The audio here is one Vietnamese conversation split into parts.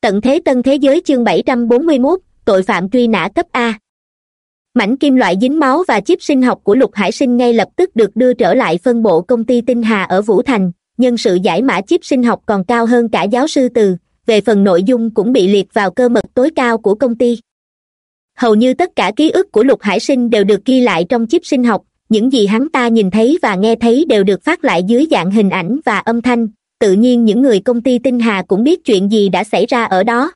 tận thế tân thế giới chương bảy trăm bốn mươi mốt, tội phạm truy nã cấp a. Mảnh kim loại dính máu và chip sinh học của lục hải sinh ngay lập tức được đưa trở lại phân bộ công ty tinh hà ở vũ thành. Nhân sự giải mã chip sinh học còn cao hơn cả giáo sư từ. Về phần nội dung cũng bị liệt vào cơ mật tối cao của công ty. Hầu như tất cả ký ức của lục hải sinh đều được ghi lại trong chip sinh học. Những gì hắn ta nhìn thấy và nghe thấy đều được phát lại dưới dạng hình ảnh và âm thanh tự nhiên những người công ty tinh hà cũng biết chuyện gì đã xảy ra ở đó.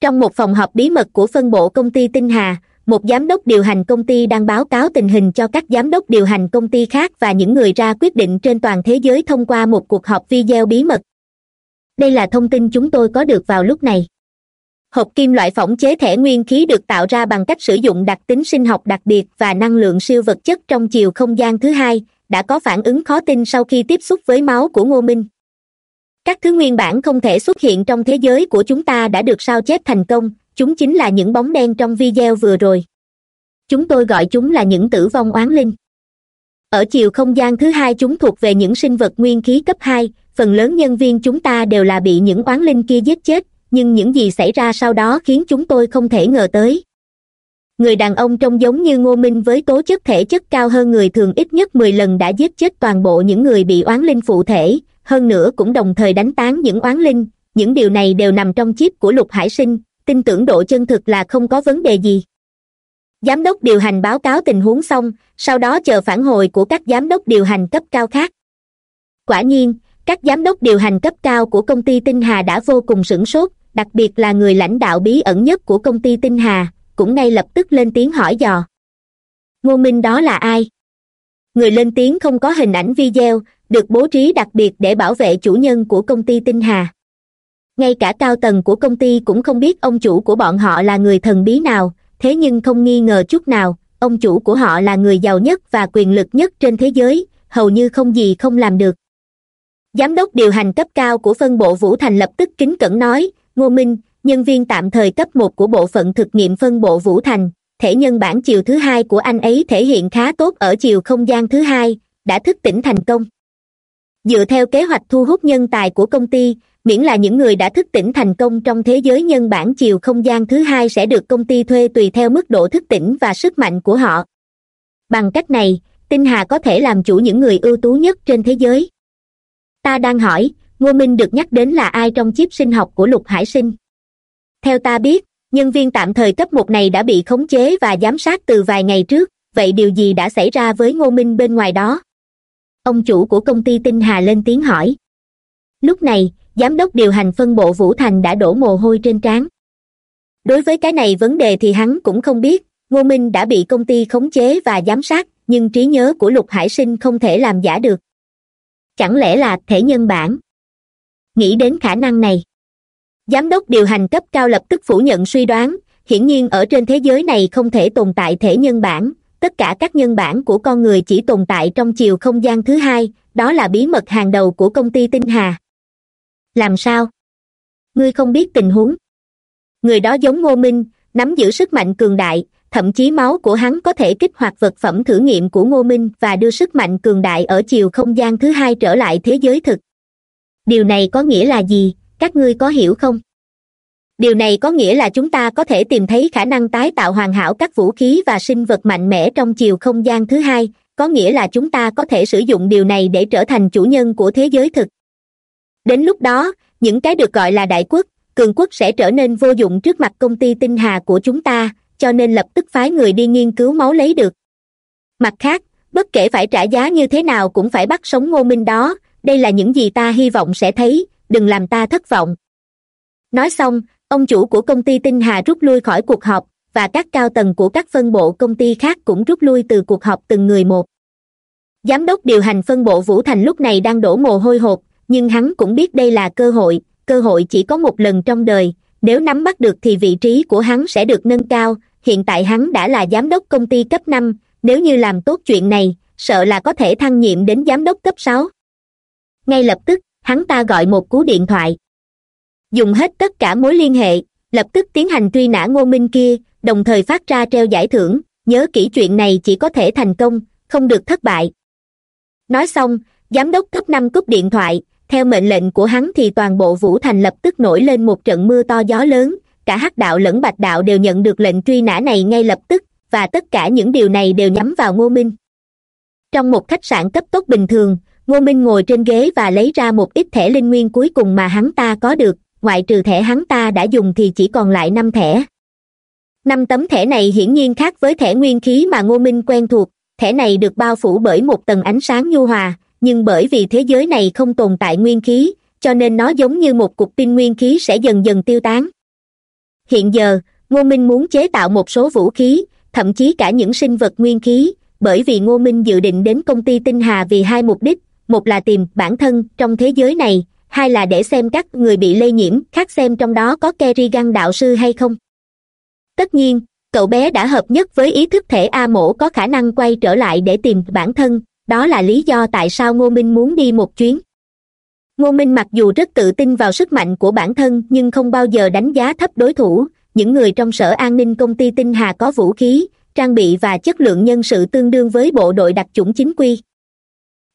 Trong một phòng họp bí mật của phân bộ công ty tinh hà, một giám đốc điều hành công ty đang báo cáo tình hình cho các giám đốc điều hành công ty khác và những người ra quyết định trên toàn thế giới thông qua một cuộc họp video bí mật. Đây là thông tin chúng tôi có được vào lúc này. Hộp kim loại phỏng chế thẻ nguyên khí được tạo ra bằng cách sử dụng đặc tính sinh học đặc biệt và năng lượng siêu vật chất trong chiều không gian thứ hai, đã có phản ứng khó tin sau khi tiếp xúc với máu của ngô minh các thứ nguyên bản không thể xuất hiện trong thế giới của chúng ta đã được sao chép thành công, chúng chính là những bóng đen trong video vừa rồi. Chúng tôi gọi chúng là những tử vong oán linh. Ở chiều không gian thứ hai chúng thuộc về những sinh vật nguyên khí cấp hai, phần lớn nhân viên chúng ta đều là bị những oán linh kia giết chết, nhưng những gì xảy ra sau đó khiến chúng tôi không thể ngờ tới. Người đàn ông trông giống như ngô minh với tố chất thể chất cao hơn người thường ít nhất mười lần đã giết chết toàn bộ những người bị oán linh phụ thể hơn nữa cũng đồng thời đánh tán những oán linh, những điều này đều nằm trong chip của lục hải sinh, tin tưởng độ chân thực là không có vấn đề gì. Giám đốc điều hành báo cáo tình huống xong, sau đó chờ phản hồi của các giám đốc điều hành cấp cao khác. Quả nhiên, các giám đốc điều hành cấp cao của công ty tinh hà đã vô cùng sửng sốt, đặc biệt là người lãnh đạo bí ẩn nhất của công ty tinh hà, cũng ngay lập tức lên tiếng hỏi dò. Ngô minh đó là ai? Người lên tiếng không có hình ảnh video, được bố trí đặc biệt để bảo vệ chủ nhân của công ty tinh hà. Ngay cả cao tầng của công ty cũng không biết ông chủ của bọn họ là người thần bí nào, thế nhưng không nghi ngờ chút nào, ông chủ của họ là người giàu nhất và quyền lực nhất trên thế giới, hầu như không gì không làm được. Giám đốc điều hành cấp cao của phân bộ vũ thành lập tức kính cẩn nói, ngô minh, nhân viên tạm thời cấp một của bộ phận thực nghiệm phân bộ vũ thành thể nhân bản chiều thứ hai của anh ấy thể hiện khá tốt ở chiều không gian thứ hai, đã thức tỉnh thành công. Dựa theo kế hoạch thu hút nhân tài của công ty, miễn là những người đã thức tỉnh thành công trong thế giới nhân bản chiều không gian thứ hai sẽ được công ty thuê tùy theo mức độ thức tỉnh và sức mạnh của họ. Bằng cách này, tinh hà có thể làm chủ những người ưu tú nhất trên thế giới. Ta đang hỏi, ngô minh được nhắc đến là ai trong chip sinh học của lục hải sinh? Theo ta biết nhân viên tạm thời cấp một này đã bị khống chế và giám sát từ vài ngày trước, vậy điều gì đã xảy ra với ngô minh bên ngoài đó? Ông chủ của công ty tinh hà lên tiếng hỏi. Lúc này, giám đốc điều hành phân bộ vũ thành đã đổ mồ hôi trên trán. Đối với cái này vấn đề thì hắn cũng không biết, ngô minh đã bị công ty khống chế và giám sát, nhưng trí nhớ của lục hải sinh không thể làm giả được. Chẳng lẽ là thể nhân bản? Nghĩ đến khả năng này giám đốc điều hành cấp cao lập tức phủ nhận suy đoán, hiển nhiên ở trên thế giới này không thể tồn tại thể nhân bản, tất cả các nhân bản của con người chỉ tồn tại trong chiều không gian thứ hai, đó là bí mật hàng đầu của công ty tinh hà. Làm sao? Ngươi không biết tình huống. Người đó giống ngô minh, nắm giữ sức mạnh cường đại, thậm chí máu của hắn có thể kích hoạt vật phẩm thử nghiệm của ngô minh và đưa sức mạnh cường đại ở chiều không gian thứ hai trở lại thế giới thực. Điều này có nghĩa là gì? Các ngươi có hiểu không? Điều này có nghĩa là chúng ta có thể tìm thấy khả năng tái tạo hoàn hảo các vũ khí và sinh vật mạnh mẽ trong chiều không gian thứ hai, có nghĩa là chúng ta có thể sử dụng điều này để trở thành chủ nhân của thế giới thực. Đến lúc đó, những cái được gọi là đại quốc, cường quốc sẽ trở nên vô dụng trước mặt công ty tinh hà của chúng ta, cho nên lập tức phái người đi nghiên cứu máu lấy được. Mặt khác, bất kể phải trả giá như thế nào cũng phải bắt sống ngô minh đó, đây là những gì ta hy vọng sẽ thấy đừng làm ta thất vọng. Nói xong, ông chủ của công ty tinh hà rút lui khỏi cuộc họp, và các cao tầng của các phân bộ công ty khác cũng rút lui từ cuộc họp từng người một. Giám đốc điều hành phân bộ vũ thành lúc này đang đổ mồ hôi hột, nhưng hắn cũng biết đây là cơ hội cơ hội chỉ có một lần trong đời, nếu nắm bắt được thì vị trí của hắn sẽ được nâng cao, hiện tại hắn đã là giám đốc công ty cấp năm, nếu như làm tốt chuyện này, sợ là có thể thăng nhiệm đến giám đốc cấp sáu. Ngay lập tức hắn ta gọi một cú điện thoại. Dùng hết tất cả mối liên hệ, lập tức tiến hành truy nã ngô minh kia, đồng thời phát ra treo giải thưởng, nhớ kỹ chuyện này chỉ có thể thành công, không được thất bại. Nói xong, giám đốc cấp năm cúp điện thoại, theo mệnh lệnh của hắn thì toàn bộ vũ thành lập tức nổi lên một trận mưa to gió lớn, cả hắc đạo lẫn bạch đạo đều nhận được lệnh truy nã này ngay lập tức, và tất cả những điều này đều nhắm vào ngô minh. Trong một khách sạn cấp tốc bình thường ngô minh ngồi trên ghế và lấy ra một ít thẻ linh nguyên cuối cùng mà hắn ta có được, ngoại trừ thẻ hắn ta đã dùng thì chỉ còn lại năm thẻ. Năm tấm thẻ này hiển nhiên khác với thẻ nguyên khí mà ngô minh quen thuộc, thẻ này được bao phủ bởi một tầng ánh sáng nhu hòa, nhưng bởi vì thế giới này không tồn tại nguyên khí, cho nên nó giống như một cục pin nguyên khí sẽ dần dần tiêu tán. Hiện giờ, ngô minh muốn chế tạo một số vũ khí, thậm chí cả những sinh vật nguyên khí, bởi vì ngô minh dự định đến công ty tinh hà vì hai mục đích một là tìm bản thân trong thế giới này, hai là để xem các người bị lây nhiễm khác xem trong đó có kerrigan đạo sư hay không. Tất nhiên, cậu bé đã hợp nhất với ý thức thể a mổ có khả năng quay trở lại để tìm bản thân, đó là lý do tại sao ngô minh muốn đi một chuyến. Ngô minh mặc dù rất tự tin vào sức mạnh của bản thân nhưng không bao giờ đánh giá thấp đối thủ, những người trong sở an ninh công ty tinh hà có vũ khí, trang bị và chất lượng nhân sự tương đương với bộ đội đặc chủng chính quy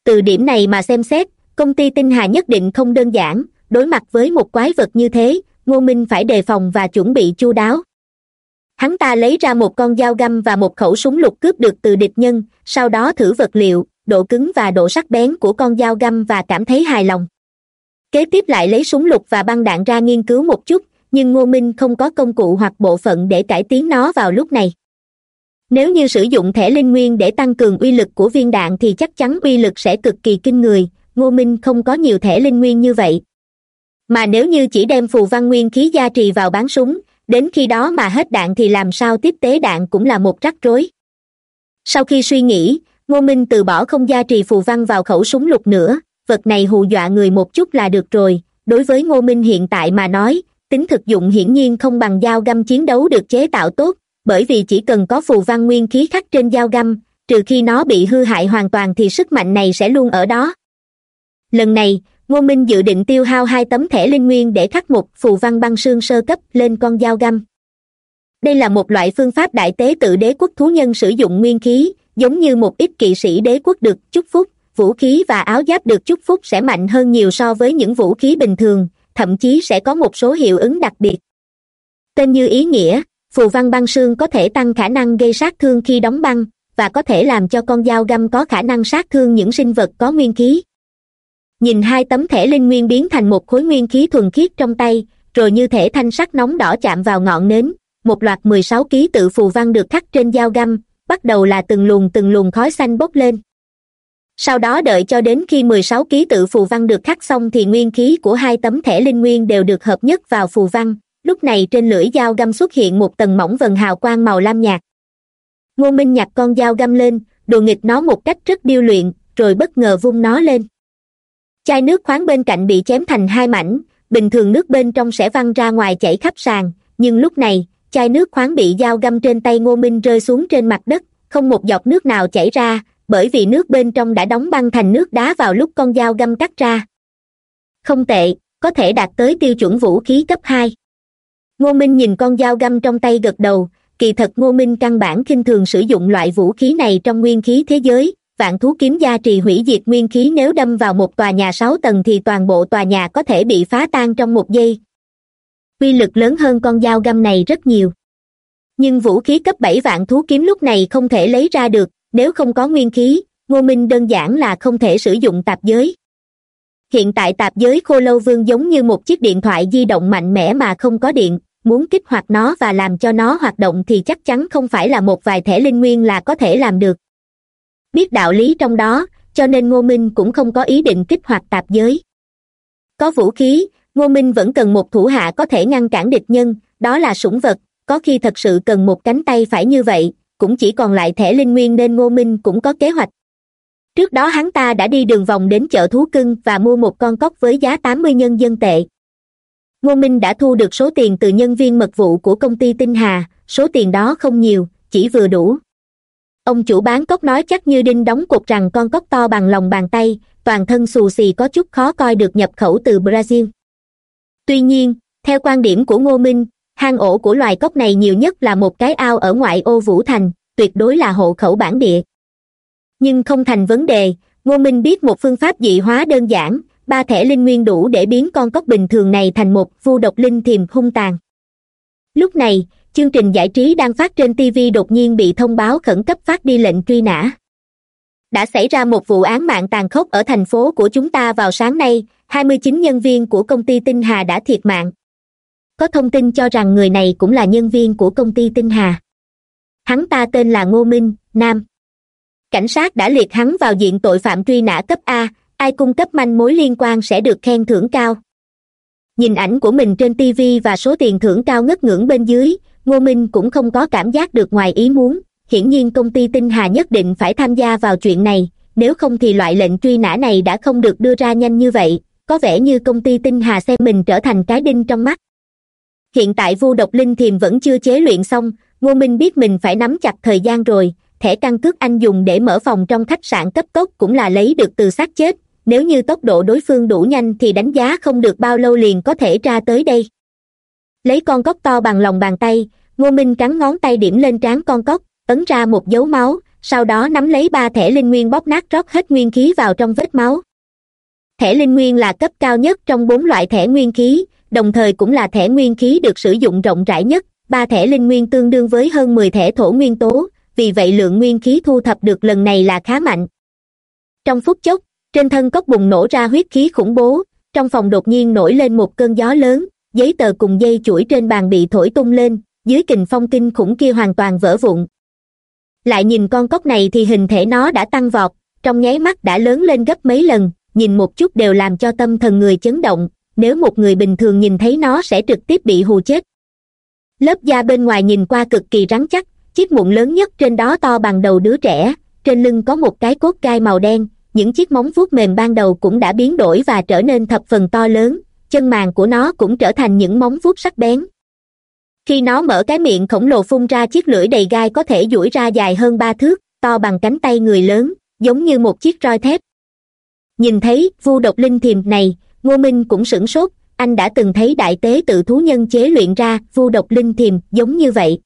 từ điểm này mà xem xét, công ty tinh hà nhất định không đơn giản. Đối mặt với một quái vật như thế, ngô minh phải đề phòng và chuẩn bị chu đáo. Hắn ta lấy ra một con dao găm và một khẩu súng lục cướp được từ địch nhân, sau đó thử vật liệu, độ cứng và độ sắc bén của con dao găm và cảm thấy hài lòng. Kế tiếp lại lấy súng lục và băng đạn ra nghiên cứu một chút, nhưng ngô minh không có công cụ hoặc bộ phận để cải tiến nó vào lúc này nếu như sử dụng thẻ linh nguyên để tăng cường uy lực của viên đạn thì chắc chắn uy lực sẽ cực kỳ kinh người. Ngô minh không có nhiều thẻ linh nguyên như vậy. Mà nếu như chỉ đem phù văn nguyên khí gia trì vào bán súng, đến khi đó mà hết đạn thì làm sao tiếp tế đạn cũng là một rắc rối. Sau khi suy nghĩ, ngô minh từ bỏ không gia trì phù văn vào khẩu súng lục nữa. Vật này hù dọa người một chút là được rồi. Đối với ngô minh hiện tại mà nói, tính thực dụng hiển nhiên không bằng dao găm chiến đấu được chế tạo tốt bởi vì chỉ cần có phù văn nguyên khí khắc trên dao găm, trừ khi nó bị hư hại hoàn toàn thì sức mạnh này sẽ luôn ở đó. Lần này, ngô minh dự định tiêu hao hai tấm thẻ linh nguyên để khắc một phù văn băng xương sơ cấp lên con dao găm. Đây là một loại phương pháp đại tế tự đế quốc thú nhân sử dụng nguyên khí, giống như một ít kỵ sĩ đế quốc được chúc phúc, vũ khí và áo giáp được chúc phúc sẽ mạnh hơn nhiều so với những vũ khí bình thường, thậm chí sẽ có một số hiệu ứng đặc biệt. Tên như ý nghĩa phù văn băng xương có thể tăng khả năng gây sát thương khi đóng băng, và có thể làm cho con dao găm có khả năng sát thương những sinh vật có nguyên khí. Nhìn hai tấm thẻ linh nguyên biến thành một khối nguyên khí thuần khiết trong tay, rồi như thể thanh sắt nóng đỏ chạm vào ngọn nến, một loạt mười sáu ký tự phù văn được khắc trên dao găm, bắt đầu là từng luồng từng luồng khói xanh bốc lên. Sau đó đợi cho đến khi mười sáu ký tự phù văn được khắc xong thì nguyên khí của hai tấm thẻ linh nguyên đều được hợp nhất vào phù văn lúc này trên lưỡi dao găm xuất hiện một tầng mỏng vần hào quang màu lam nhạt. Ngô minh nhặt con dao găm lên đùa nghịch nó một cách rất điêu luyện, rồi bất ngờ vung nó lên. Chai nước khoáng bên cạnh bị chém thành hai mảnh, bình thường nước bên trong sẽ văng ra ngoài chảy khắp sàn, nhưng lúc này, chai nước khoáng bị dao găm trên tay ngô minh rơi xuống trên mặt đất, không một giọt nước nào chảy ra, bởi vì nước bên trong đã đóng băng thành nước đá vào lúc con dao găm cắt ra. Không tệ, có thể đạt tới tiêu chuẩn vũ khí cấp hai ngô minh nhìn con dao găm trong tay gật đầu, kỳ thật ngô minh căn bản khinh thường sử dụng loại vũ khí này trong nguyên khí thế giới, vạn thú kiếm gia trì hủy diệt nguyên khí nếu đâm vào một tòa nhà sáu tầng thì toàn bộ tòa nhà có thể bị phá tan trong một giây. Uy lực lớn hơn con dao găm này rất nhiều. Nhưng vũ khí cấp bảy vạn thú kiếm lúc này không thể lấy ra được, nếu không có nguyên khí, ngô minh đơn giản là không thể sử dụng tạp giới. Hiện tại tạp giới khô lâu vương giống như một chiếc điện thoại di động mạnh mẽ mà không có điện muốn kích hoạt nó và làm cho nó hoạt động thì chắc chắn không phải là một vài thẻ linh nguyên là có thể làm được. Biết đạo lý trong đó, cho nên ngô minh cũng không có ý định kích hoạt tạp giới. Có vũ khí, ngô minh vẫn cần một thủ hạ có thể ngăn cản địch nhân, đó là sủng vật, có khi thật sự cần một cánh tay phải như vậy, cũng chỉ còn lại thẻ linh nguyên nên ngô minh cũng có kế hoạch. Trước đó hắn ta đã đi đường vòng đến chợ thú cưng và mua một con cóc với giá tám mươi nhân dân tệ ngô minh đã thu được số tiền từ nhân viên mật vụ của công ty tinh hà, số tiền đó không nhiều, chỉ vừa đủ. Ông chủ bán cốc nói chắc như đinh đóng cột rằng con cốc to bằng lòng bàn tay, toàn thân xù xì có chút khó coi được nhập khẩu từ brazil. Tuy nhiên, theo quan điểm của ngô minh, hang ổ của loài cốc này nhiều nhất là một cái ao ở ngoại ô vũ thành, tuyệt đối là hộ khẩu bản địa. Nhưng không thành vấn đề, ngô minh biết một phương pháp dị hóa đơn giản ba thẻ linh nguyên đủ để biến con cóc bình thường này thành một vu độc linh thiềm hung tàn. Lúc này, chương trình giải trí đang phát trên tv đột nhiên bị thông báo khẩn cấp phát đi lệnh truy nã. Đã xảy ra một vụ án mạng tàn khốc ở thành phố của chúng ta vào sáng nay 29 nhân viên của công ty tinh hà đã thiệt mạng. Có thông tin cho rằng người này cũng là nhân viên của công ty tinh hà. Hắn ta tên là ngô minh, nam. Cảnh sát đã liệt hắn vào diện tội phạm truy nã cấp a ai cung cấp manh mối liên quan sẽ được khen thưởng cao. Nhìn ảnh của mình trên tv và số tiền thưởng cao ngất ngưỡng bên dưới, ngô minh cũng không có cảm giác được ngoài ý muốn. Hiển nhiên công ty tinh hà nhất định phải tham gia vào chuyện này, nếu không thì loại lệnh truy nã này đã không được đưa ra nhanh như vậy, có vẻ như công ty tinh hà xem mình trở thành cái đinh trong mắt. Hiện tại vu độc linh thiềm vẫn chưa chế luyện xong, ngô minh biết mình phải nắm chặt thời gian rồi, thẻ căn cước anh dùng để mở phòng trong khách sạn cấp tốc cũng là lấy được từ xác chết nếu như tốc độ đối phương đủ nhanh thì đánh giá không được bao lâu liền có thể ra tới đây. Lấy con cóc to bằng lòng bàn tay, ngô minh cắn ngón tay điểm lên trán con cóc, ấn ra một dấu máu, sau đó nắm lấy ba thẻ linh nguyên bóp nát rót hết nguyên khí vào trong vết máu. Thẻ linh nguyên là cấp cao nhất trong bốn loại thẻ nguyên khí, đồng thời cũng là thẻ nguyên khí được sử dụng rộng rãi nhất. Ba thẻ linh nguyên tương đương với hơn mười thẻ thổ nguyên tố, vì vậy lượng nguyên khí thu thập được lần này là khá mạnh. Trong phút chốc trên thân cốc bùng nổ ra huyết khí khủng bố, trong phòng đột nhiên nổi lên một cơn gió lớn, giấy tờ cùng dây chuỗi trên bàn bị thổi tung lên, dưới kình phong kinh khủng kia hoàn toàn vỡ vụn. Lại nhìn con cốc này thì hình thể nó đã tăng vọt, trong nháy mắt đã lớn lên gấp mấy lần, nhìn một chút đều làm cho tâm thần người chấn động, nếu một người bình thường nhìn thấy nó sẽ trực tiếp bị hù chết. Lớp da bên ngoài nhìn qua cực kỳ rắn chắc, chiếc mụn lớn nhất trên đó to bằng đầu đứa trẻ, trên lưng có một cái cốt gai màu đen những chiếc móng vuốt mềm ban đầu cũng đã biến đổi và trở nên thập phần to lớn, chân màng của nó cũng trở thành những móng vuốt sắc bén. Khi nó mở cái miệng khổng lồ phun ra chiếc lưỡi đầy gai có thể duỗi ra dài hơn ba thước, to bằng cánh tay người lớn, giống như một chiếc roi thép. Nhìn thấy, vu độc linh thiềm này, ngô minh cũng sửng sốt, anh đã từng thấy đại tế tự thú nhân chế luyện ra vu độc linh thiềm giống như vậy.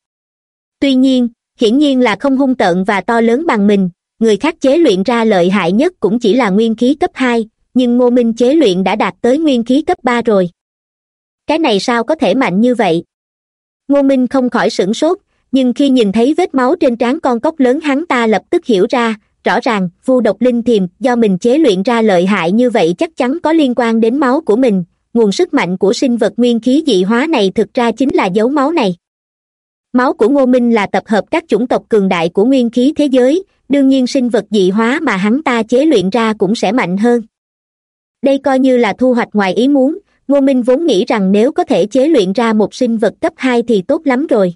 Tuy nhiên, hiển nhiên là không hung tợn và to lớn bằng mình người khác chế luyện ra lợi hại nhất cũng chỉ là nguyên khí cấp hai, nhưng ngô minh chế luyện đã đạt tới nguyên khí cấp ba rồi. Cái này sao có thể mạnh như vậy? Ngô minh không khỏi sửng sốt, nhưng khi nhìn thấy vết máu trên trán con cóc lớn hắn ta lập tức hiểu ra, rõ ràng, vu độc linh thiềm, do mình chế luyện ra lợi hại như vậy chắc chắn có liên quan đến máu của mình, nguồn sức mạnh của sinh vật nguyên khí dị hóa này thực ra chính là dấu máu này máu của ngô minh là tập hợp các chủng tộc cường đại của nguyên khí thế giới, đương nhiên sinh vật dị hóa mà hắn ta chế luyện ra cũng sẽ mạnh hơn. Đây coi như là thu hoạch ngoài ý muốn, ngô minh vốn nghĩ rằng nếu có thể chế luyện ra một sinh vật cấp hai thì tốt lắm rồi.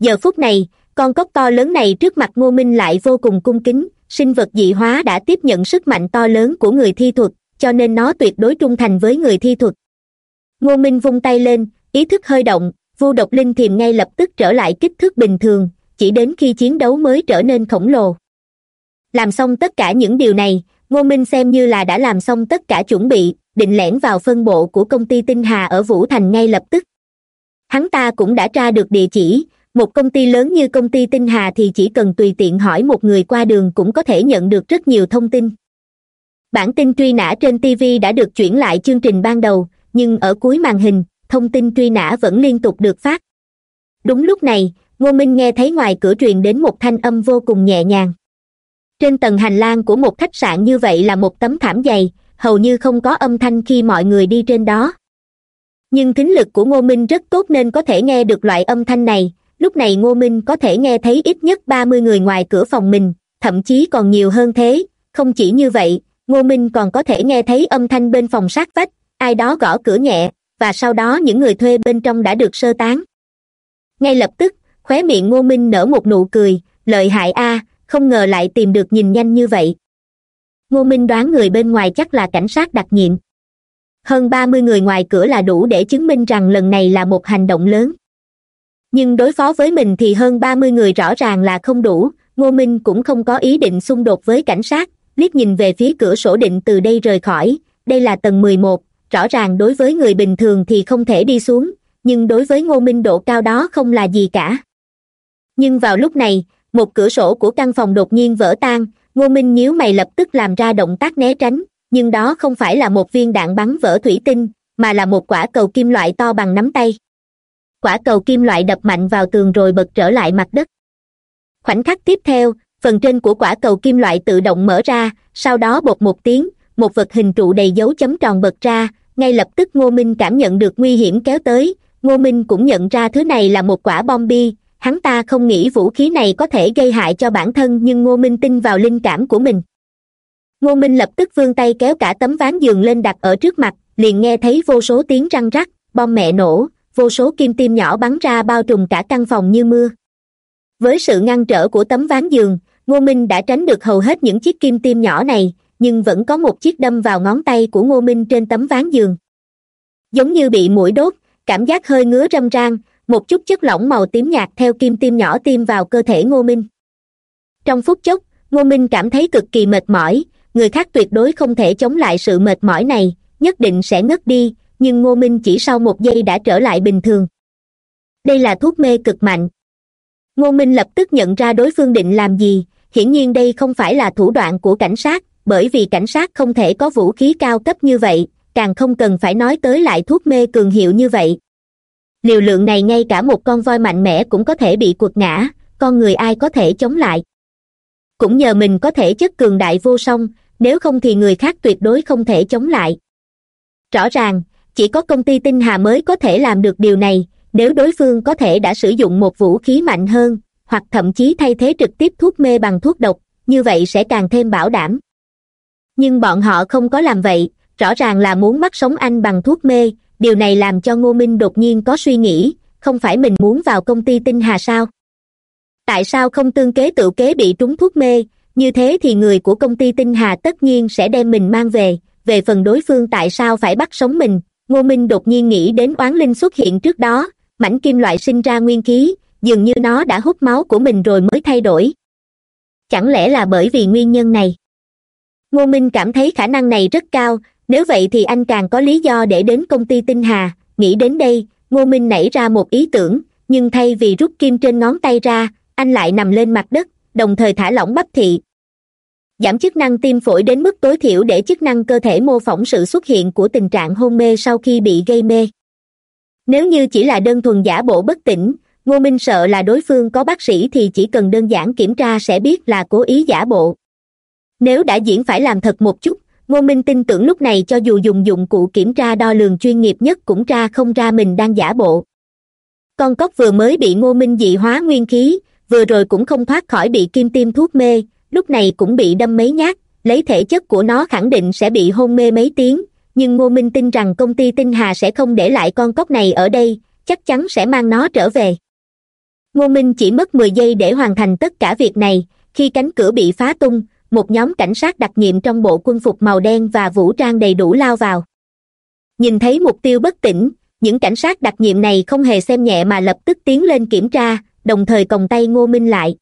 Giờ phút này, con cốc to lớn này trước mặt ngô minh lại vô cùng cung kính, sinh vật dị hóa đã tiếp nhận sức mạnh to lớn của người thi thuật, cho nên nó tuyệt đối trung thành với người thi thuật. Ngô minh vung tay lên, ý thức hơi động vu độc linh thiềm ngay lập tức trở lại kích thước bình thường, chỉ đến khi chiến đấu mới trở nên khổng lồ. Làm xong tất cả những điều này, ngô minh xem như là đã làm xong tất cả chuẩn bị, định lẻn vào phân bộ của công ty tinh hà ở vũ thành ngay lập tức. Hắn ta cũng đã tra được địa chỉ, một công ty lớn như công ty tinh hà thì chỉ cần tùy tiện hỏi một người qua đường cũng có thể nhận được rất nhiều thông tin. Bản tin truy nã trên tv đã được chuyển lại chương trình ban đầu, nhưng ở cuối màn hình thông tin truy nã vẫn liên tục được phát. Đúng lúc này, ngô minh nghe thấy ngoài cửa truyền đến một thanh âm vô cùng nhẹ nhàng. Trên tầng hành lang của một khách sạn như vậy là một tấm thảm dày, hầu như không có âm thanh khi mọi người đi trên đó. Nhưng thính lực của ngô minh rất tốt nên có thể nghe được loại âm thanh này, lúc này ngô minh có thể nghe thấy ít nhất ba mươi người ngoài cửa phòng mình, thậm chí còn nhiều hơn thế. Không chỉ như vậy, ngô minh còn có thể nghe thấy âm thanh bên phòng sát vách, ai đó gõ cửa nhẹ và sau đó những người thuê bên trong đã được sơ tán. Ngay lập tức, khóe miệng ngô minh nở một nụ cười, lợi hại a, không ngờ lại tìm được nhìn nhanh như vậy. Ngô minh đoán người bên ngoài chắc là cảnh sát đặc nhiệm. Hơn ba mươi người ngoài cửa là đủ để chứng minh rằng lần này là một hành động lớn. Nhưng đối phó với mình thì hơn ba mươi người rõ ràng là không đủ, ngô minh cũng không có ý định xung đột với cảnh sát. Liếc nhìn về phía cửa sổ định từ đây rời khỏi, đây là tầng mười một rõ ràng đối với người bình thường thì không thể đi xuống, nhưng đối với ngô minh độ cao đó không là gì cả. Nhưng vào lúc này, một cửa sổ của căn phòng đột nhiên vỡ tan, ngô minh nhíu mày lập tức làm ra động tác né tránh, nhưng đó không phải là một viên đạn bắn vỡ thủy tinh, mà là một quả cầu kim loại to bằng nắm tay. Quả cầu kim loại đập mạnh vào tường rồi bật trở lại mặt đất. Khoảnh khắc tiếp theo, phần trên của quả cầu kim loại tự động mở ra, sau đó bột một tiếng, một vật hình trụ đầy dấu chấm tròn bật ra ngay lập tức ngô minh cảm nhận được nguy hiểm kéo tới. Ngô minh cũng nhận ra thứ này là một quả bom bi. Hắn ta không nghĩ vũ khí này có thể gây hại cho bản thân, nhưng ngô minh tin vào linh cảm của mình. Ngô minh lập tức vươn tay kéo cả tấm ván giường lên đặt ở trước mặt, liền nghe thấy vô số tiếng răng rắc, bom mẹ nổ, vô số kim tiêm nhỏ bắn ra bao trùm cả căn phòng như mưa. Với sự ngăn trở của tấm ván giường, ngô minh đã tránh được hầu hết những chiếc kim tiêm nhỏ này nhưng vẫn có một chiếc đâm vào ngón tay của ngô minh trên tấm ván giường. Giống như bị mũi đốt, cảm giác hơi ngứa râm ran, một chút chất lỏng màu tím nhạt theo kim tiêm nhỏ tiêm vào cơ thể ngô minh. Trong phút chốc, ngô minh cảm thấy cực kỳ mệt mỏi, người khác tuyệt đối không thể chống lại sự mệt mỏi này, nhất định sẽ ngất đi, nhưng ngô minh chỉ sau một giây đã trở lại bình thường. Đây là thuốc mê cực mạnh. Ngô minh lập tức nhận ra đối phương định làm gì, hiển nhiên đây không phải là thủ đoạn của cảnh sát bởi vì cảnh sát không thể có vũ khí cao cấp như vậy, càng không cần phải nói tới lại thuốc mê cường hiệu như vậy. Liều lượng này ngay cả một con voi mạnh mẽ cũng có thể bị quật ngã, con người ai có thể chống lại? Cũng nhờ mình có thể chất cường đại vô song, nếu không thì người khác tuyệt đối không thể chống lại. Rõ ràng, chỉ có công ty tinh hà mới có thể làm được điều này, nếu đối phương có thể đã sử dụng một vũ khí mạnh hơn, hoặc thậm chí thay thế trực tiếp thuốc mê bằng thuốc độc, như vậy sẽ càng thêm bảo đảm nhưng bọn họ không có làm vậy, rõ ràng là muốn bắt sống anh bằng thuốc mê, điều này làm cho ngô minh đột nhiên có suy nghĩ, không phải mình muốn vào công ty tinh hà sao? Tại sao không tương kế tự kế bị trúng thuốc mê, như thế thì người của công ty tinh hà tất nhiên sẽ đem mình mang về về phần đối phương tại sao phải bắt sống mình? Ngô minh đột nhiên nghĩ đến oán linh xuất hiện trước đó, mảnh kim loại sinh ra nguyên khí, dường như nó đã hút máu của mình rồi mới thay đổi. Chẳng lẽ là bởi vì nguyên nhân này? Ngô minh cảm thấy khả năng này rất cao, nếu vậy thì anh càng có lý do để đến công ty tinh hà. Nghĩ đến đây, ngô minh nảy ra một ý tưởng, nhưng thay vì rút kim trên ngón tay ra, anh lại nằm lên mặt đất, đồng thời thả lỏng bắp thị. Giảm chức năng tim phổi đến mức tối thiểu để chức năng cơ thể mô phỏng sự xuất hiện của tình trạng hôn mê sau khi bị gây mê. Nếu như chỉ là đơn thuần giả bộ bất tỉnh, ngô minh sợ là đối phương có bác sĩ thì chỉ cần đơn giản kiểm tra sẽ biết là cố ý giả bộ nếu đã diễn phải làm thật một chút, ngô minh tin tưởng lúc này cho dù dùng dụng cụ kiểm tra đo lường chuyên nghiệp nhất cũng tra không ra mình đang giả bộ. Con cóc vừa mới bị ngô minh dị hóa nguyên khí, vừa rồi cũng không thoát khỏi bị kim tiêm thuốc mê, lúc này cũng bị đâm mấy nhát, lấy thể chất của nó khẳng định sẽ bị hôn mê mấy tiếng, nhưng ngô minh tin rằng công ty tinh hà sẽ không để lại con cóc này ở đây, chắc chắn sẽ mang nó trở về. Ngô minh chỉ mất mười giây để hoàn thành tất cả việc này, khi cánh cửa bị phá tung một nhóm cảnh sát đặc nhiệm trong bộ quân phục màu đen và vũ trang đầy đủ lao vào. Nhìn thấy mục tiêu bất tỉnh, những cảnh sát đặc nhiệm này không hề xem nhẹ mà lập tức tiến lên kiểm tra, đồng thời còng tay ngô minh lại.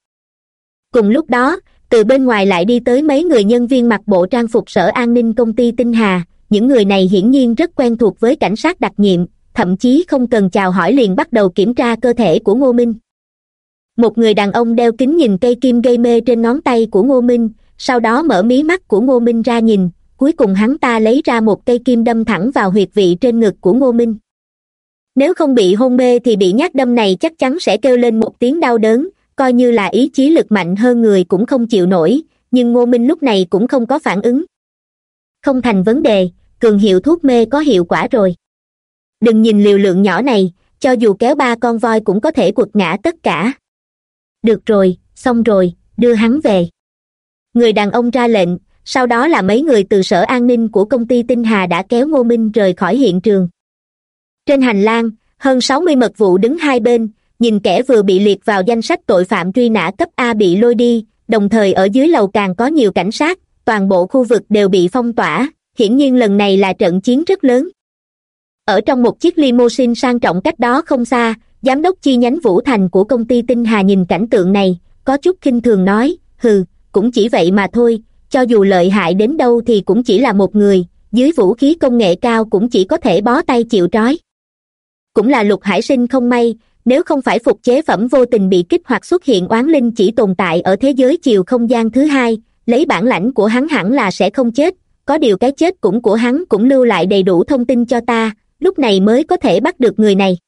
Cùng lúc đó, từ bên ngoài lại đi tới mấy người nhân viên mặc bộ trang phục sở an ninh công ty tinh hà, những người này hiển nhiên rất quen thuộc với cảnh sát đặc nhiệm, thậm chí không cần chào hỏi liền bắt đầu kiểm tra cơ thể của ngô minh. Một người đàn ông đeo kính nhìn cây kim gây mê trên ngón tay của ngô minh sau đó mở mí mắt của ngô minh ra nhìn, cuối cùng hắn ta lấy ra một cây kim đâm thẳng vào huyệt vị trên ngực của ngô minh. Nếu không bị hôn mê thì bị nhát đâm này chắc chắn sẽ kêu lên một tiếng đau đớn, coi như là ý chí lực mạnh hơn người cũng không chịu nổi, nhưng ngô minh lúc này cũng không có phản ứng. Không thành vấn đề, cường hiệu thuốc mê có hiệu quả rồi. Đừng nhìn liều lượng nhỏ này, cho dù kéo ba con voi cũng có thể quật ngã tất cả. Được rồi, xong rồi, đưa hắn về người đàn ông ra lệnh, sau đó là mấy người từ sở an ninh của công ty tinh hà đã kéo ngô minh rời khỏi hiện trường. Trên hành lang, hơn sáu mươi mật vụ đứng hai bên, nhìn kẻ vừa bị liệt vào danh sách tội phạm truy nã cấp a bị lôi đi, đồng thời ở dưới lầu càng có nhiều cảnh sát, toàn bộ khu vực đều bị phong tỏa, hiển nhiên lần này là trận chiến rất lớn. Ở trong một chiếc limousine sang trọng cách đó không xa, giám đốc chi nhánh vũ thành của công ty tinh hà nhìn cảnh tượng này, có chút khinh thường nói, hừ cũng chỉ vậy mà thôi, cho dù lợi hại đến đâu thì cũng chỉ là một người, dưới vũ khí công nghệ cao cũng chỉ có thể bó tay chịu trói. Cũng là lục hải sinh không may, nếu không phải phục chế phẩm vô tình bị kích hoạt xuất hiện oán linh chỉ tồn tại ở thế giới chiều không gian thứ hai, lấy bản lãnh của hắn hẳn là sẽ không chết. Có điều cái chết cũng của hắn cũng lưu lại đầy đủ thông tin cho ta, lúc này mới có thể bắt được người này.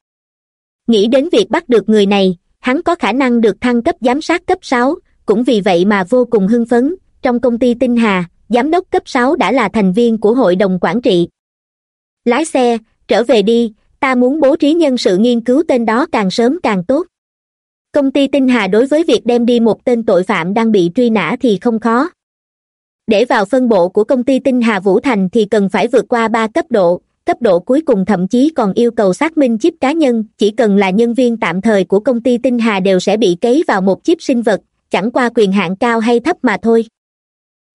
Nghĩ đến việc bắt được người này, hắn có khả năng được thăng cấp giám sát cấp sáu cũng vì vậy mà vô cùng hưng phấn, trong công ty tinh hà, giám đốc cấp sáu đã là thành viên của hội đồng quản trị. Lái xe, trở về đi, ta muốn bố trí nhân sự nghiên cứu tên đó càng sớm càng tốt. Công ty tinh hà đối với việc đem đi một tên tội phạm đang bị truy nã thì không khó. Để vào phân bộ của công ty tinh hà vũ thành thì cần phải vượt qua ba cấp độ cấp độ cuối cùng thậm chí còn yêu cầu xác minh chip cá nhân, chỉ cần là nhân viên tạm thời của công ty tinh hà đều sẽ bị cấy vào một chip sinh vật chẳng qua quyền hạn cao hay thấp mà thôi.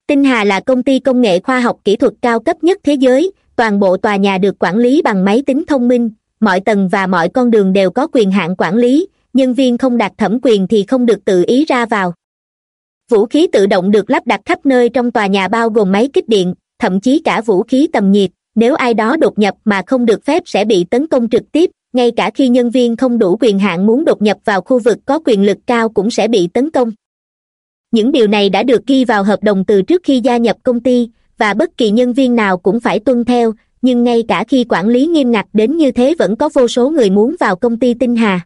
Tinh hà là công ty công nghệ khoa học kỹ thuật cao cấp nhất thế giới, toàn bộ tòa nhà được quản lý bằng máy tính thông minh, mọi tầng và mọi con đường đều có quyền hạn quản lý, nhân viên không đạt thẩm quyền thì không được tự ý ra vào. Vũ khí tự động được lắp đặt khắp nơi trong tòa nhà bao gồm máy kích điện, thậm chí cả vũ khí tầm nhiệt, nếu ai đó đột nhập mà không được phép sẽ bị tấn công trực tiếp, ngay cả khi nhân viên không đủ quyền hạn muốn đột nhập vào khu vực có quyền lực cao cũng sẽ bị tấn công những điều này đã được ghi vào hợp đồng từ trước khi gia nhập công ty, và bất kỳ nhân viên nào cũng phải tuân theo, nhưng ngay cả khi quản lý nghiêm ngặt đến như thế vẫn có vô số người muốn vào công ty tinh hà.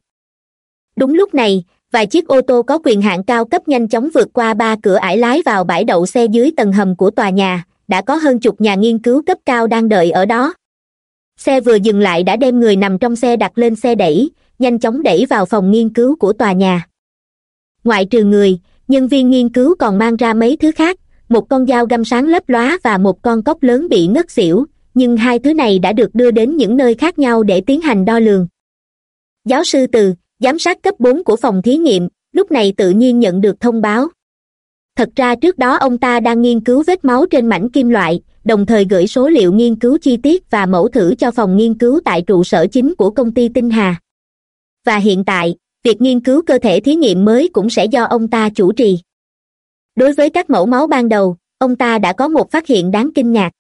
Đúng lúc này, vài chiếc ô tô có quyền hạn cao cấp nhanh chóng vượt qua ba cửa ải lái vào bãi đậu xe dưới tầng hầm của tòa nhà, đã có hơn chục nhà nghiên cứu cấp cao đang đợi ở đó. Xe vừa dừng lại đã đem người nằm trong xe đặt lên xe đẩy, nhanh chóng đẩy vào phòng nghiên cứu của tòa nhà. Ngoại trừ người nhân viên nghiên cứu còn mang ra mấy thứ khác, một con dao găm sáng lấp lóa và một con cốc lớn bị ngất xỉu, nhưng hai thứ này đã được đưa đến những nơi khác nhau để tiến hành đo lường. Giáo sư từ, giám sát cấp bốn của phòng thí nghiệm, lúc này tự nhiên nhận được thông báo. Thật ra trước đó ông ta đang nghiên cứu vết máu trên mảnh kim loại, đồng thời gửi số liệu nghiên cứu chi tiết và mẫu thử cho phòng nghiên cứu tại trụ sở chính của công ty tinh hà. Và hiện tại việc nghiên cứu cơ thể thí nghiệm mới cũng sẽ do ông ta chủ trì. Đối với các mẫu máu ban đầu, ông ta đã có một phát hiện đáng kinh ngạc.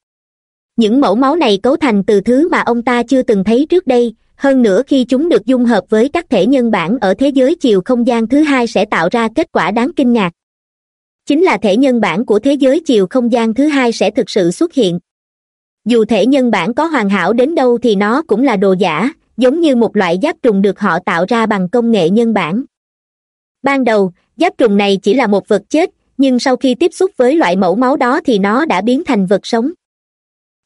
Những mẫu máu này cấu thành từ thứ mà ông ta chưa từng thấy trước đây, hơn nữa khi chúng được dung hợp với các thể nhân bản ở thế giới chiều không gian thứ hai sẽ tạo ra kết quả đáng kinh ngạc. Chính là thể nhân bản của thế giới chiều không gian thứ hai sẽ thực sự xuất hiện. Dù thể nhân bản có hoàn hảo đến đâu thì nó cũng là đồ giả giống như một loại giáp trùng được họ tạo ra bằng công nghệ nhân bản. Ban đầu, giáp trùng này chỉ là một vật chết, nhưng sau khi tiếp xúc với loại mẫu máu đó thì nó đã biến thành vật sống.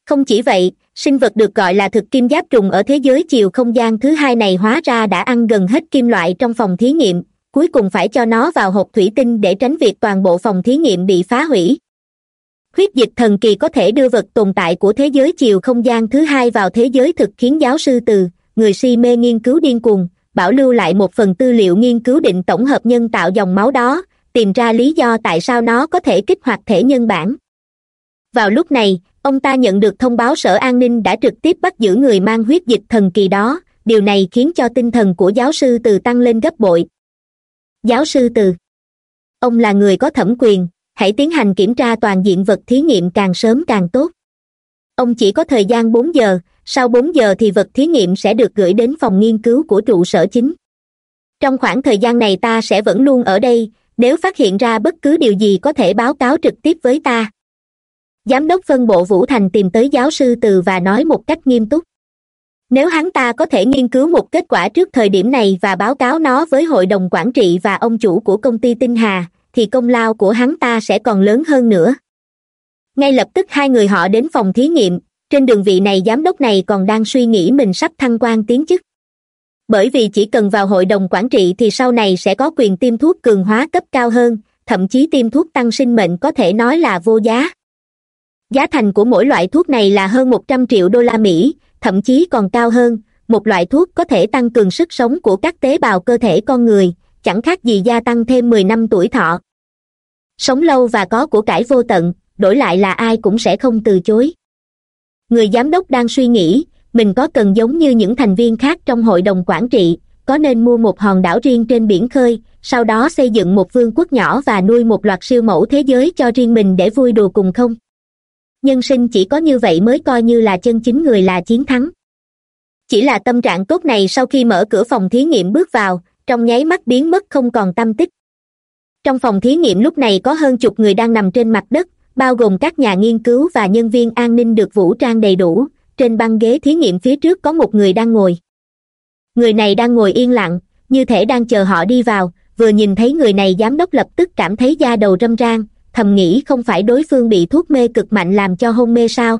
Không chỉ vậy, sinh vật được gọi là thực kim giáp trùng ở thế giới chiều không gian thứ hai này hóa ra đã ăn gần hết kim loại trong phòng thí nghiệm, cuối cùng phải cho nó vào hộp thủy tinh để tránh việc toàn bộ phòng thí nghiệm bị phá hủy. Huyết dịch thần kỳ có thể đưa vật tồn tại của thế giới chiều không gian thứ hai vào thế giới thực khiến giáo sư từ người si mê nghiên cứu điên cuồng, bảo lưu lại một phần tư liệu nghiên cứu định tổng hợp nhân tạo dòng máu đó, tìm ra lý do tại sao nó có thể kích hoạt thể nhân bản. Vào lúc này, ông ta nhận được thông báo sở an ninh đã trực tiếp bắt giữ người mang huyết dịch thần kỳ đó, điều này khiến cho tinh thần của giáo sư từ tăng lên gấp bội. Giáo sư từ, ông là người có thẩm quyền, hãy tiến hành kiểm tra toàn diện vật thí nghiệm càng sớm càng tốt. Ông chỉ có thời gian bốn giờ sau bốn giờ thì vật thí nghiệm sẽ được gửi đến phòng nghiên cứu của trụ sở chính. Trong khoảng thời gian này ta sẽ vẫn luôn ở đây, nếu phát hiện ra bất cứ điều gì có thể báo cáo trực tiếp với ta. Giám đốc phân bộ vũ thành tìm tới giáo sư từ và nói một cách nghiêm túc. Nếu hắn ta có thể nghiên cứu một kết quả trước thời điểm này và báo cáo nó với hội đồng quản trị và ông chủ của công ty tinh hà, thì công lao của hắn ta sẽ còn lớn hơn nữa. Ngay lập tức hai người họ đến phòng thí nghiệm trên đường vị này giám đốc này còn đang suy nghĩ mình sắp thăng quan tiến chức. Bởi vì chỉ cần vào hội đồng quản trị thì sau này sẽ có quyền tiêm thuốc cường hóa cấp cao hơn, thậm chí tiêm thuốc tăng sinh mệnh có thể nói là vô giá. Giá thành của mỗi loại thuốc này là hơn một trăm triệu đô la mỹ, thậm chí còn cao hơn, một loại thuốc có thể tăng cường sức sống của các tế bào cơ thể con người, chẳng khác gì gia tăng thêm mười năm tuổi thọ. Sống lâu và có của cải vô tận, đổi lại là ai cũng sẽ không từ chối người giám đốc đang suy nghĩ, mình có cần giống như những thành viên khác trong hội đồng quản trị, có nên mua một hòn đảo riêng trên biển khơi, sau đó xây dựng một vương quốc nhỏ và nuôi một loạt siêu mẫu thế giới cho riêng mình để vui đùa cùng không? Nhân sinh chỉ có như vậy mới coi như là chân chính người là chiến thắng. Chỉ là tâm trạng tốt này sau khi mở cửa phòng thí nghiệm bước vào, trong nháy mắt biến mất không còn tâm tích. Trong phòng thí nghiệm lúc này có hơn chục người đang nằm trên mặt đất bao gồm các nhà nghiên cứu và nhân viên an ninh được vũ trang đầy đủ. Trên băng ghế thí nghiệm phía trước có một người đang ngồi. Người này đang ngồi yên lặng, như thể đang chờ họ đi vào. Vừa nhìn thấy người này, giám đốc lập tức cảm thấy da đầu râm ran, thầm nghĩ không phải đối phương bị thuốc mê cực mạnh làm cho hôn mê sao.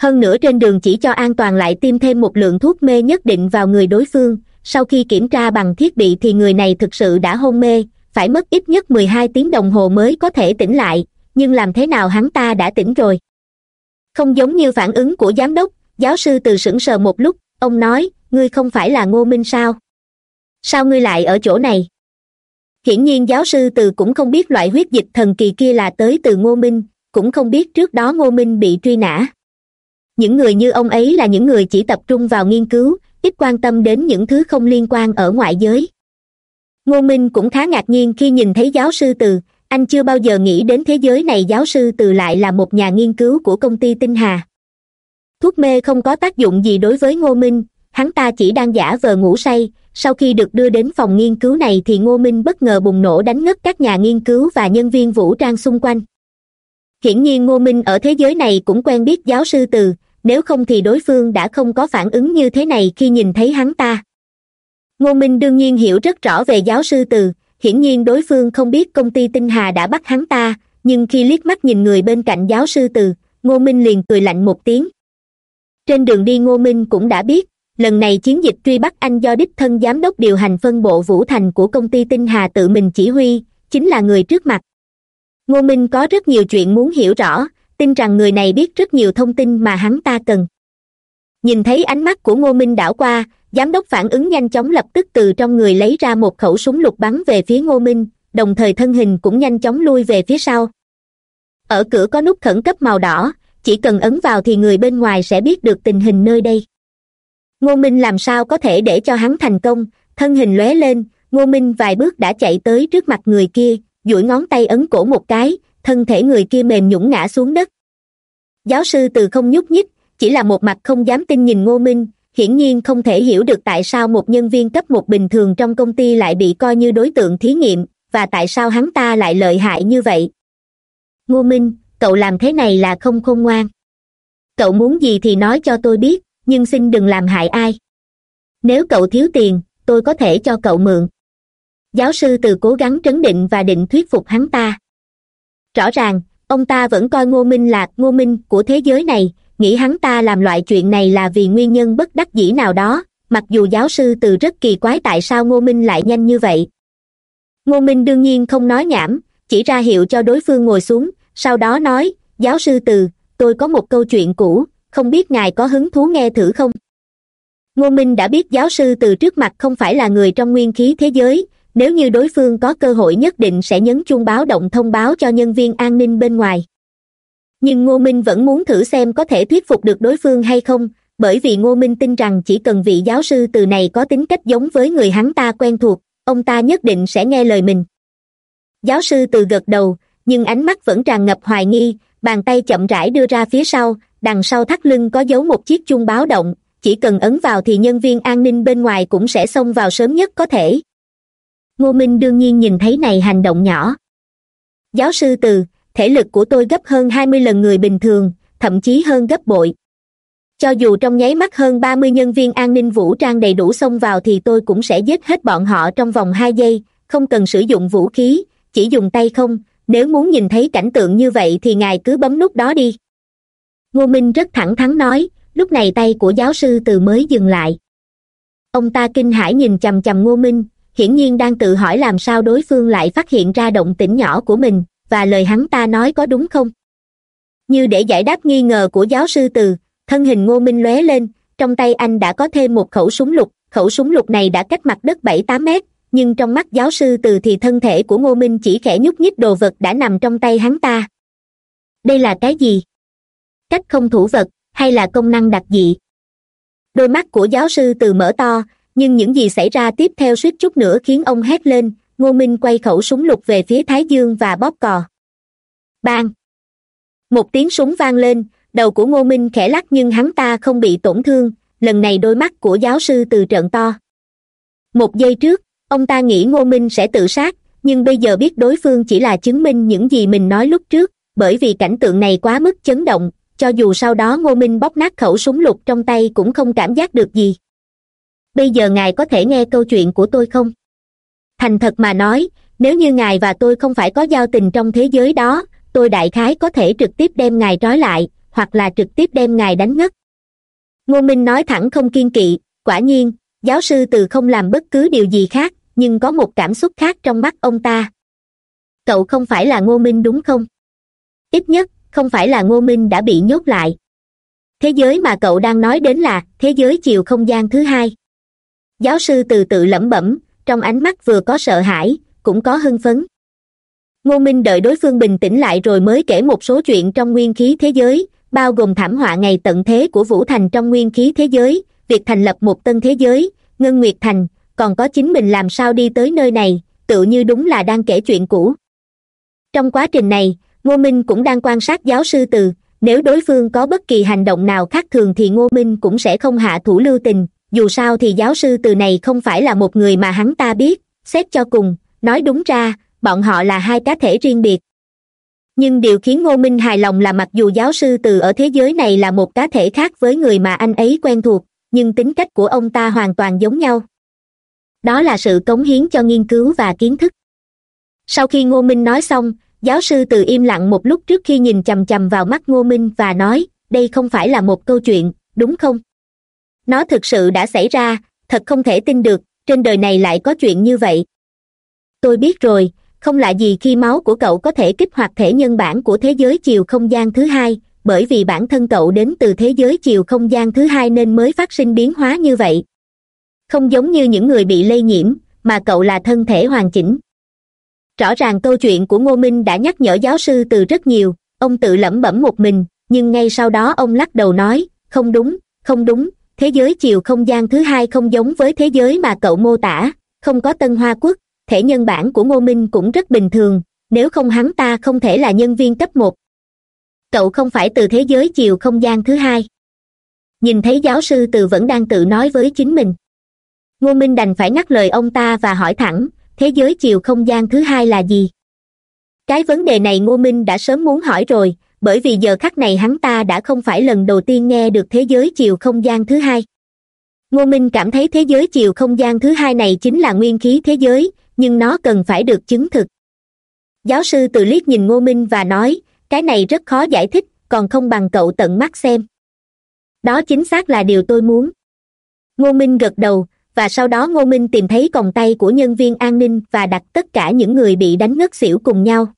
Hơn nữa trên đường chỉ cho an toàn lại tiêm thêm một lượng thuốc mê nhất định vào người đối phương. Sau khi kiểm tra bằng thiết bị thì người này thực sự đã hôn mê, phải mất ít nhất mười hai tiếng đồng hồ mới có thể tỉnh lại nhưng làm thế nào hắn ta đã tỉnh rồi? Không giống như phản ứng của giám đốc, giáo sư từ sững sờ một lúc, ông nói, ngươi không phải là ngô minh sao? Sao ngươi lại ở chỗ này? Hiển nhiên giáo sư từ cũng không biết loại huyết dịch thần kỳ kia là tới từ ngô minh, cũng không biết trước đó ngô minh bị truy nã. Những người như ông ấy là những người chỉ tập trung vào nghiên cứu, ít quan tâm đến những thứ không liên quan ở ngoại giới. Ngô minh cũng khá ngạc nhiên khi nhìn thấy giáo sư từ anh chưa bao giờ nghĩ đến thế giới này giáo sư từ lại là một nhà nghiên cứu của công ty tinh hà. Thuốc mê không có tác dụng gì đối với ngô minh, hắn ta chỉ đang giả vờ ngủ say, sau khi được đưa đến phòng nghiên cứu này thì ngô minh bất ngờ bùng nổ đánh ngất các nhà nghiên cứu và nhân viên vũ trang xung quanh. Hiển nhiên ngô minh ở thế giới này cũng quen biết giáo sư từ, nếu không thì đối phương đã không có phản ứng như thế này khi nhìn thấy hắn ta. Ngô minh đương nhiên hiểu rất rõ về giáo sư từ hiển nhiên đối phương không biết công ty tinh hà đã bắt hắn ta, nhưng khi liếc mắt nhìn người bên cạnh giáo sư từ, ngô minh liền cười lạnh một tiếng. Trên đường đi ngô minh cũng đã biết, lần này chiến dịch truy bắt anh do đích thân giám đốc điều hành phân bộ vũ thành của công ty tinh hà tự mình chỉ huy, chính là người trước mặt. Ngô minh có rất nhiều chuyện muốn hiểu rõ, tin rằng người này biết rất nhiều thông tin mà hắn ta cần. Nhìn thấy ánh mắt của ngô minh đảo qua giám đốc phản ứng nhanh chóng lập tức từ trong người lấy ra một khẩu súng lục bắn về phía ngô minh, đồng thời thân hình cũng nhanh chóng lui về phía sau. Ở cửa có nút khẩn cấp màu đỏ, chỉ cần ấn vào thì người bên ngoài sẽ biết được tình hình nơi đây. Ngô minh làm sao có thể để cho hắn thành công? Thân hình lóe lên, ngô minh vài bước đã chạy tới trước mặt người kia, duỗi ngón tay ấn cổ một cái, thân thể người kia mềm nhũng ngã xuống đất. Giáo sư từ không nhúc nhích, chỉ là một mặt không dám tin nhìn ngô minh hiển nhiên không thể hiểu được tại sao một nhân viên cấp một bình thường trong công ty lại bị coi như đối tượng thí nghiệm, và tại sao hắn ta lại lợi hại như vậy. Ngô minh, cậu làm thế này là không khôn ngoan. Cậu muốn gì thì nói cho tôi biết, nhưng xin đừng làm hại ai. Nếu cậu thiếu tiền, tôi có thể cho cậu mượn. Giáo sư từ cố gắng trấn định và định thuyết phục hắn ta. Rõ ràng, ông ta vẫn coi ngô minh là ngô minh của thế giới này nghĩ hắn ta làm loại chuyện này là vì nguyên nhân bất đắc dĩ nào đó, mặc dù giáo sư từ rất kỳ quái tại sao ngô minh lại nhanh như vậy. Ngô minh đương nhiên không nói nhảm, chỉ ra hiệu cho đối phương ngồi xuống, sau đó nói, giáo sư từ, tôi có một câu chuyện cũ, không biết ngài có hứng thú nghe thử không? Ngô minh đã biết giáo sư từ trước mặt không phải là người trong nguyên khí thế giới, nếu như đối phương có cơ hội nhất định sẽ nhấn chuông báo động thông báo cho nhân viên an ninh bên ngoài nhưng ngô minh vẫn muốn thử xem có thể thuyết phục được đối phương hay không, bởi vì ngô minh tin rằng chỉ cần vị giáo sư từ này có tính cách giống với người hắn ta quen thuộc, ông ta nhất định sẽ nghe lời mình. Giáo sư từ gật đầu, nhưng ánh mắt vẫn tràn ngập hoài nghi, bàn tay chậm rãi đưa ra phía sau, đằng sau thắt lưng có giấu một chiếc chuông báo động, chỉ cần ấn vào thì nhân viên an ninh bên ngoài cũng sẽ xông vào sớm nhất có thể. Ngô minh đương nhiên nhìn thấy này hành động nhỏ. Giáo sư từ thể lực của tôi gấp hơn hai mươi lần người bình thường, thậm chí hơn gấp bội. Cho dù trong nháy mắt hơn ba mươi nhân viên an ninh vũ trang đầy đủ xông vào thì tôi cũng sẽ giết hết bọn họ trong vòng hai giây, không cần sử dụng vũ khí, chỉ dùng tay không. Nếu muốn nhìn thấy cảnh tượng như vậy thì ngài cứ bấm nút đó đi. Ngô minh rất thẳng thắn nói, lúc này tay của giáo sư từ mới dừng lại. Ông ta kinh hãi nhìn chằm chằm ngô minh, hiển nhiên đang tự hỏi làm sao đối phương lại phát hiện ra động tĩnh nhỏ của mình và lời hắn ta nói có đúng không? Như để giải đáp nghi ngờ của giáo sư từ, thân hình ngô minh lóe lên, trong tay anh đã có thêm một khẩu súng lục. Khẩu súng lục này đã cách mặt đất bảy tám mét, nhưng trong mắt giáo sư từ thì thân thể của ngô minh chỉ khẽ nhúc nhích đồ vật đã nằm trong tay hắn ta. Đây là cái gì? Cách không thủ vật, hay là công năng đặc dị? Đôi mắt của giáo sư từ mở to, nhưng những gì xảy ra tiếp theo suýt chút nữa khiến ông hét lên ngô minh quay khẩu súng lục về phía thái dương và bóp cò. Bang! Một tiếng súng vang lên, đầu của ngô minh khẽ lắc nhưng hắn ta không bị tổn thương, lần này đôi mắt của giáo sư từ trận to. Một giây trước, ông ta nghĩ ngô minh sẽ tự sát, nhưng bây giờ biết đối phương chỉ là chứng minh những gì mình nói lúc trước, bởi vì cảnh tượng này quá mức chấn động, cho dù sau đó ngô minh bóc nát khẩu súng lục trong tay cũng không cảm giác được gì. Bây giờ ngài có thể nghe câu chuyện của tôi không? Thành thật mà nói, nếu như ngài và tôi không phải có giao tình trong thế giới đó, tôi đại khái có thể trực tiếp đem ngài trói lại, hoặc là trực tiếp đem ngài đánh ngất. Ngô minh nói thẳng không kiên kỵ, quả nhiên, giáo sư từ không làm bất cứ điều gì khác, nhưng có một cảm xúc khác trong mắt ông ta. Cậu không phải là ngô minh đúng không? Ít nhất, không phải là ngô minh đã bị nhốt lại. Thế giới mà cậu đang nói đến là thế giới chiều không gian thứ hai. Giáo sư từ tự lẩm bẩm trong ánh mắt vừa có sợ hãi, cũng có hưng phấn. Ngô minh đợi đối phương bình tĩnh lại rồi mới kể một số chuyện trong nguyên khí thế giới, bao gồm thảm họa ngày tận thế của vũ thành trong nguyên khí thế giới, việc thành lập một tân thế giới, ngân nguyệt thành, còn có chính mình làm sao đi tới nơi này, tự như đúng là đang kể chuyện cũ. Trong quá trình này, ngô minh cũng đang quan sát giáo sư từ, nếu đối phương có bất kỳ hành động nào khác thường thì ngô minh cũng sẽ không hạ thủ lưu tình dù sao thì giáo sư từ này không phải là một người mà hắn ta biết, xét cho cùng, nói đúng ra, bọn họ là hai cá thể riêng biệt. Nhưng điều khiến ngô minh hài lòng là mặc dù giáo sư từ ở thế giới này là một cá thể khác với người mà anh ấy quen thuộc, nhưng tính cách của ông ta hoàn toàn giống nhau. Đó là sự cống hiến cho nghiên cứu và kiến thức. Sau khi ngô minh nói xong, giáo sư từ im lặng một lúc trước khi nhìn chằm chằm vào mắt ngô minh và nói, đây không phải là một câu chuyện, đúng không? Nó thực sự đã xảy ra, thật không thể tin được, trên đời này lại có chuyện như vậy. Tôi biết rồi, không lạ gì khi máu của cậu có thể kích hoạt thể nhân bản của thế giới chiều không gian thứ hai, bởi vì bản thân cậu đến từ thế giới chiều không gian thứ hai nên mới phát sinh biến hóa như vậy. Không giống như những người bị lây nhiễm, mà cậu là thân thể hoàn chỉnh. Rõ ràng câu chuyện của ngô minh đã nhắc nhở giáo sư từ rất nhiều, ông tự lẩm bẩm một mình, nhưng ngay sau đó ông lắc đầu nói, không đúng không đúng thế giới chiều không gian thứ hai không giống với thế giới mà cậu mô tả, không có tân hoa quốc, thể nhân bản của ngô minh cũng rất bình thường, nếu không hắn ta không thể là nhân viên cấp một. Cậu không phải từ thế giới chiều không gian thứ hai. Nhìn thấy giáo sư từ vẫn đang tự nói với chính mình. Ngô minh đành phải ngắt lời ông ta và hỏi thẳng, thế giới chiều không gian thứ hai là gì? Cái vấn đề này ngô minh đã sớm muốn hỏi rồi bởi vì giờ khắc này hắn ta đã không phải lần đầu tiên nghe được thế giới chiều không gian thứ hai. Ngô minh cảm thấy thế giới chiều không gian thứ hai này chính là nguyên khí thế giới, nhưng nó cần phải được chứng thực. Giáo sư từ liếc nhìn ngô minh và nói, cái này rất khó giải thích, còn không bằng cậu tận mắt xem. Đó chính xác là điều tôi muốn. Ngô minh gật đầu, và sau đó ngô minh tìm thấy còng tay của nhân viên an ninh và đặt tất cả những người bị đánh ngất xỉu cùng nhau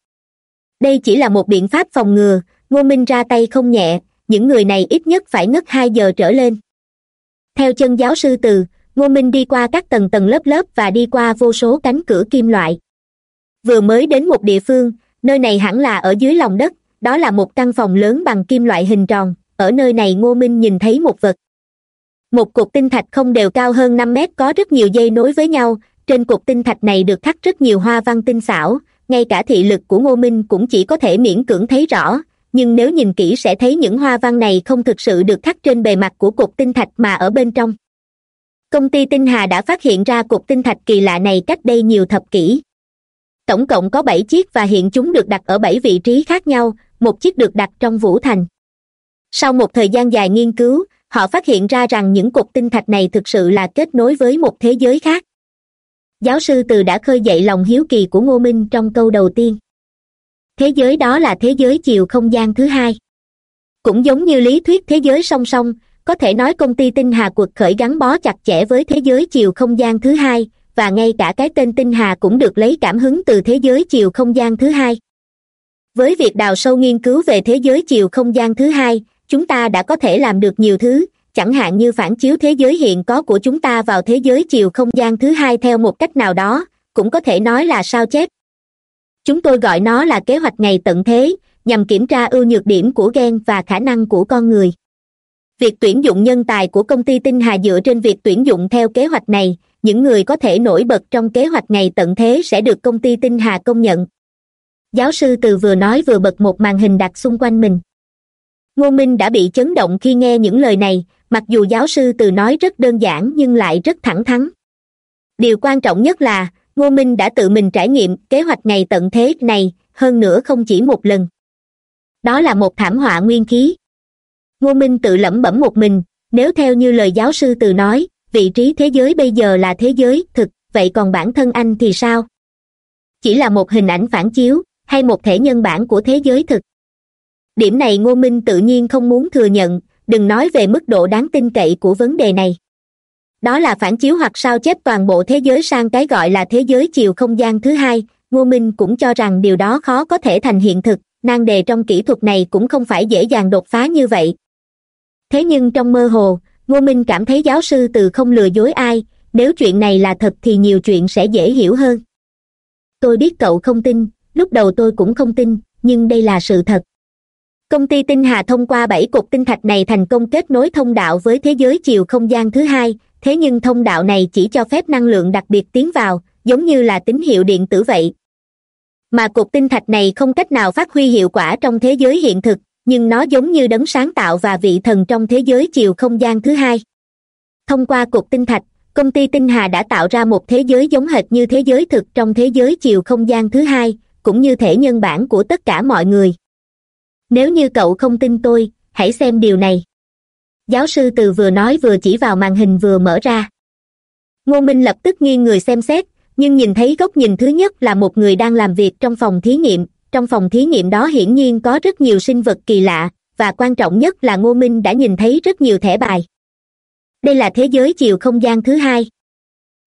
đây chỉ là một biện pháp phòng ngừa. Ngô minh ra tay không nhẹ. Những người này ít nhất phải ngất hai giờ trở lên. Theo chân giáo sư từ, ngô minh đi qua các tầng tầng lớp lớp và đi qua vô số cánh cửa kim loại. Vừa mới đến một địa phương, nơi này hẳn là ở dưới lòng đất. Đó là một căn phòng lớn bằng kim loại hình tròn. Ở nơi này ngô minh nhìn thấy một vật. Một cục tinh thạch không đều cao hơn năm mét, có rất nhiều dây nối với nhau. Trên cục tinh thạch này được khắc rất nhiều hoa văn tinh xảo ngay cả thị lực của ngô minh cũng chỉ có thể miễn cưỡng thấy rõ, nhưng nếu nhìn kỹ sẽ thấy những hoa văn này không thực sự được khắc trên bề mặt của cục tinh thạch mà ở bên trong. Công ty tinh hà đã phát hiện ra cục tinh thạch kỳ lạ này cách đây nhiều thập kỷ. Tổng cộng có bảy chiếc và hiện chúng được đặt ở bảy vị trí khác nhau, một chiếc được đặt trong vũ thành. Sau một thời gian dài nghiên cứu, họ phát hiện ra rằng những cục tinh thạch này thực sự là kết nối với một thế giới khác giáo sư từ đã khơi dậy lòng hiếu kỳ của ngô minh trong câu đầu tiên. Thế giới đó là thế giới chiều không gian thứ hai. Cũng giống như lý thuyết thế giới song song, có thể nói công ty tinh hà cuộc khởi gắn bó chặt chẽ với thế giới chiều không gian thứ hai, và ngay cả cái tên tinh hà cũng được lấy cảm hứng từ thế giới chiều không gian thứ hai. Với việc đào sâu nghiên cứu về thế giới chiều không gian thứ hai, chúng ta đã có thể làm được nhiều thứ chẳng hạn như phản chiếu thế giới hiện có của chúng ta vào thế giới chiều không gian thứ hai theo một cách nào đó, cũng có thể nói là sao chép. Chúng tôi gọi nó là kế hoạch ngày tận thế, nhằm kiểm tra ưu nhược điểm của gen và khả năng của con người. Việc tuyển dụng nhân tài của công ty tinh hà dựa trên việc tuyển dụng theo kế hoạch này, những người có thể nổi bật trong kế hoạch ngày tận thế sẽ được công ty tinh hà công nhận. Giáo sư từ vừa nói vừa bật một màn hình đặt xung quanh mình. Ngô minh đã bị chấn động khi nghe những lời này mặc dù giáo sư từ nói rất đơn giản nhưng lại rất thẳng thắn. Điều quan trọng nhất là, ngô minh đã tự mình trải nghiệm kế hoạch ngày tận thế này hơn nữa không chỉ một lần. Đó là một thảm họa nguyên khí. Ngô minh tự lẩm bẩm một mình, nếu theo như lời giáo sư từ nói, vị trí thế giới bây giờ là thế giới thực, vậy còn bản thân anh thì sao? Chỉ là một hình ảnh phản chiếu, hay một thể nhân bản của thế giới thực? Điểm này ngô minh tự nhiên không muốn thừa nhận đừng nói về mức độ đáng tin cậy của vấn đề này. Đó là phản chiếu hoặc sao chép toàn bộ thế giới sang cái gọi là thế giới chiều không gian thứ hai. Ngô minh cũng cho rằng điều đó khó có thể thành hiện thực, nan đề trong kỹ thuật này cũng không phải dễ dàng đột phá như vậy. Thế nhưng trong mơ hồ, ngô minh cảm thấy giáo sư từ không lừa dối ai, nếu chuyện này là thật thì nhiều chuyện sẽ dễ hiểu hơn. Tôi biết cậu không tin, lúc đầu tôi cũng không tin, nhưng đây là sự thật công ty tinh hà thông qua bảy cục tinh thạch này thành công kết nối thông đạo với thế giới chiều không gian thứ hai. Thế nhưng thông đạo này chỉ cho phép năng lượng đặc biệt tiến vào, giống như là tín hiệu điện tử vậy. Mà cục tinh thạch này không cách nào phát huy hiệu quả trong thế giới hiện thực, nhưng nó giống như đấng sáng tạo và vị thần trong thế giới chiều không gian thứ hai. Thông qua cục tinh thạch, công ty tinh hà đã tạo ra một thế giới giống hệt như thế giới thực trong thế giới chiều không gian thứ hai, cũng như thể nhân bản của tất cả mọi người nếu như cậu không tin tôi, hãy xem điều này. Giáo sư từ vừa nói vừa chỉ vào màn hình vừa mở ra. Ngô minh lập tức nghiêng người xem xét, nhưng nhìn thấy góc nhìn thứ nhất là một người đang làm việc trong phòng thí nghiệm. Trong phòng thí nghiệm đó hiển nhiên có rất nhiều sinh vật kỳ lạ, và quan trọng nhất là ngô minh đã nhìn thấy rất nhiều thẻ bài. Đây là thế giới chiều không gian thứ hai.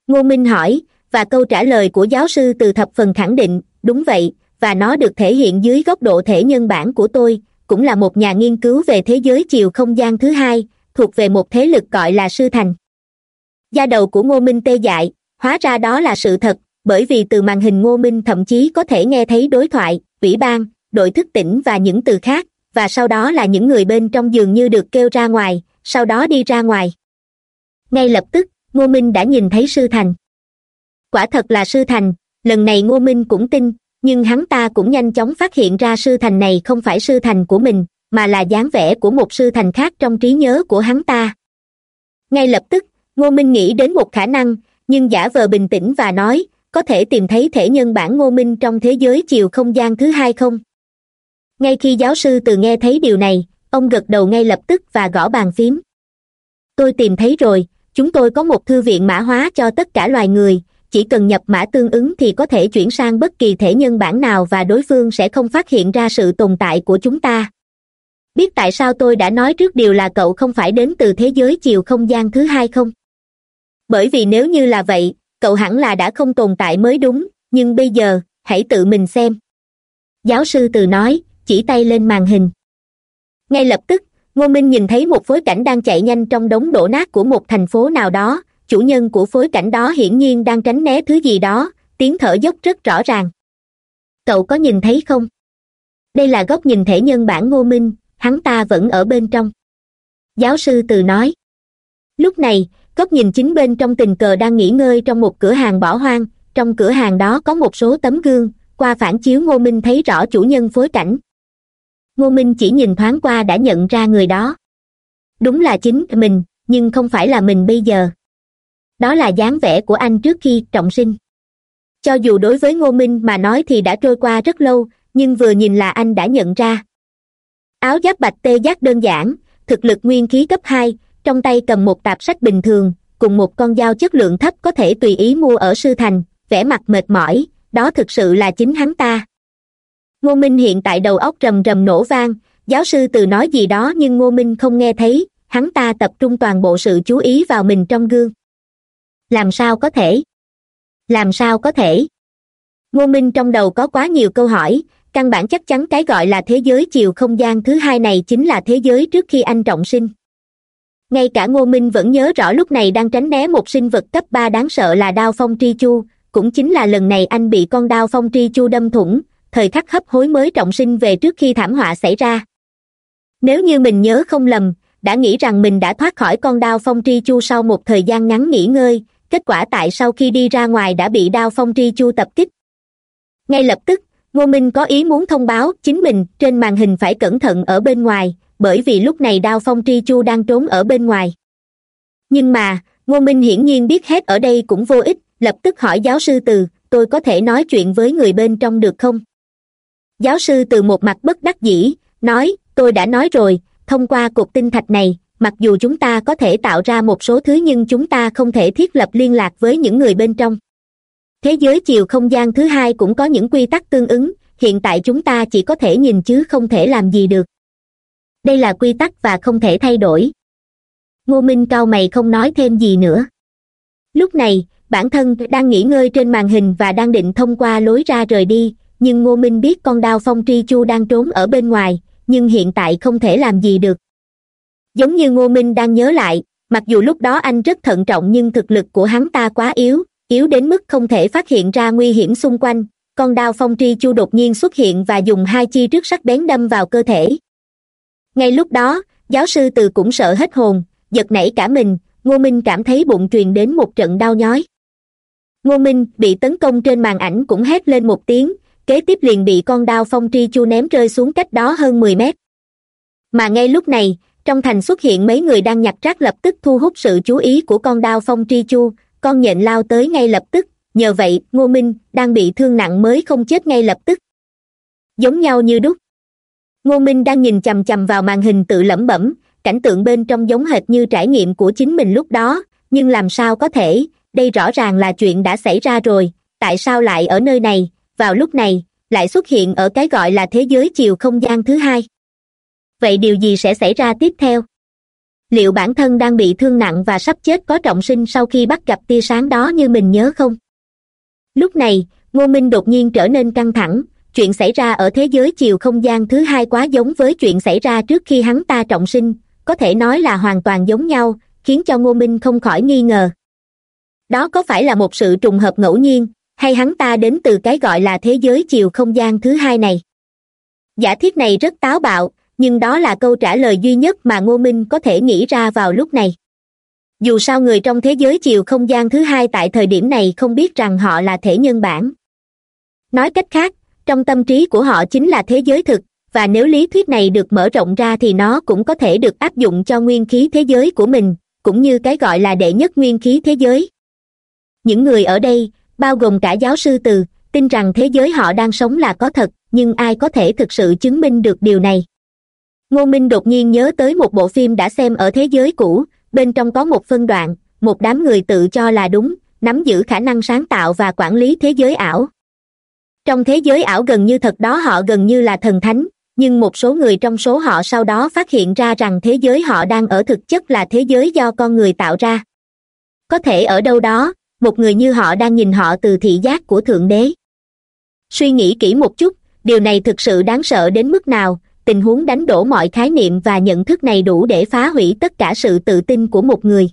Ngô minh hỏi, và câu trả lời của giáo sư từ thập phần khẳng định, đúng vậy và nó được thể hiện dưới góc độ thể nhân bản của tôi, cũng là một nhà nghiên cứu về thế giới chiều không gian thứ hai, thuộc về một thế lực gọi là sư thành. Da đầu của ngô minh tê dại hóa ra đó là sự thật, bởi vì từ màn hình ngô minh thậm chí có thể nghe thấy đối thoại, ủy ban, đội thức tỉnh và những từ khác, và sau đó là những người bên trong giường như được kêu ra ngoài, sau đó đi ra ngoài. Ngay lập tức, ngô minh đã nhìn thấy sư thành. Quả thật là sư thành, lần này ngô minh cũng tin nhưng hắn ta cũng nhanh chóng phát hiện ra sư thành này không phải sư thành của mình, mà là dáng vẻ của một sư thành khác trong trí nhớ của hắn ta. Ngay lập tức, ngô minh nghĩ đến một khả năng, nhưng giả vờ bình tĩnh và nói, có thể tìm thấy thể nhân bản ngô minh trong thế giới chiều không gian thứ hai không? Ngay khi giáo sư từ nghe thấy điều này, ông gật đầu ngay lập tức và gõ bàn phím. Tôi tìm thấy rồi, chúng tôi có một thư viện mã hóa cho tất cả loài người chỉ cần nhập mã tương ứng thì có thể chuyển sang bất kỳ thể nhân bản nào và đối phương sẽ không phát hiện ra sự tồn tại của chúng ta. Biết tại sao tôi đã nói trước điều là cậu không phải đến từ thế giới chiều không gian thứ hai không? Bởi vì nếu như là vậy, cậu hẳn là đã không tồn tại mới đúng, nhưng bây giờ, hãy tự mình xem. Giáo sư từ nói, chỉ tay lên màn hình. Ngay lập tức, ngô minh nhìn thấy một phối cảnh đang chạy nhanh trong đống đổ nát của một thành phố nào đó chủ nhân của phối cảnh đó hiển nhiên đang tránh né thứ gì đó, tiếng thở dốc rất rõ ràng. Cậu có nhìn thấy không? Đây là góc nhìn thể nhân bản ngô minh, hắn ta vẫn ở bên trong. Giáo sư từ nói. Lúc này, góc nhìn chính bên trong tình cờ đang nghỉ ngơi trong một cửa hàng bỏ hoang, trong cửa hàng đó có một số tấm gương, qua phản chiếu ngô minh thấy rõ chủ nhân phối cảnh. Ngô minh chỉ nhìn thoáng qua đã nhận ra người đó. Đúng là chính mình, nhưng không phải là mình bây giờ đó là dáng vẻ của anh trước khi trọng sinh. Cho dù đối với ngô minh mà nói thì đã trôi qua rất lâu, nhưng vừa nhìn là anh đã nhận ra. Áo giáp bạch tê giác đơn giản, thực lực nguyên khí cấp hai, trong tay cầm một tạp sách bình thường, cùng một con dao chất lượng thấp có thể tùy ý mua ở sư thành, vẻ mặt mệt mỏi, đó thực sự là chính hắn ta. Ngô minh hiện tại đầu óc rầm rầm nổ vang, giáo sư từ nói gì đó nhưng ngô minh không nghe thấy, hắn ta tập trung toàn bộ sự chú ý vào mình trong gương làm sao có thể? Làm sao có thể? Ngô minh trong đầu có quá nhiều câu hỏi, căn bản chắc chắn cái gọi là thế giới chiều không gian thứ hai này chính là thế giới trước khi anh trọng sinh. Ngay cả ngô minh vẫn nhớ rõ lúc này đang tránh né một sinh vật cấp ba đáng sợ là đao phong tri chu, cũng chính là lần này anh bị con đao phong tri chu đâm thủng, thời khắc hấp hối mới trọng sinh về trước khi thảm họa xảy ra. Nếu như mình nhớ không lầm, đã nghĩ rằng mình đã thoát khỏi con đao phong tri chu sau một thời gian ngắn nghỉ ngơi kết quả tại sau khi đi ra ngoài đã bị đao phong tri chu tập kích. Ngay lập tức, ngô minh có ý muốn thông báo chính mình trên màn hình phải cẩn thận ở bên ngoài, bởi vì lúc này đao phong tri chu đang trốn ở bên ngoài. Nhưng mà, ngô minh hiển nhiên biết hết ở đây cũng vô ích, lập tức hỏi giáo sư từ, tôi có thể nói chuyện với người bên trong được không? Giáo sư từ một mặt bất đắc dĩ, nói, tôi đã nói rồi, thông qua cuộc tinh thạch này mặc dù chúng ta có thể tạo ra một số thứ nhưng chúng ta không thể thiết lập liên lạc với những người bên trong. Thế giới chiều không gian thứ hai cũng có những quy tắc tương ứng, hiện tại chúng ta chỉ có thể nhìn chứ không thể làm gì được. Đây là quy tắc và không thể thay đổi. Ngô minh cao mày không nói thêm gì nữa. Lúc này, bản thân đang nghỉ ngơi trên màn hình và đang định thông qua lối ra rời đi, nhưng ngô minh biết con đao phong tri chu đang trốn ở bên ngoài, nhưng hiện tại không thể làm gì được giống như ngô minh đang nhớ lại, mặc dù lúc đó anh rất thận trọng nhưng thực lực của hắn ta quá yếu yếu đến mức không thể phát hiện ra nguy hiểm xung quanh, con đao phong tri chu đột nhiên xuất hiện và dùng hai chi trước sắc bén đâm vào cơ thể. Ngay lúc đó, giáo sư từ cũng sợ hết hồn, giật nảy cả mình, ngô minh cảm thấy bụng truyền đến một trận đau nhói. Ngô minh bị tấn công trên màn ảnh cũng hét lên một tiếng, kế tiếp liền bị con đao phong tri chu ném rơi xuống cách đó hơn mười mét. Mà ngay lúc này trong thành xuất hiện mấy người đang nhặt rác lập tức thu hút sự chú ý của con đao phong tri chu, con nhện lao tới ngay lập tức. Nhờ vậy, ngô minh đang bị thương nặng mới không chết ngay lập tức. Giống nhau như đúc. Ngô minh đang nhìn chằm chằm vào màn hình tự lẩm bẩm, cảnh tượng bên trong giống hệt như trải nghiệm của chính mình lúc đó. Nhưng làm sao có thể? Đây rõ ràng là chuyện đã xảy ra rồi. Tại sao lại ở nơi này? Vào lúc này, lại xuất hiện ở cái gọi là thế giới chiều không gian thứ hai vậy điều gì sẽ xảy ra tiếp theo? Liệu bản thân đang bị thương nặng và sắp chết có trọng sinh sau khi bắt gặp tia sáng đó như mình nhớ không? Lúc này, ngô minh đột nhiên trở nên căng thẳng, chuyện xảy ra ở thế giới chiều không gian thứ hai quá giống với chuyện xảy ra trước khi hắn ta trọng sinh, có thể nói là hoàn toàn giống nhau, khiến cho ngô minh không khỏi nghi ngờ. Đó có phải là một sự trùng hợp ngẫu nhiên, hay hắn ta đến từ cái gọi là thế giới chiều không gian thứ hai này? Giả thiết này rất táo bạo nhưng đó là câu trả lời duy nhất mà ngô minh có thể nghĩ ra vào lúc này. Dù sao người trong thế giới chiều không gian thứ hai tại thời điểm này không biết rằng họ là thể nhân bản. Nói cách khác, trong tâm trí của họ chính là thế giới thực, và nếu lý thuyết này được mở rộng ra thì nó cũng có thể được áp dụng cho nguyên khí thế giới của mình, cũng như cái gọi là đệ nhất nguyên khí thế giới. Những người ở đây, bao gồm cả giáo sư từ, tin rằng thế giới họ đang sống là có thật, nhưng ai có thể thực sự chứng minh được điều này? Ngô minh đột nhiên nhớ tới một bộ phim đã xem ở thế giới cũ, bên trong có một phân đoạn, một đám người tự cho là đúng, nắm giữ khả năng sáng tạo và quản lý thế giới ảo. Trong thế giới ảo gần như thật đó họ gần như là thần thánh, nhưng một số người trong số họ sau đó phát hiện ra rằng thế giới họ đang ở thực chất là thế giới do con người tạo ra. Có thể ở đâu đó, một người như họ đang nhìn họ từ thị giác của thượng đế. Suy nghĩ kỹ một chút, điều này thực sự đáng sợ đến mức nào tình huống đánh đổ mọi khái niệm và nhận thức này đủ để phá hủy tất cả sự tự tin của một người.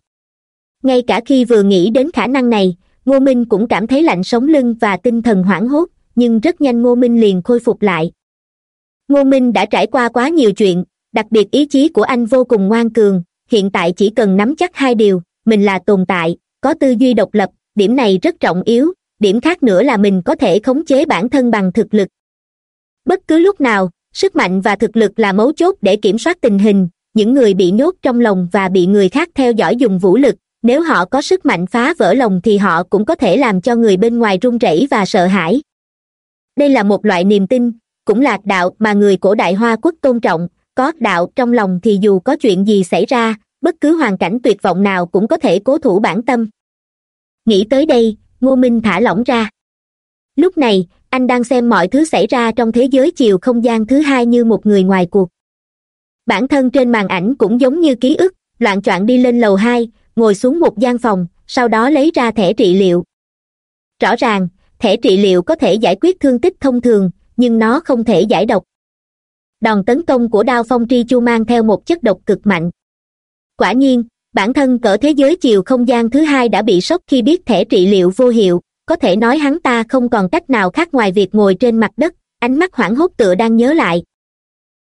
Ngay cả khi vừa nghĩ đến khả năng này, ngô minh cũng cảm thấy lạnh sống lưng và tinh thần hoảng hốt, nhưng rất nhanh ngô minh liền khôi phục lại. Ngô minh đã trải qua quá nhiều chuyện, đặc biệt ý chí của anh vô cùng ngoan cường, hiện tại chỉ cần nắm chắc hai điều, mình là tồn tại, có tư duy độc lập, điểm này rất trọng yếu, điểm khác nữa là mình có thể khống chế bản thân bằng thực lực. Bất cứ lúc nào sức mạnh và thực lực là mấu chốt để kiểm soát tình hình, những người bị nhốt trong lòng và bị người khác theo dõi dùng vũ lực, nếu họ có sức mạnh phá vỡ lòng thì họ cũng có thể làm cho người bên ngoài run rẩy và sợ hãi. Đây là một loại niềm tin, cũng là đạo mà người cổ đại hoa quốc tôn trọng, có đạo trong lòng thì dù có chuyện gì xảy ra, bất cứ hoàn cảnh tuyệt vọng nào cũng có thể cố thủ bản tâm. Nghĩ tới đây, ngô minh thả lỏng ra lúc này, anh đang xem mọi thứ xảy ra trong thế giới chiều không gian thứ hai như một người ngoài cuộc. Bản thân trên màn ảnh cũng giống như ký ức, loạn choạng đi lên lầu hai, ngồi xuống một gian phòng, sau đó lấy ra thẻ trị liệu. Rõ ràng, thẻ trị liệu có thể giải quyết thương tích thông thường, nhưng nó không thể giải độc. Đòn tấn công của đao phong tri chu mang theo một chất độc cực mạnh. Quả nhiên, bản thân cỡ thế giới chiều không gian thứ hai đã bị sốc khi biết thẻ trị liệu vô hiệu có thể nói hắn ta không còn cách nào khác ngoài việc ngồi trên mặt đất, ánh mắt hoảng hốt tựa đang nhớ lại.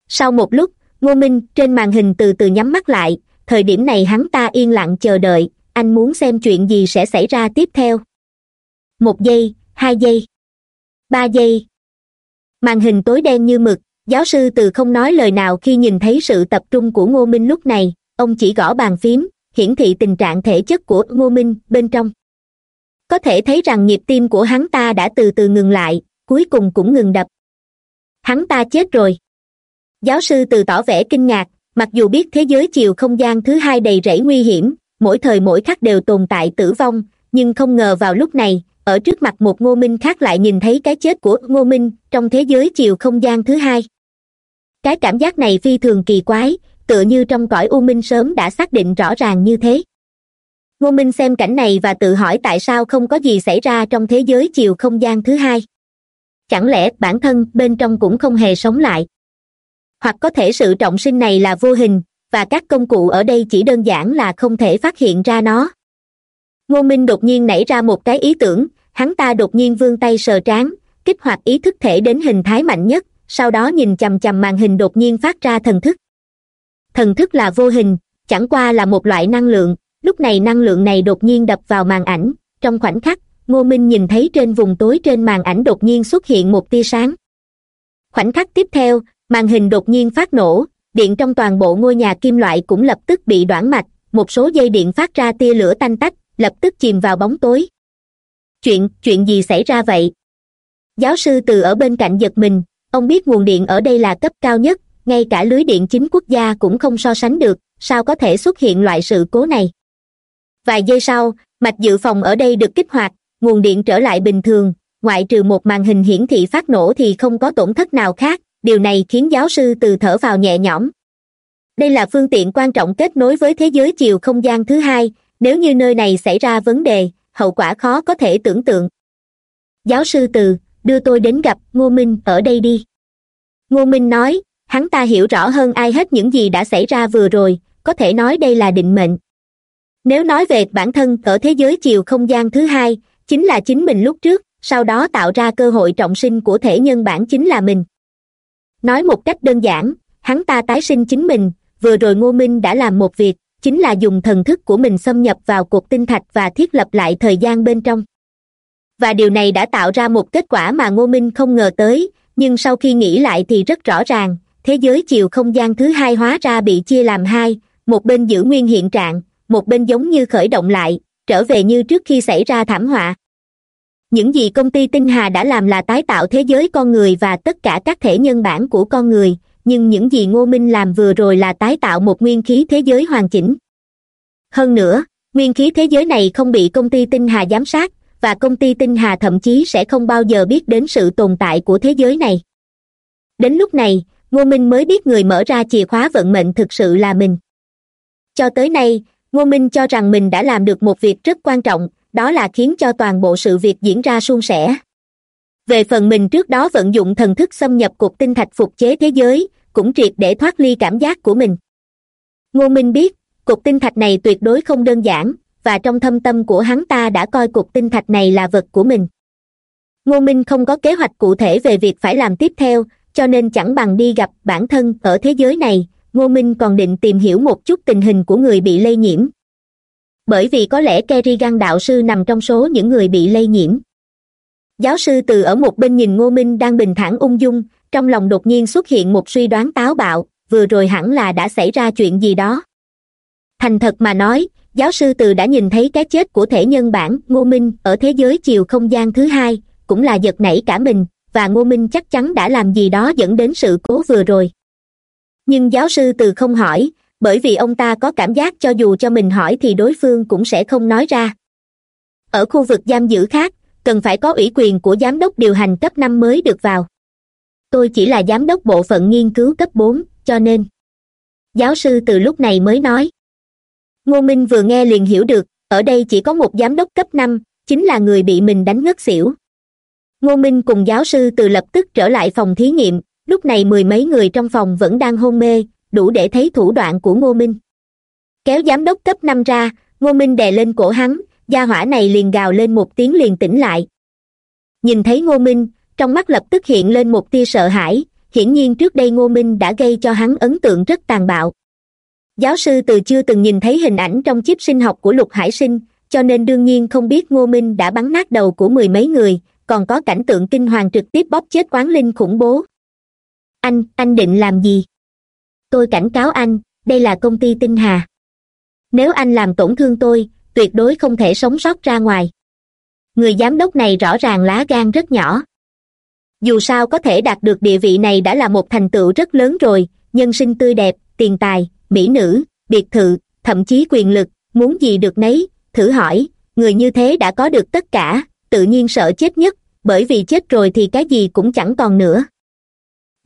Sau một lúc, ngô minh trên màn hình từ từ nhắm mắt lại, thời điểm này hắn ta yên lặng chờ đợi, anh muốn xem chuyện gì sẽ xảy ra tiếp theo. Một giây, hai giây, ba giây. Màn hình tối đen như mực, giáo sư từ không nói lời nào khi nhìn thấy sự tập trung của ngô minh lúc này, ông chỉ gõ bàn phím, hiển thị tình trạng thể chất của ngô minh bên trong có thể thấy rằng nhịp tim của hắn ta đã từ từ ngừng lại, cuối cùng cũng ngừng đập. Hắn ta chết rồi. Giáo sư từ tỏ vẻ kinh ngạc, mặc dù biết thế giới chiều không gian thứ hai đầy rẫy nguy hiểm, mỗi thời mỗi khắc đều tồn tại tử vong, nhưng không ngờ vào lúc này, ở trước mặt một ngô minh khác lại nhìn thấy cái chết của ngô minh trong thế giới chiều không gian thứ hai. Cái cảm giác này phi thường kỳ quái, tựa như trong cõi u minh sớm đã xác định rõ ràng như thế ngô minh xem cảnh này và tự hỏi tại sao không có gì xảy ra trong thế giới chiều không gian thứ hai. Chẳng lẽ bản thân bên trong cũng không hề sống lại? Hoặc có thể sự trọng sinh này là vô hình, và các công cụ ở đây chỉ đơn giản là không thể phát hiện ra nó. Ngô minh đột nhiên nảy ra một cái ý tưởng, hắn ta đột nhiên vươn tay sờ trán, kích hoạt ý thức thể đến hình thái mạnh nhất, sau đó nhìn chằm chằm màn hình đột nhiên phát ra thần thức. Thần thức là vô hình, chẳng qua là một loại năng lượng lúc này năng lượng này đột nhiên đập vào màn ảnh. Trong khoảnh khắc, ngô minh nhìn thấy trên vùng tối trên màn ảnh đột nhiên xuất hiện một tia sáng. Khoảnh khắc tiếp theo, màn hình đột nhiên phát nổ, điện trong toàn bộ ngôi nhà kim loại cũng lập tức bị đoản mạch, một số dây điện phát ra tia lửa tanh tách, lập tức chìm vào bóng tối. Chuyện chuyện gì xảy ra vậy? Giáo sư từ ở bên cạnh giật mình, ông biết nguồn điện ở đây là cấp cao nhất, ngay cả lưới điện chính quốc gia cũng không so sánh được, sao có thể xuất hiện loại sự cố này? Vài giây sau, mạch dự phòng ở đây được kích hoạt, nguồn điện trở lại bình thường. Ngoại trừ một màn hình hiển thị phát nổ thì không có tổn thất nào khác, điều này khiến giáo sư từ thở vào nhẹ nhõm. Đây là phương tiện quan trọng kết nối với thế giới chiều không gian thứ hai, nếu như nơi này xảy ra vấn đề, hậu quả khó có thể tưởng tượng. Giáo sư từ, đưa tôi đến gặp ngô minh ở đây đi. Ngô minh nói, hắn ta hiểu rõ hơn ai hết những gì đã xảy ra vừa rồi, có thể nói đây là định mệnh nếu nói về bản thân ở thế giới chiều không gian thứ hai, chính là chính mình lúc trước, sau đó tạo ra cơ hội trọng sinh của thể nhân bản chính là mình. Nói một cách đơn giản, hắn ta tái sinh chính mình, vừa rồi ngô minh đã làm một việc, chính là dùng thần thức của mình xâm nhập vào cột tinh thạch và thiết lập lại thời gian bên trong. Và điều này đã tạo ra một kết quả mà ngô minh không ngờ tới, nhưng sau khi nghĩ lại thì rất rõ ràng, thế giới chiều không gian thứ hai hóa ra bị chia làm hai, một bên giữ nguyên hiện trạng một bên giống như khởi động lại, trở về như trước khi xảy ra thảm họa. Những gì công ty tinh hà đã làm là tái tạo thế giới con người và tất cả các thể nhân bản của con người, nhưng những gì ngô minh làm vừa rồi là tái tạo một nguyên khí thế giới hoàn chỉnh. Hơn nữa, nguyên khí thế giới này không bị công ty tinh hà giám sát, và công ty tinh hà thậm chí sẽ không bao giờ biết đến sự tồn tại của thế giới này. Đến lúc này, ngô minh mới biết người mở ra chìa khóa vận mệnh thực sự là mình. Cho tới nay ngô minh cho rằng mình đã làm được một việc rất quan trọng, đó là khiến cho toàn bộ sự việc diễn ra suôn sẻ. Về phần mình trước đó vận dụng thần thức xâm nhập cục tinh thạch phục chế thế giới, cũng triệt để thoát ly cảm giác của mình. Ngô minh biết cục tinh thạch này tuyệt đối không đơn giản, và trong thâm tâm của hắn ta đã coi cục tinh thạch này là vật của mình. Ngô minh không có kế hoạch cụ thể về việc phải làm tiếp theo, cho nên chẳng bằng đi gặp bản thân ở thế giới này ngô minh còn định tìm hiểu một chút tình hình của người bị lây nhiễm. Bởi vì có lẽ kerrigan đạo sư nằm trong số những người bị lây nhiễm. Giáo sư từ ở một bên nhìn ngô minh đang bình thản ung dung, trong lòng đột nhiên xuất hiện một suy đoán táo bạo, vừa rồi hẳn là đã xảy ra chuyện gì đó. Thành thật mà nói, giáo sư từ đã nhìn thấy cái chết của thể nhân bản ngô minh ở thế giới chiều không gian thứ hai, cũng là giật nảy cả mình, và ngô minh chắc chắn đã làm gì đó dẫn đến sự cố vừa rồi nhưng giáo sư từ không hỏi, bởi vì ông ta có cảm giác cho dù cho mình hỏi thì đối phương cũng sẽ không nói ra. Ở khu vực giam giữ khác, cần phải có ủy quyền của giám đốc điều hành cấp năm mới được vào. Tôi chỉ là giám đốc bộ phận nghiên cứu cấp bốn, cho nên. Giáo sư từ lúc này mới nói. Ngô minh vừa nghe liền hiểu được, ở đây chỉ có một giám đốc cấp năm, chính là người bị mình đánh ngất xỉu. Ngô minh cùng giáo sư từ lập tức trở lại phòng thí nghiệm lúc này mười mấy người trong phòng vẫn đang hôn mê, đủ để thấy thủ đoạn của ngô minh. Kéo giám đốc cấp năm ra, ngô minh đè lên cổ hắn, gia hỏa này liền gào lên một tiếng liền tỉnh lại. Nhìn thấy ngô minh, trong mắt lập tức hiện lên một tia sợ hãi, hiển nhiên trước đây ngô minh đã gây cho hắn ấn tượng rất tàn bạo. Giáo sư từ chưa từng nhìn thấy hình ảnh trong chip sinh học của lục hải sinh, cho nên đương nhiên không biết ngô minh đã bắn nát đầu của mười mấy người, còn có cảnh tượng kinh hoàng trực tiếp bóp chết quán linh khủng bố anh anh định làm gì? Tôi cảnh cáo anh, đây là công ty tinh hà. Nếu anh làm tổn thương tôi, tuyệt đối không thể sống sót ra ngoài. Người giám đốc này rõ ràng lá gan rất nhỏ. Dù sao có thể đạt được địa vị này đã là một thành tựu rất lớn rồi, nhân sinh tươi đẹp, tiền tài, mỹ nữ, biệt thự, thậm chí quyền lực, muốn gì được nấy, thử hỏi, người như thế đã có được tất cả, tự nhiên sợ chết nhất, bởi vì chết rồi thì cái gì cũng chẳng còn nữa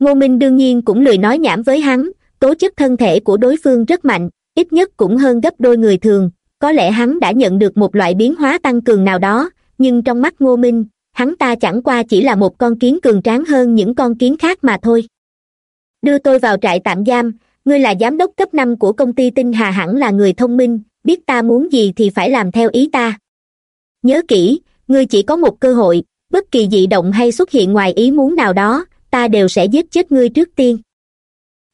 ngô minh đương nhiên cũng lười nói nhảm với hắn, tố chất thân thể của đối phương rất mạnh, ít nhất cũng hơn gấp đôi người thường. Có lẽ hắn đã nhận được một loại biến hóa tăng cường nào đó, nhưng trong mắt ngô minh, hắn ta chẳng qua chỉ là một con kiến cường tráng hơn những con kiến khác mà thôi. Đưa tôi vào trại tạm giam, ngươi là giám đốc cấp năm của công ty tinh hà hẳn là người thông minh, biết ta muốn gì thì phải làm theo ý ta. Nhớ kỹ, ngươi chỉ có một cơ hội, bất kỳ dị động hay xuất hiện ngoài ý muốn nào đó ta đều sẽ giết chết ngươi trước tiên.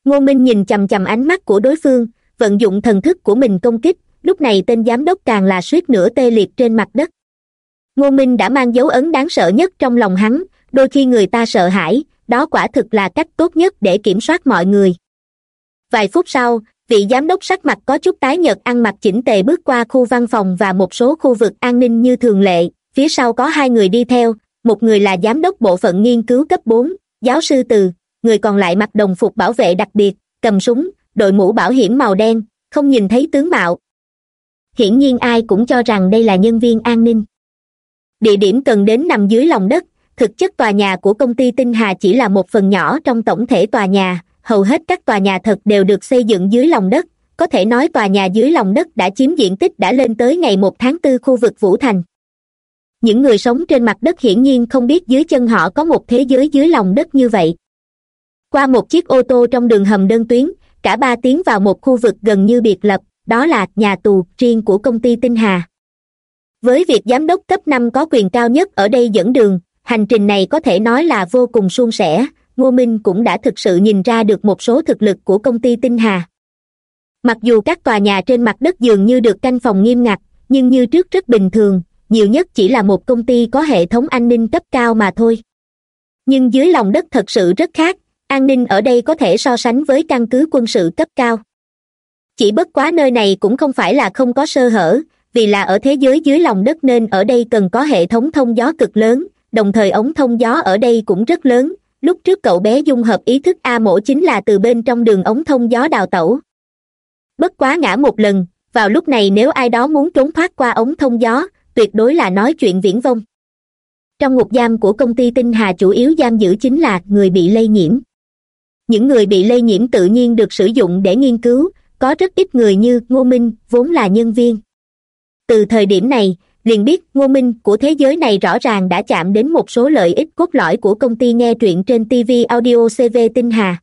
Ngô minh nhìn chằm chằm ánh mắt của đối phương, vận dụng thần thức của mình công kích, lúc này tên giám đốc càng là suýt nửa tê liệt trên mặt đất. Ngô minh đã mang dấu ấn đáng sợ nhất trong lòng hắn, đôi khi người ta sợ hãi, đó quả thực là cách tốt nhất để kiểm soát mọi người. Vài phút sau, vị giám đốc sắc mặt có chút tái nhợt ăn mặc chỉnh tề bước qua khu văn phòng và một số khu vực an ninh như thường lệ, phía sau có hai người đi theo, một người là giám đốc bộ phận nghiên cứu cấp bốn giáo sư từ, người còn lại mặc đồng phục bảo vệ đặc biệt, cầm súng, đội mũ bảo hiểm màu đen, không nhìn thấy tướng mạo. Hiển nhiên ai cũng cho rằng đây là nhân viên an ninh. Địa điểm cần đến nằm dưới lòng đất, thực chất tòa nhà của công ty tinh hà chỉ là một phần nhỏ trong tổng thể tòa nhà, hầu hết các tòa nhà thật đều được xây dựng dưới lòng đất, có thể nói tòa nhà dưới lòng đất đã chiếm diện tích đã lên tới ngày một tháng tư khu vực vũ thành những người sống trên mặt đất hiển nhiên không biết dưới chân họ có một thế giới dưới lòng đất như vậy. Qua một chiếc ô tô trong đường hầm đơn tuyến, cả ba tiến vào một khu vực gần như biệt lập, đó là nhà tù riêng của công ty tinh hà. Với việc giám đốc cấp năm có quyền cao nhất ở đây dẫn đường, hành trình này có thể nói là vô cùng suôn sẻ, ngô minh cũng đã thực sự nhìn ra được một số thực lực của công ty tinh hà. Mặc dù các tòa nhà trên mặt đất dường như được canh phòng nghiêm ngặt, nhưng như trước rất bình thường nhiều nhất chỉ là một công ty có hệ thống an ninh cấp cao mà thôi. Nhưng dưới lòng đất thật sự rất khác, an ninh ở đây có thể so sánh với căn cứ quân sự cấp cao. Chỉ bất quá nơi này cũng không phải là không có sơ hở, vì là ở thế giới dưới lòng đất nên ở đây cần có hệ thống thông gió cực lớn, đồng thời ống thông gió ở đây cũng rất lớn. Lúc trước cậu bé dung hợp ý thức a mổ chính là từ bên trong đường ống thông gió đào tẩu. Bất quá ngã một lần, vào lúc này nếu ai đó muốn trốn thoát qua ống thông gió tuyệt đối là nói chuyện viễn vông. Trong ngục giam của công ty tinh hà chủ yếu giam giữ chính là người bị lây nhiễm. Những người bị lây nhiễm tự nhiên được sử dụng để nghiên cứu, có rất ít người như ngô minh, vốn là nhân viên. Từ thời điểm này, liền biết ngô minh của thế giới này rõ ràng đã chạm đến một số lợi ích cốt lõi của công ty nghe truyện trên tv audio cv tinh hà.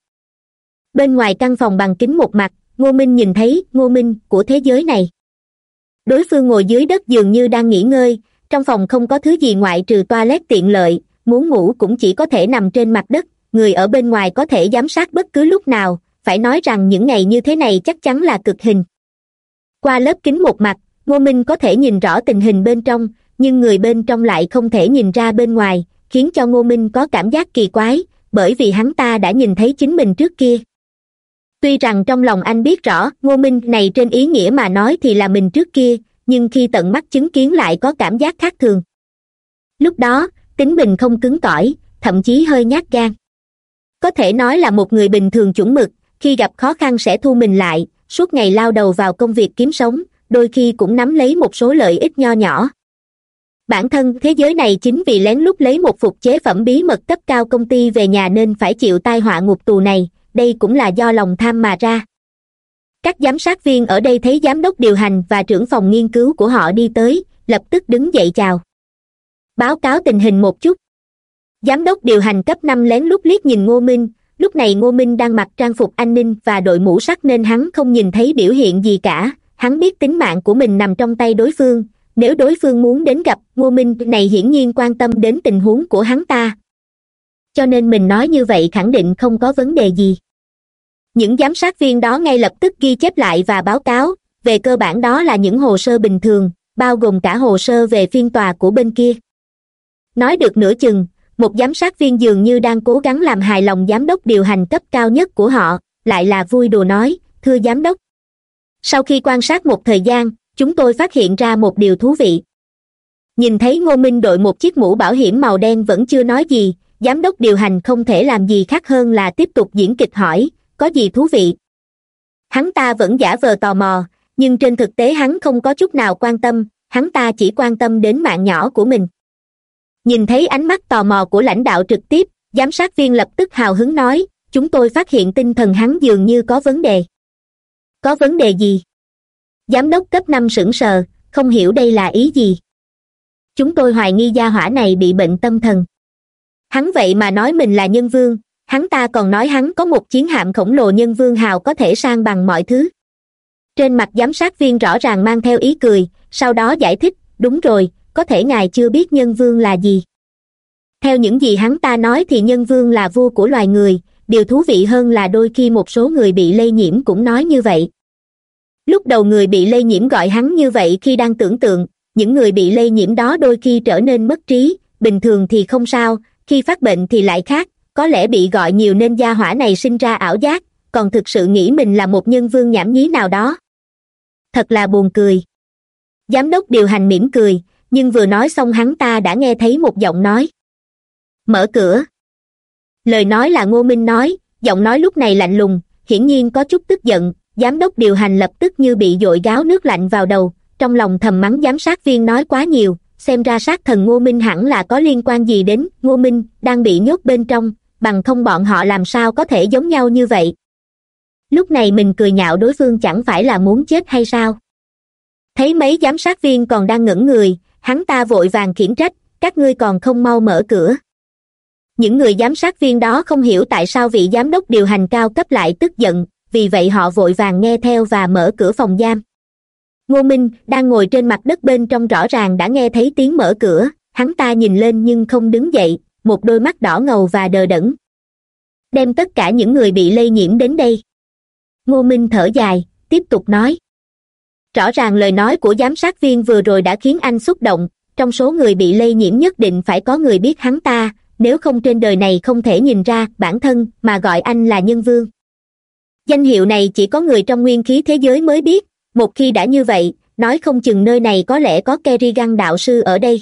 Bên ngoài căn phòng bằng kính một mặt, ngô minh nhìn thấy ngô minh của thế giới này đối phương ngồi dưới đất dường như đang nghỉ ngơi, trong phòng không có thứ gì ngoại trừ toilet tiện lợi, muốn ngủ cũng chỉ có thể nằm trên mặt đất, người ở bên ngoài có thể giám sát bất cứ lúc nào, phải nói rằng những ngày như thế này chắc chắn là cực hình. Qua lớp kính một mặt, ngô minh có thể nhìn rõ tình hình bên trong, nhưng người bên trong lại không thể nhìn ra bên ngoài, khiến cho ngô minh có cảm giác kỳ quái, bởi vì hắn ta đã nhìn thấy chính mình trước kia tuy rằng trong lòng anh biết rõ, ngô minh này trên ý nghĩa mà nói thì là mình trước kia, nhưng khi tận mắt chứng kiến lại có cảm giác khác thường. Lúc đó, tính mình không cứng cỏi, thậm chí hơi nhát gan. Có thể nói là một người bình thường chuẩn mực, khi gặp khó khăn sẽ thu mình lại, suốt ngày lao đầu vào công việc kiếm sống, đôi khi cũng nắm lấy một số lợi ích nho nhỏ. Bản thân thế giới này chính vì lén lút lấy một phục chế phẩm bí mật cấp cao công ty về nhà nên phải chịu tai họa ngục tù này đây cũng là do lòng tham mà ra. Các giám sát viên ở đây thấy giám đốc điều hành và trưởng phòng nghiên cứu của họ đi tới, lập tức đứng dậy chào. Báo cáo tình hình một chút. Giám đốc điều hành cấp năm lén lút liếc nhìn ngô minh, lúc này ngô minh đang mặc trang phục an ninh và đội mũ sắt nên hắn không nhìn thấy biểu hiện gì cả, hắn biết tính mạng của mình nằm trong tay đối phương, nếu đối phương muốn đến gặp ngô minh này hiển nhiên quan tâm đến tình huống của hắn ta. Cho nên mình nói như vậy khẳng định không có vấn đề gì những giám sát viên đó ngay lập tức ghi chép lại và báo cáo. Về cơ bản đó là những hồ sơ bình thường, bao gồm cả hồ sơ về phiên tòa của bên kia. Nói được nửa chừng, một giám sát viên dường như đang cố gắng làm hài lòng giám đốc điều hành cấp cao nhất của họ, lại là vui đùa nói, thưa giám đốc, sau khi quan sát một thời gian, chúng tôi phát hiện ra một điều thú vị. Nhìn thấy ngô minh đội một chiếc mũ bảo hiểm màu đen vẫn chưa nói gì, giám đốc điều hành không thể làm gì khác hơn là tiếp tục diễn kịch hỏi có gì thú vị? Hắn ta vẫn giả vờ tò mò, nhưng trên thực tế hắn không có chút nào quan tâm, hắn ta chỉ quan tâm đến mạng nhỏ của mình. Nhìn thấy ánh mắt tò mò của lãnh đạo trực tiếp, giám sát viên lập tức hào hứng nói, chúng tôi phát hiện tinh thần hắn dường như có vấn đề. Có vấn đề gì? Giám đốc cấp năm sững sờ, không hiểu đây là ý gì. Chúng tôi hoài nghi gia hỏa này bị bệnh tâm thần. Hắn vậy mà nói mình là nhân vương hắn ta còn nói hắn có một chiến hạm khổng lồ nhân vương hào có thể sang bằng mọi thứ. Trên mặt giám sát viên rõ ràng mang theo ý cười, sau đó giải thích, đúng rồi, có thể ngài chưa biết nhân vương là gì. Theo những gì hắn ta nói thì nhân vương là vua của loài người, điều thú vị hơn là đôi khi một số người bị lây nhiễm cũng nói như vậy. Lúc đầu người bị lây nhiễm gọi hắn như vậy khi đang tưởng tượng, những người bị lây nhiễm đó đôi khi trở nên mất trí, bình thường thì không sao, khi phát bệnh thì lại khác có lẽ bị gọi nhiều nên gia hỏa này sinh ra ảo giác, còn thực sự nghĩ mình là một nhân vương nhảm nhí nào đó. Thật là buồn cười. Giám đốc điều hành mỉm cười, nhưng vừa nói xong hắn ta đã nghe thấy một giọng nói. Mở cửa. Lời nói là ngô minh nói, giọng nói lúc này lạnh lùng, hiển nhiên có chút tức giận, giám đốc điều hành lập tức như bị dội gáo nước lạnh vào đầu, trong lòng thầm mắng giám sát viên nói quá nhiều, xem ra sát thần ngô minh hẳn là có liên quan gì đến, ngô minh đang bị nhốt bên trong bằng không bọn họ làm sao có thể giống nhau như vậy? Lúc này mình cười nhạo đối phương chẳng phải là muốn chết hay sao? Thấy mấy giám sát viên còn đang ngẩn người, hắn ta vội vàng khiển trách, các ngươi còn không mau mở cửa. Những người giám sát viên đó không hiểu tại sao vị giám đốc điều hành cao cấp lại tức giận, vì vậy họ vội vàng nghe theo và mở cửa phòng giam. Ngô minh đang ngồi trên mặt đất bên trong rõ ràng đã nghe thấy tiếng mở cửa, hắn ta nhìn lên nhưng không đứng dậy một đôi mắt đỏ ngầu và đờ đẫn. Đem tất cả những người bị lây nhiễm đến đây. Ngô minh thở dài, tiếp tục nói. Rõ ràng lời nói của giám sát viên vừa rồi đã khiến anh xúc động, trong số người bị lây nhiễm nhất định phải có người biết hắn ta, nếu không trên đời này không thể nhìn ra bản thân mà gọi anh là nhân vương. Danh hiệu này chỉ có người trong nguyên khí thế giới mới biết, một khi đã như vậy, nói không chừng nơi này có lẽ có kerrigan đạo sư ở đây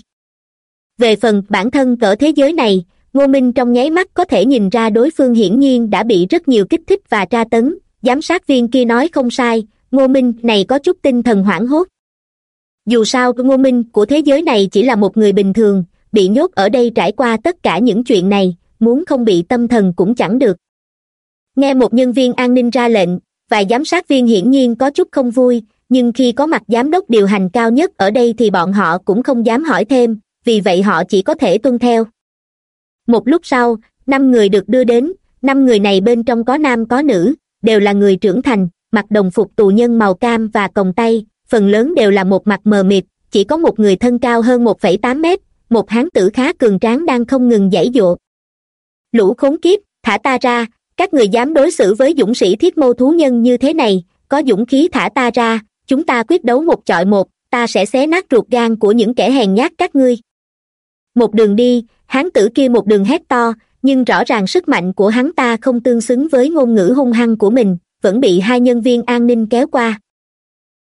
về phần bản thân cỡ thế giới này, ngô minh trong nháy mắt có thể nhìn ra đối phương hiển nhiên đã bị rất nhiều kích thích và tra tấn. Giám sát viên kia nói không sai, ngô minh này có chút tinh thần hoảng hốt. Dù sao, ngô minh của thế giới này chỉ là một người bình thường, bị nhốt ở đây trải qua tất cả những chuyện này, muốn không bị tâm thần cũng chẳng được. Nghe một nhân viên an ninh ra lệnh, vài giám sát viên hiển nhiên có chút không vui, nhưng khi có mặt giám đốc điều hành cao nhất ở đây thì bọn họ cũng không dám hỏi thêm vì vậy họ chỉ có thể tuân theo. Một lúc sau, năm người được đưa đến, năm người này bên trong có nam có nữ, đều là người trưởng thành, mặc đồng phục tù nhân màu cam và còng tay, phần lớn đều là một mặt mờ mịt, chỉ có một người thân cao hơn một phẩy tám mét, một hán tử khá cường tráng đang không ngừng giãy giụa lũ khốn kiếp, thả ta ra, các người dám đối xử với dũng sĩ thiết mô thú nhân như thế này, có dũng khí thả ta ra, chúng ta quyết đấu một chọi một, ta sẽ xé nát ruột gan của những kẻ hèn nhát các ngươi một đường đi, hán tử kia một đường hét to, nhưng rõ ràng sức mạnh của hắn ta không tương xứng với ngôn ngữ hung hăng của mình, vẫn bị hai nhân viên an ninh kéo qua.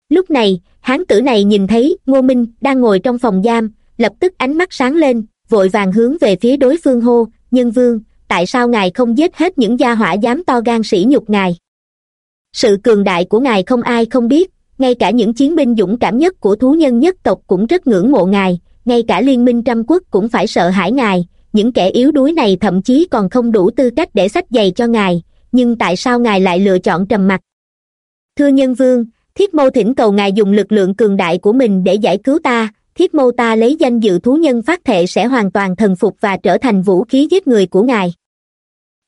Lúc này, hán tử này nhìn thấy ngô minh đang ngồi trong phòng giam, lập tức ánh mắt sáng lên, vội vàng hướng về phía đối phương hô, nhân vương, tại sao ngài không giết hết những gia hỏa dám to gan sỉ nhục ngài? Sự cường đại của ngài không ai không biết, ngay cả những chiến binh dũng cảm nhất của thú nhân nhất tộc cũng rất ngưỡng mộ ngài ngay cả liên minh trăm quốc cũng phải sợ hãi ngài. Những kẻ yếu đuối này thậm chí còn không đủ tư cách để sách giày cho ngài. Nhưng tại sao ngài lại lựa chọn trầm mặc? Thưa nhân vương, thiết mô thỉnh cầu ngài dùng lực lượng cường đại của mình để giải cứu ta. Thiết mô ta lấy danh dự thú nhân phát thệ sẽ hoàn toàn thần phục và trở thành vũ khí giết người của ngài.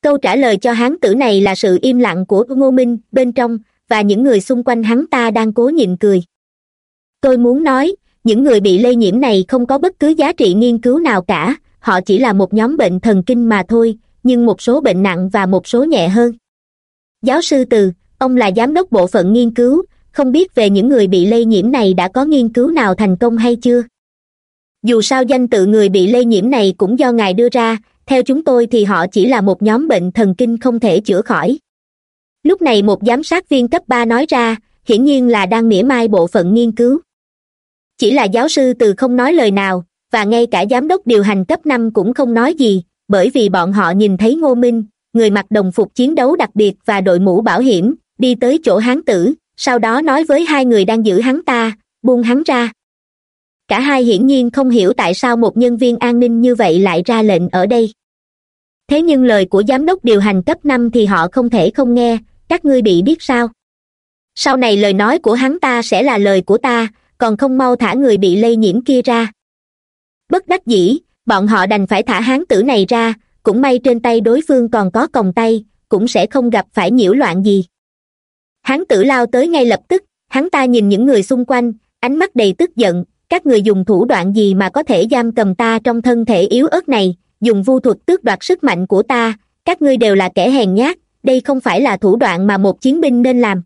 Câu trả lời cho hán tử này là sự im lặng của ngô minh bên trong và những người xung quanh hắn ta đang cố nhịn cười. Tôi muốn nói những người bị lây nhiễm này không có bất cứ giá trị nghiên cứu nào cả, họ chỉ là một nhóm bệnh thần kinh mà thôi, nhưng một số bệnh nặng và một số nhẹ hơn. Giáo sư từ, ông là giám đốc bộ phận nghiên cứu, không biết về những người bị lây nhiễm này đã có nghiên cứu nào thành công hay chưa? Dù sao danh tự người bị lây nhiễm này cũng do ngài đưa ra, theo chúng tôi thì họ chỉ là một nhóm bệnh thần kinh không thể chữa khỏi. Lúc này một giám sát viên cấp ba nói ra, hiển nhiên là đang mỉa mai bộ phận nghiên cứu chỉ là giáo sư từ không nói lời nào, và ngay cả giám đốc điều hành cấp năm cũng không nói gì, bởi vì bọn họ nhìn thấy ngô minh, người mặc đồng phục chiến đấu đặc biệt và đội mũ bảo hiểm, đi tới chỗ hán tử, sau đó nói với hai người đang giữ hắn ta, buông hắn ra. Cả hai hiển nhiên không hiểu tại sao một nhân viên an ninh như vậy lại ra lệnh ở đây. Thế nhưng lời của giám đốc điều hành cấp năm thì họ không thể không nghe, các ngươi bị biết sao? Sau này lời nói của hắn ta sẽ là lời của ta còn không mau thả người bị lây nhiễm kia ra. Bất đắc dĩ, bọn họ đành phải thả hán tử này ra, cũng may trên tay đối phương còn có còng tay, cũng sẽ không gặp phải nhiễu loạn gì. Hán tử lao tới ngay lập tức, hắn ta nhìn những người xung quanh, ánh mắt đầy tức giận, các người dùng thủ đoạn gì mà có thể giam cầm ta trong thân thể yếu ớt này, dùng vu thuật tước đoạt sức mạnh của ta, các ngươi đều là kẻ hèn nhát, đây không phải là thủ đoạn mà một chiến binh nên làm.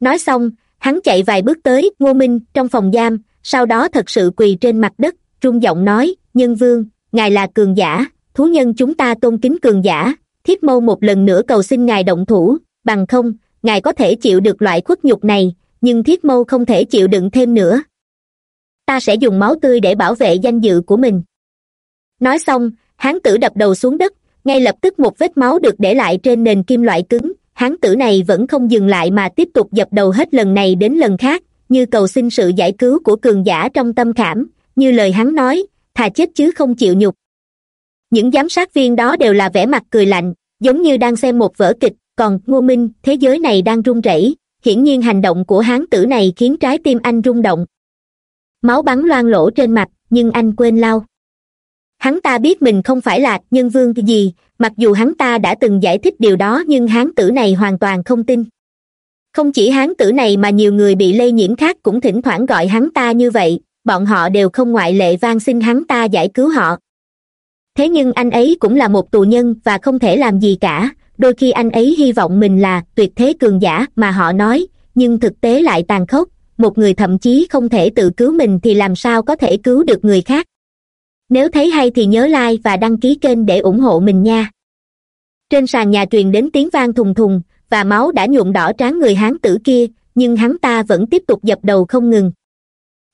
Nói xong hắn chạy vài bước tới ngô minh trong phòng giam, sau đó thật sự quỳ trên mặt đất, rung giọng nói, nhân vương, ngài là cường giả, thú nhân chúng ta tôn kính cường giả thiết mâu một lần nữa cầu xin ngài động thủ, bằng không, ngài có thể chịu được loại khuất nhục này, nhưng thiết mâu không thể chịu đựng thêm nữa. Ta sẽ dùng máu tươi để bảo vệ danh dự của mình. Nói xong hán tử đập đầu xuống đất, ngay lập tức một vết máu được để lại trên nền kim loại cứng hán tử này vẫn không dừng lại mà tiếp tục dập đầu hết lần này đến lần khác, như cầu xin sự giải cứu của cường giả trong tâm khảm, như lời hắn nói, thà chết chứ không chịu nhục. Những giám sát viên đó đều là vẻ mặt cười lạnh, giống như đang xem một vở kịch, còn ngô minh, thế giới này đang run rẩy, hiển nhiên hành động của hán tử này khiến trái tim anh rung động. Máu bắn loang lỗ trên mặt, nhưng anh quên lau hắn ta biết mình không phải là nhân vương gì, mặc dù hắn ta đã từng giải thích điều đó nhưng hán tử này hoàn toàn không tin. Không chỉ hán tử này mà nhiều người bị lây nhiễm khác cũng thỉnh thoảng gọi hắn ta như vậy, bọn họ đều không ngoại lệ van xin hắn ta giải cứu họ. Thế nhưng anh ấy cũng là một tù nhân và không thể làm gì cả, đôi khi anh ấy hy vọng mình là tuyệt thế cường giả mà họ nói, nhưng thực tế lại tàn khốc, một người thậm chí không thể tự cứu mình thì làm sao có thể cứu được người khác nếu thấy hay thì nhớ like và đăng ký kênh để ủng hộ mình nha. Trên sàn nhà truyền đến tiếng vang thùng thùng, và máu đã nhuộm đỏ trán người hán tử kia, nhưng hắn ta vẫn tiếp tục dập đầu không ngừng.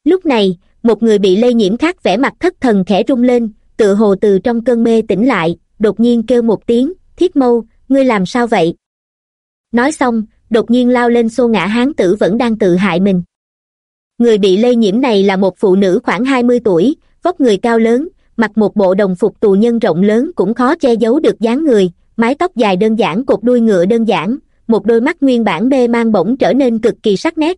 Lúc này, một người bị lây nhiễm khác vẻ mặt thất thần khẽ rung lên tự hồ từ trong cơn mê tỉnh lại, đột nhiên kêu một tiếng, thiết mâu, ngươi làm sao vậy? Nói xong, đột nhiên lao lên xô ngã hán tử vẫn đang tự hại mình. Người bị lây nhiễm này là một phụ nữ khoảng hai mươi tuổi vóc người cao lớn, mặc một bộ đồng phục tù nhân rộng lớn cũng khó che giấu được dáng người, mái tóc dài đơn giản cột đuôi ngựa đơn giản, một đôi mắt nguyên bản bê mang bỗng trở nên cực kỳ sắc nét.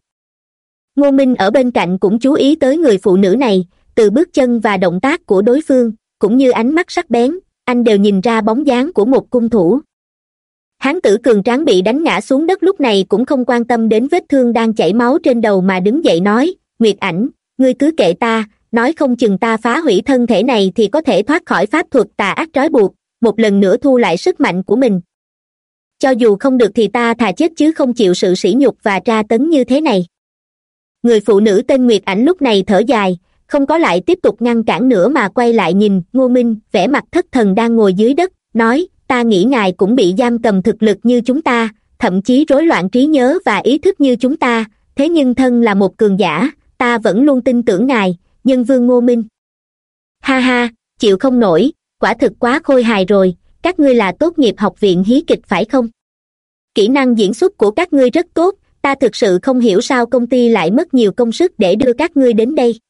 Ngô minh ở bên cạnh cũng chú ý tới người phụ nữ này, từ bước chân và động tác của đối phương, cũng như ánh mắt sắc bén, anh đều nhìn ra bóng dáng của một cung thủ. Hán tử cường tráng bị đánh ngã xuống đất lúc này cũng không quan tâm đến vết thương đang chảy máu trên đầu mà đứng dậy nói, nguyệt ảnh, ngươi cứ kệ ta nói không chừng ta phá hủy thân thể này thì có thể thoát khỏi pháp thuật tà ác trói buộc, một lần nữa thu lại sức mạnh của mình. Cho dù không được thì ta thà chết chứ không chịu sự sỉ nhục và tra tấn như thế này. Người phụ nữ tên nguyệt ảnh lúc này thở dài, không có lại tiếp tục ngăn cản nữa mà quay lại nhìn ngô minh, vẻ mặt thất thần đang ngồi dưới đất, nói, ta nghĩ ngài cũng bị giam cầm thực lực như chúng ta, thậm chí rối loạn trí nhớ và ý thức như chúng ta, thế nhưng thân là một cường giả, ta vẫn luôn tin tưởng ngài nhân vương ngô minh. Ha ha, chịu không nổi, quả thực quá khôi hài rồi, các ngươi là tốt nghiệp học viện hí kịch phải không? Kỹ năng diễn xuất của các ngươi rất tốt, ta thực sự không hiểu sao công ty lại mất nhiều công sức để đưa các ngươi đến đây.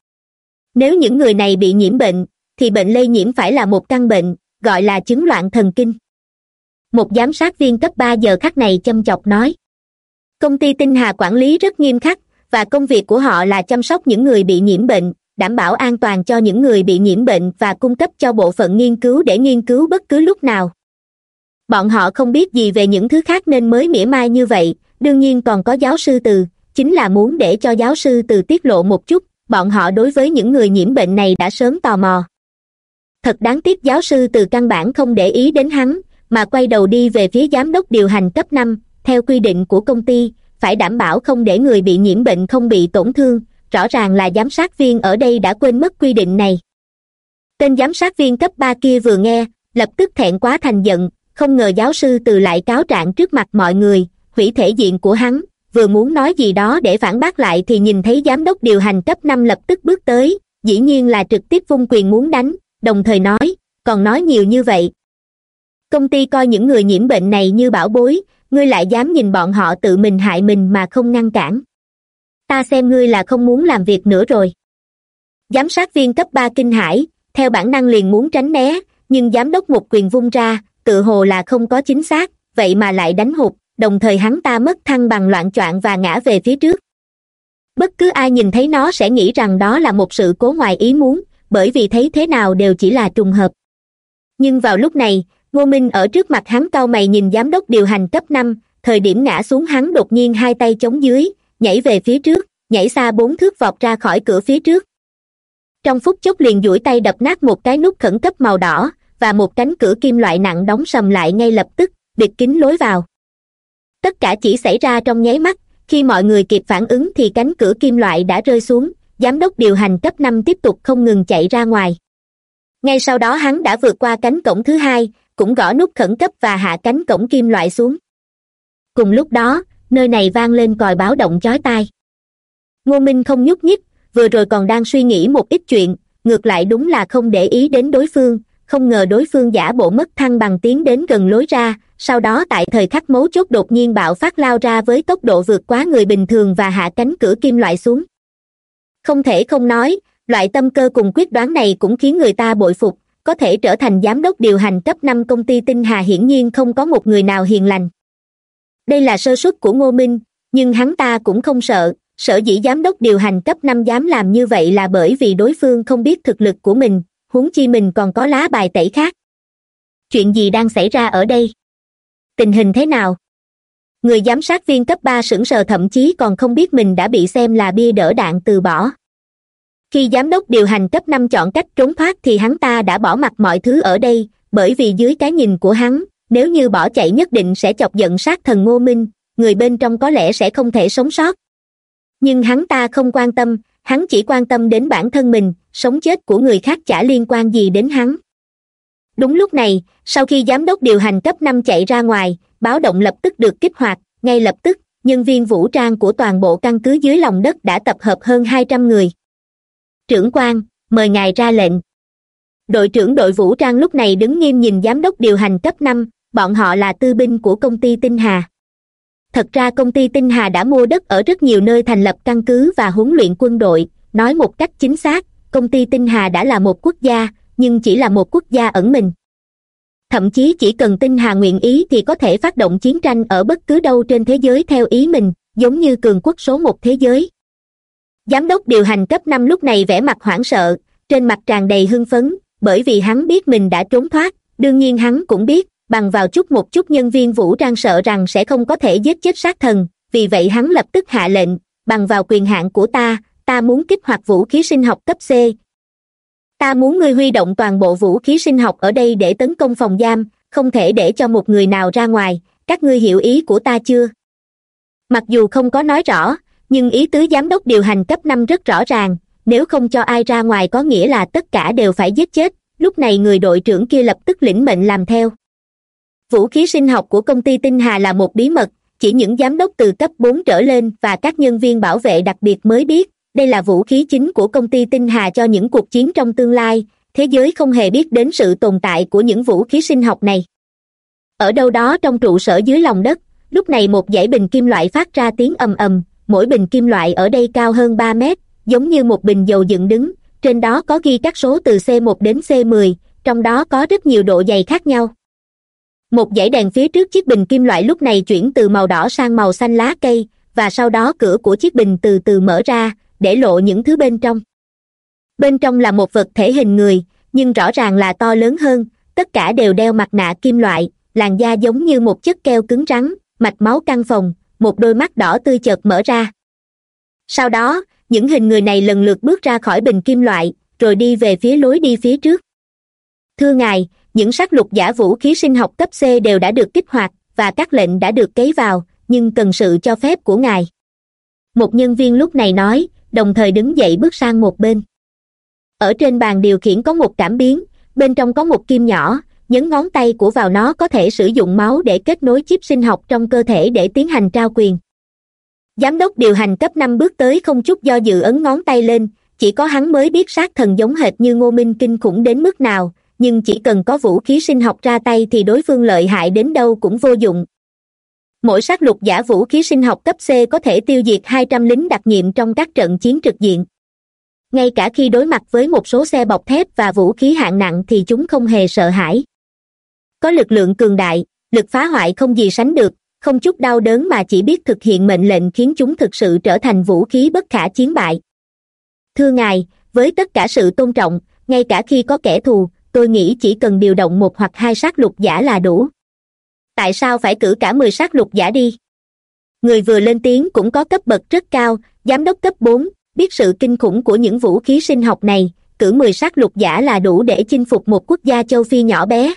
Nếu những người này bị nhiễm bệnh, thì bệnh lây nhiễm phải là một căn bệnh, gọi là chứng loạn thần kinh. Một giám sát viên cấp ba giờ khắc này châm chọc nói. Công ty tinh hà quản lý rất nghiêm khắc, và công việc của họ là chăm sóc những người bị nhiễm bệnh đảm bảo an toàn cho những người bị nhiễm bệnh và cung cấp cho bộ phận nghiên cứu để nghiên cứu bất cứ lúc nào. Bọn họ không biết gì về những thứ khác nên mới mỉa mai như vậy, đương nhiên còn có giáo sư từ, chính là muốn để cho giáo sư từ tiết lộ một chút, bọn họ đối với những người nhiễm bệnh này đã sớm tò mò. Thật đáng tiếc giáo sư từ căn bản không để ý đến hắn, mà quay đầu đi về phía giám đốc điều hành cấp năm, theo quy định của công ty, phải đảm bảo không để người bị nhiễm bệnh không bị tổn thương rõ ràng là giám sát viên ở đây đã quên mất quy định này. Tên giám sát viên cấp ba kia vừa nghe, lập tức thẹn quá thành giận, không ngờ giáo sư từ lại cáo trạng trước mặt mọi người, hủy thể diện của hắn, vừa muốn nói gì đó để phản bác lại thì nhìn thấy giám đốc điều hành cấp năm lập tức bước tới, dĩ nhiên là trực tiếp vung quyền muốn đánh, đồng thời nói, còn nói nhiều như vậy. Công ty coi những người nhiễm bệnh này như bảo bối, ngươi lại dám nhìn bọn họ tự mình hại mình mà không ngăn cản ta xem ngươi là không muốn làm việc nữa rồi. Giám sát viên cấp ba kinh hải theo bản năng liền muốn tránh né, nhưng giám đốc một quyền vung ra, tự hồ là không có chính xác, vậy mà lại đánh hụt, đồng thời hắn ta mất thăng bằng loạn choạng và ngã về phía trước. Bất cứ ai nhìn thấy nó sẽ nghĩ rằng đó là một sự cố ngoài ý muốn, bởi vì thấy thế nào đều chỉ là trùng hợp. Nhưng vào lúc này, ngô minh ở trước mặt hắn cau mày nhìn giám đốc điều hành cấp năm, thời điểm ngã xuống hắn đột nhiên hai tay chống dưới nhảy về phía trước, nhảy xa bốn thước vọt ra khỏi cửa phía trước. Trong phút chốc liền duỗi tay đập nát một cái nút khẩn cấp màu đỏ, và một cánh cửa kim loại nặng đóng sầm lại ngay lập tức, bịt kín lối vào. Tất cả chỉ xảy ra trong nháy mắt, khi mọi người kịp phản ứng thì cánh cửa kim loại đã rơi xuống, giám đốc điều hành cấp năm tiếp tục không ngừng chạy ra ngoài. Ngay sau đó hắn đã vượt qua cánh cổng thứ hai, cũng gõ nút khẩn cấp và hạ cánh cổng kim loại xuống. Cùng lúc đó nơi này vang lên còi báo động chói tai. Ngô minh không nhúc nhích, vừa rồi còn đang suy nghĩ một ít chuyện, ngược lại đúng là không để ý đến đối phương, không ngờ đối phương giả bộ mất thăng bằng tiến đến gần lối ra, sau đó tại thời khắc mấu chốt đột nhiên bạo phát lao ra với tốc độ vượt quá người bình thường và hạ cánh cửa kim loại xuống. Không thể không nói, loại tâm cơ cùng quyết đoán này cũng khiến người ta bội phục, có thể trở thành giám đốc điều hành cấp năm công ty tinh hà hiển nhiên không có một người nào hiền lành đây là sơ suất của ngô minh, nhưng hắn ta cũng không sợ. Sở dĩ giám đốc điều hành cấp năm dám làm như vậy là bởi vì đối phương không biết thực lực của mình, huống chi mình còn có lá bài tẩy khác. Chuyện gì đang xảy ra ở đây? Tình hình thế nào? Người giám sát viên cấp ba sững sờ thậm chí còn không biết mình đã bị xem là bia đỡ đạn từ bỏ. Khi giám đốc điều hành cấp năm chọn cách trốn thoát thì hắn ta đã bỏ mặt mọi thứ ở đây, bởi vì dưới cái nhìn của hắn nếu như bỏ chạy nhất định sẽ chọc giận sát thần ngô minh, người bên trong có lẽ sẽ không thể sống sót. Nhưng hắn ta không quan tâm, hắn chỉ quan tâm đến bản thân mình, sống chết của người khác chả liên quan gì đến hắn. Đúng lúc này, sau khi giám đốc điều hành cấp năm chạy ra ngoài, báo động lập tức được kích hoạt, ngay lập tức, nhân viên vũ trang của toàn bộ căn cứ dưới lòng đất đã tập hợp hơn hai trăm người. Trưởng quan, mời ngài ra lệnh. Đội trưởng đội vũ trang lúc này đứng nghiêm nhìn giám đốc điều hành cấp năm bọn họ là tư binh của công ty tinh hà. Thật ra công ty tinh hà đã mua đất ở rất nhiều nơi thành lập căn cứ và huấn luyện quân đội. Nói một cách chính xác, công ty tinh hà đã là một quốc gia, nhưng chỉ là một quốc gia ẩn mình. Thậm chí chỉ cần tinh hà nguyện ý thì có thể phát động chiến tranh ở bất cứ đâu trên thế giới theo ý mình, giống như cường quốc số một thế giới. Giám đốc điều hành cấp năm lúc này vẻ mặt hoảng sợ, trên mặt tràn đầy hưng phấn, bởi vì hắn biết mình đã trốn thoát, đương nhiên hắn cũng biết bằng vào chút một chút nhân viên vũ trang sợ rằng sẽ không có thể giết chết sát thần, vì vậy hắn lập tức hạ lệnh, bằng vào quyền hạn của ta ta muốn kích hoạt vũ khí sinh học cấp c. Ta muốn ngươi huy động toàn bộ vũ khí sinh học ở đây để tấn công phòng giam, không thể để cho một người nào ra ngoài, các ngươi hiểu ý của ta chưa? Mặc dù không có nói rõ, nhưng ý tứ giám đốc điều hành cấp năm rất rõ ràng, nếu không cho ai ra ngoài có nghĩa là tất cả đều phải giết chết, lúc này người đội trưởng kia lập tức lĩnh mệnh làm theo vũ khí sinh học của công ty tinh hà là một bí mật, chỉ những giám đốc từ cấp bốn trở lên và các nhân viên bảo vệ đặc biệt mới biết. Đây là vũ khí chính của công ty tinh hà cho những cuộc chiến trong tương lai, thế giới không hề biết đến sự tồn tại của những vũ khí sinh học này. Ở đâu đó trong trụ sở dưới lòng đất, lúc này một dãy bình kim loại phát ra tiếng ầm ầm, mỗi bình kim loại ở đây cao hơn ba mét, giống như một bình dầu dựng đứng, trên đó có ghi các số từ c một đến c mười, trong đó có rất nhiều độ dày khác nhau một dãy đèn phía trước chiếc bình kim loại lúc này chuyển từ màu đỏ sang màu xanh lá cây, và sau đó cửa của chiếc bình từ từ mở ra, để lộ những thứ bên trong. Bên trong là một vật thể hình người, nhưng rõ ràng là to lớn hơn, tất cả đều đeo mặt nạ kim loại, làn da giống như một chất keo cứng rắn, mạch máu căng phòng, một đôi mắt đỏ tươi chợt mở ra. Sau đó, những hình người này lần lượt bước ra khỏi bình kim loại, rồi đi về phía lối đi phía trước. Thưa ngài những sát lục giả vũ khí sinh học cấp c đều đã được kích hoạt, và các lệnh đã được kấy vào, nhưng cần sự cho phép của ngài. Một nhân viên lúc này nói, đồng thời đứng dậy bước sang một bên. Ở trên bàn điều khiển có một cảm biến, bên trong có một kim nhỏ, nhấn ngón tay của vào nó có thể sử dụng máu để kết nối chip sinh học trong cơ thể để tiến hành trao quyền. Giám đốc điều hành cấp năm bước tới không chút do dự ấn ngón tay lên, chỉ có hắn mới biết sát thần giống hệt như ngô minh kinh khủng đến mức nào nhưng chỉ cần có vũ khí sinh học ra tay thì đối phương lợi hại đến đâu cũng vô dụng. Mỗi sát lục giả vũ khí sinh học cấp c có thể tiêu diệt hai trăm lính đặc nhiệm trong các trận chiến trực diện. Ngay cả khi đối mặt với một số xe bọc thép và vũ khí hạng nặng thì chúng không hề sợ hãi. Có lực lượng cường đại, lực phá hoại không gì sánh được, không chút đau đớn mà chỉ biết thực hiện mệnh lệnh khiến chúng thực sự trở thành vũ khí bất khả chiến bại. Thưa ngài, với tất cả sự tôn trọng, ngay cả khi có kẻ thù tôi nghĩ chỉ cần điều động một hoặc hai sát lục giả là đủ. Tại sao phải cử cả mười sát lục giả đi? Người vừa lên tiếng cũng có cấp bậc rất cao, giám đốc cấp bốn, biết sự kinh khủng của những vũ khí sinh học này, cử mười sát lục giả là đủ để chinh phục một quốc gia châu phi nhỏ bé.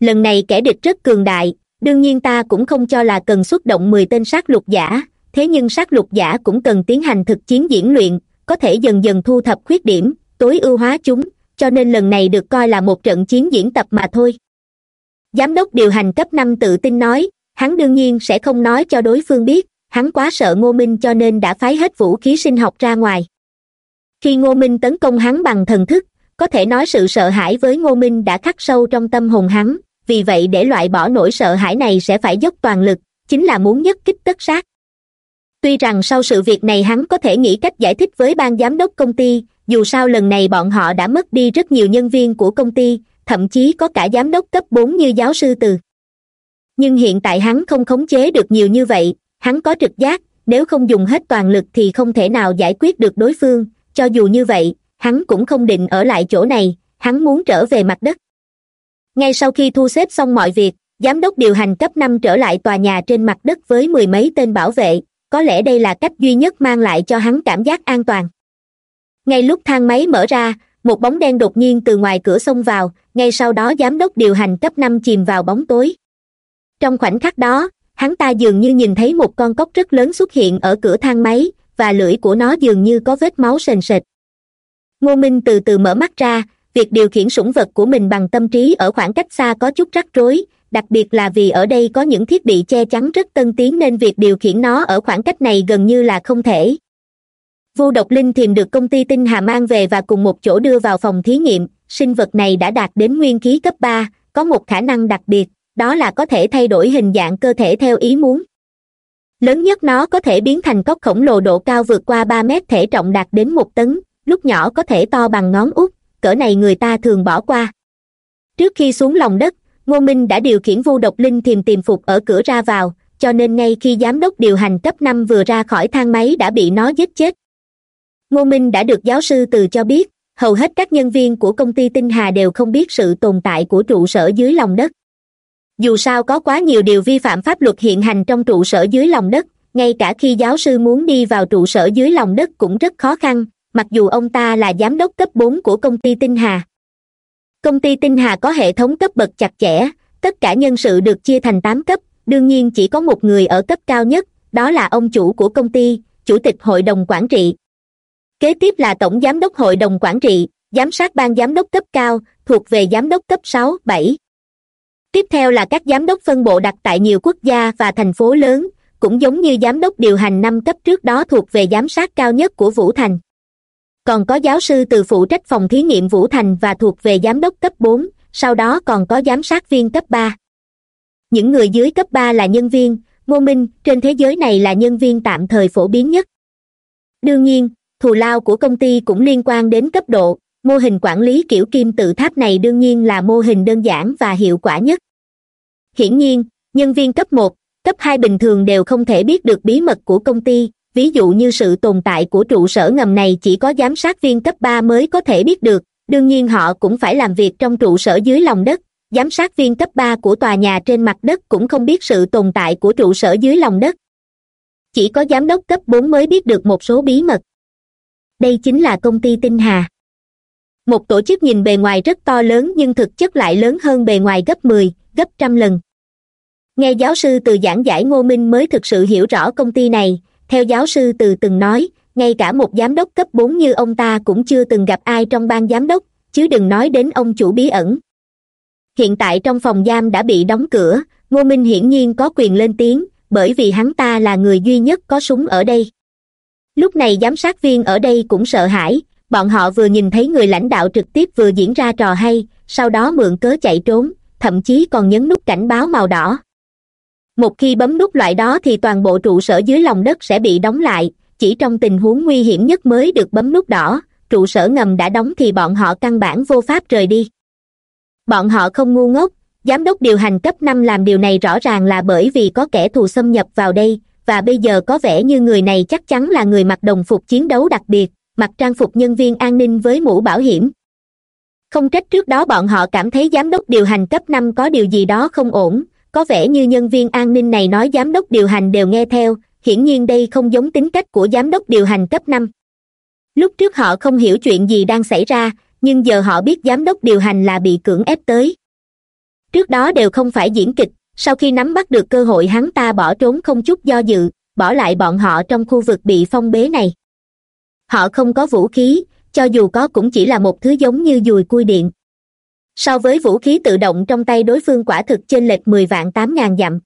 Lần này kẻ địch rất cường đại, đương nhiên ta cũng không cho là cần xuất động mười tên sát lục giả, thế nhưng sát lục giả cũng cần tiến hành thực chiến diễn luyện, có thể dần dần thu thập khuyết điểm, tối ưu hóa chúng cho nên lần này được coi là một trận chiến diễn tập mà thôi. Giám đốc điều hành cấp năm tự tin nói, hắn đương nhiên sẽ không nói cho đối phương biết, hắn quá sợ ngô minh cho nên đã phái hết vũ khí sinh học ra ngoài. Khi ngô minh tấn công hắn bằng thần thức, có thể nói sự sợ hãi với ngô minh đã khắc sâu trong tâm hồn hắn, vì vậy để loại bỏ nỗi sợ hãi này sẽ phải dốc toàn lực, chính là muốn nhất kích tất sát. Tuy rằng sau sự việc này hắn có thể nghĩ cách giải thích với ban giám đốc công ty dù sao lần này bọn họ đã mất đi rất nhiều nhân viên của công ty, thậm chí có cả giám đốc cấp bốn như giáo sư từ. Nhưng hiện tại hắn không khống chế được nhiều như vậy, hắn có trực giác, nếu không dùng hết toàn lực thì không thể nào giải quyết được đối phương. Cho dù như vậy, hắn cũng không định ở lại chỗ này, hắn muốn trở về mặt đất. Ngay sau khi thu xếp xong mọi việc, giám đốc điều hành cấp năm trở lại tòa nhà trên mặt đất với mười mấy tên bảo vệ. Có lẽ đây là cách duy nhất mang lại cho hắn cảm giác an toàn ngay lúc thang máy mở ra, một bóng đen đột nhiên từ ngoài cửa xông vào, ngay sau đó giám đốc điều hành cấp năm chìm vào bóng tối. Trong khoảnh khắc đó, hắn ta dường như nhìn thấy một con cốc rất lớn xuất hiện ở cửa thang máy, và lưỡi của nó dường như có vết máu sền sệt. Ngô minh từ từ mở mắt ra, việc điều khiển sủng vật của mình bằng tâm trí ở khoảng cách xa có chút rắc rối, đặc biệt là vì ở đây có những thiết bị che chắn rất tân tiến nên việc điều khiển nó ở khoảng cách này gần như là không thể vô độc linh thiềm được công ty tinh hà mang về và cùng một chỗ đưa vào phòng thí nghiệm. Sinh vật này đã đạt đến nguyên khí cấp ba, có một khả năng đặc biệt, đó là có thể thay đổi hình dạng cơ thể theo ý muốn. Lớn nhất nó có thể biến thành cốc khổng lồ độ cao vượt qua ba mét thể trọng đạt đến một tấn, lúc nhỏ có thể to bằng ngón út, cỡ này người ta thường bỏ qua. Trước khi xuống lòng đất, ngô minh đã điều khiển vu độc linh thiềm tìm phục ở cửa ra vào, cho nên ngay khi giám đốc điều hành cấp năm vừa ra khỏi thang máy đã bị nó giết chết ngô minh đã được giáo sư từ cho biết, hầu hết các nhân viên của công ty tinh hà đều không biết sự tồn tại của trụ sở dưới lòng đất. Dù sao có quá nhiều điều vi phạm pháp luật hiện hành trong trụ sở dưới lòng đất, ngay cả khi giáo sư muốn đi vào trụ sở dưới lòng đất cũng rất khó khăn, mặc dù ông ta là giám đốc cấp bốn của công ty tinh hà. Công ty tinh hà có hệ thống cấp bậc chặt chẽ, tất cả nhân sự được chia thành tám cấp, đương nhiên chỉ có một người ở cấp cao nhất, đó là ông chủ của công ty, chủ tịch hội đồng quản trị kế tiếp là tổng giám đốc hội đồng quản trị, giám sát ban giám đốc cấp cao, thuộc về giám đốc cấp sáu, bảy. Tiếp theo là các giám đốc phân bộ đặt tại nhiều quốc gia và thành phố lớn, cũng giống như giám đốc điều hành năm cấp trước đó thuộc về giám sát cao nhất của vũ thành. Còn có giáo sư từ phụ trách phòng thí nghiệm vũ thành và thuộc về giám đốc cấp bốn, sau đó còn có giám sát viên cấp ba. Những người dưới cấp ba là nhân viên, ngô minh, trên thế giới này là nhân viên tạm thời phổ biến nhất. Đương nhiên thù lao của công ty cũng liên quan đến cấp độ. Mô hình quản lý kiểu kim tự tháp này đương nhiên là mô hình đơn giản và hiệu quả nhất. Hiển nhiên, nhân viên cấp một, cấp hai bình thường đều không thể biết được bí mật của công ty. Ví dụ như sự tồn tại của trụ sở ngầm này chỉ có giám sát viên cấp ba mới có thể biết được. Đương nhiên họ cũng phải làm việc trong trụ sở dưới lòng đất. Giám sát viên cấp ba của tòa nhà trên mặt đất cũng không biết sự tồn tại của trụ sở dưới lòng đất. Chỉ có giám đốc cấp bốn mới biết được một số bí mật đây chính là công ty tinh hà. Một tổ chức nhìn bề ngoài rất to lớn nhưng thực chất lại lớn hơn bề ngoài gấp mười, gấp trăm lần. Nghe giáo sư từ giảng giải ngô minh mới thực sự hiểu rõ công ty này, theo giáo sư từ từng nói, ngay cả một giám đốc cấp bốn như ông ta cũng chưa từng gặp ai trong ban giám đốc, chứ đừng nói đến ông chủ bí ẩn. Hiện tại trong phòng giam đã bị đóng cửa, ngô minh hiển nhiên có quyền lên tiếng, bởi vì hắn ta là người duy nhất có súng ở đây lúc này giám sát viên ở đây cũng sợ hãi, bọn họ vừa nhìn thấy người lãnh đạo trực tiếp vừa diễn ra trò hay, sau đó mượn cớ chạy trốn, thậm chí còn nhấn nút cảnh báo màu đỏ. Một khi bấm nút loại đó thì toàn bộ trụ sở dưới lòng đất sẽ bị đóng lại, chỉ trong tình huống nguy hiểm nhất mới được bấm nút đỏ, trụ sở ngầm đã đóng thì bọn họ căn bản vô pháp rời đi. Bọn họ không ngu ngốc, giám đốc điều hành cấp năm làm điều này rõ ràng là bởi vì có kẻ thù xâm nhập vào đây và bây giờ có vẻ như người này chắc chắn là người mặc đồng phục chiến đấu đặc biệt, mặc trang phục nhân viên an ninh với mũ bảo hiểm. Không trách trước đó bọn họ cảm thấy giám đốc điều hành cấp năm có điều gì đó không ổn, có vẻ như nhân viên an ninh này nói giám đốc điều hành đều nghe theo, hiển nhiên đây không giống tính cách của giám đốc điều hành cấp năm. Lúc trước họ không hiểu chuyện gì đang xảy ra, nhưng giờ họ biết giám đốc điều hành là bị cưỡng ép tới. Trước đó đều không phải diễn kịch sau khi nắm bắt được cơ hội hắn ta bỏ trốn không chút do dự, bỏ lại bọn họ trong khu vực bị phong bế này. Họ không có vũ khí, cho dù có cũng chỉ là một thứ giống như dùi cui điện. So với vũ khí tự động trong tay đối phương quả thực chênh lệch mười vạn tám ngàn dặm.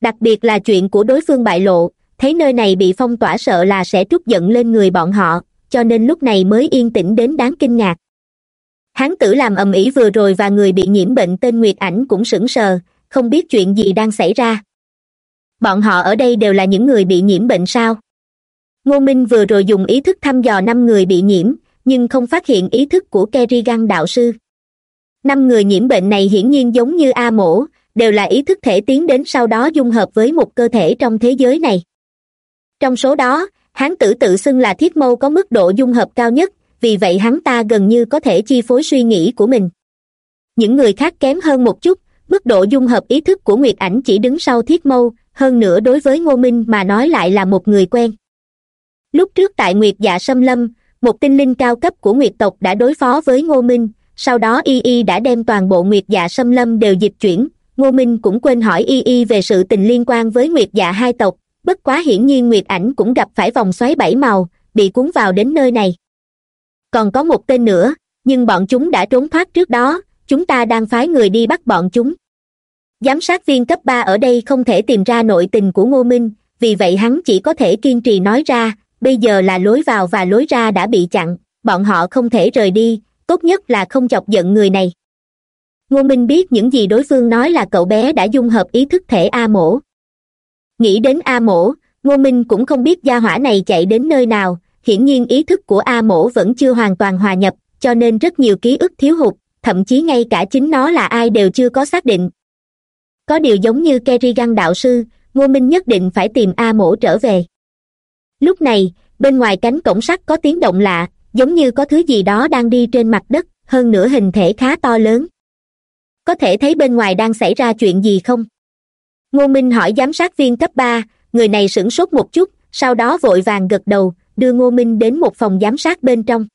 Đặc biệt là chuyện của đối phương bại lộ, thấy nơi này bị phong tỏa sợ là sẽ trút giận lên người bọn họ, cho nên lúc này mới yên tĩnh đến đáng kinh ngạc. Hán tử làm ầm ĩ vừa rồi và người bị nhiễm bệnh tên nguyệt ảnh cũng sững sờ không biết chuyện gì đang xảy ra. Bọn họ ở đây đều là những người bị nhiễm bệnh sao? Ngô minh vừa rồi dùng ý thức thăm dò năm người bị nhiễm, nhưng không phát hiện ý thức của kerrigan đạo sư. Năm người nhiễm bệnh này hiển nhiên giống như a mổ, đều là ý thức thể tiến đến sau đó dung hợp với một cơ thể trong thế giới này. Trong số đó, hán tử tự xưng là thiết mâu có mức độ dung hợp cao nhất, vì vậy hắn ta gần như có thể chi phối suy nghĩ của mình. Những người khác kém hơn một chút mức độ dung hợp ý thức của nguyệt ảnh chỉ đứng sau thiết mâu, hơn nữa đối với ngô minh mà nói lại là một người quen. Lúc trước tại nguyệt dạ sâm lâm, một tinh linh cao cấp của nguyệt tộc đã đối phó với ngô minh, sau đó y y đã đem toàn bộ nguyệt dạ sâm lâm đều dịch chuyển. Ngô minh cũng quên hỏi y y về sự tình liên quan với nguyệt dạ hai tộc, bất quá hiển nhiên nguyệt ảnh cũng gặp phải vòng xoáy bảy màu, bị cuốn vào đến nơi này. Còn có một tên nữa, nhưng bọn chúng đã trốn thoát trước đó chúng ta đang phái người đi bắt bọn chúng. Giám sát viên cấp ba ở đây không thể tìm ra nội tình của ngô minh, vì vậy hắn chỉ có thể kiên trì nói ra, bây giờ là lối vào và lối ra đã bị chặn, bọn họ không thể rời đi, tốt nhất là không chọc giận người này. Ngô minh biết những gì đối phương nói là cậu bé đã dung hợp ý thức thể a mổ. Nghĩ đến a mổ, ngô minh cũng không biết gia hỏa này chạy đến nơi nào, hiển nhiên ý thức của a mổ vẫn chưa hoàn toàn hòa nhập, cho nên rất nhiều ký ức thiếu hụt thậm chí ngay cả chính nó là ai đều chưa có xác định. Có điều giống như kerrigan đạo sư, ngô minh nhất định phải tìm a mổ trở về. Lúc này, bên ngoài cánh cổng sắt có tiếng động lạ, giống như có thứ gì đó đang đi trên mặt đất, hơn nữa hình thể khá to lớn. Có thể thấy bên ngoài đang xảy ra chuyện gì không? Ngô minh hỏi giám sát viên cấp ba, người này sửng sốt một chút, sau đó vội vàng gật đầu, đưa ngô minh đến một phòng giám sát bên trong.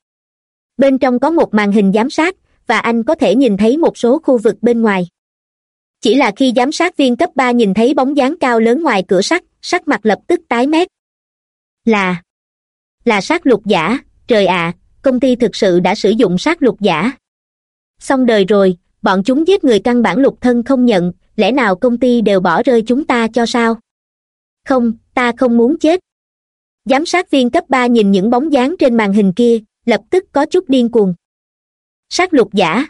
Bên trong có một màn hình giám sát và anh có thể nhìn thấy một số khu vực bên ngoài. Chỉ là khi giám sát viên cấp ba nhìn thấy bóng dáng cao lớn ngoài cửa sắt, sắc mặt lập tức tái mét. Là là sát lục giả, trời ạ, công ty thực sự đã sử dụng sát lục giả. Xong đời rồi, bọn chúng giết người căn bản lục thân không nhận, lẽ nào công ty đều bỏ rơi chúng ta cho sao? Không, ta không muốn chết. Giám sát viên cấp ba nhìn những bóng dáng trên màn hình kia, lập tức có chút điên cuồng sát lục giả.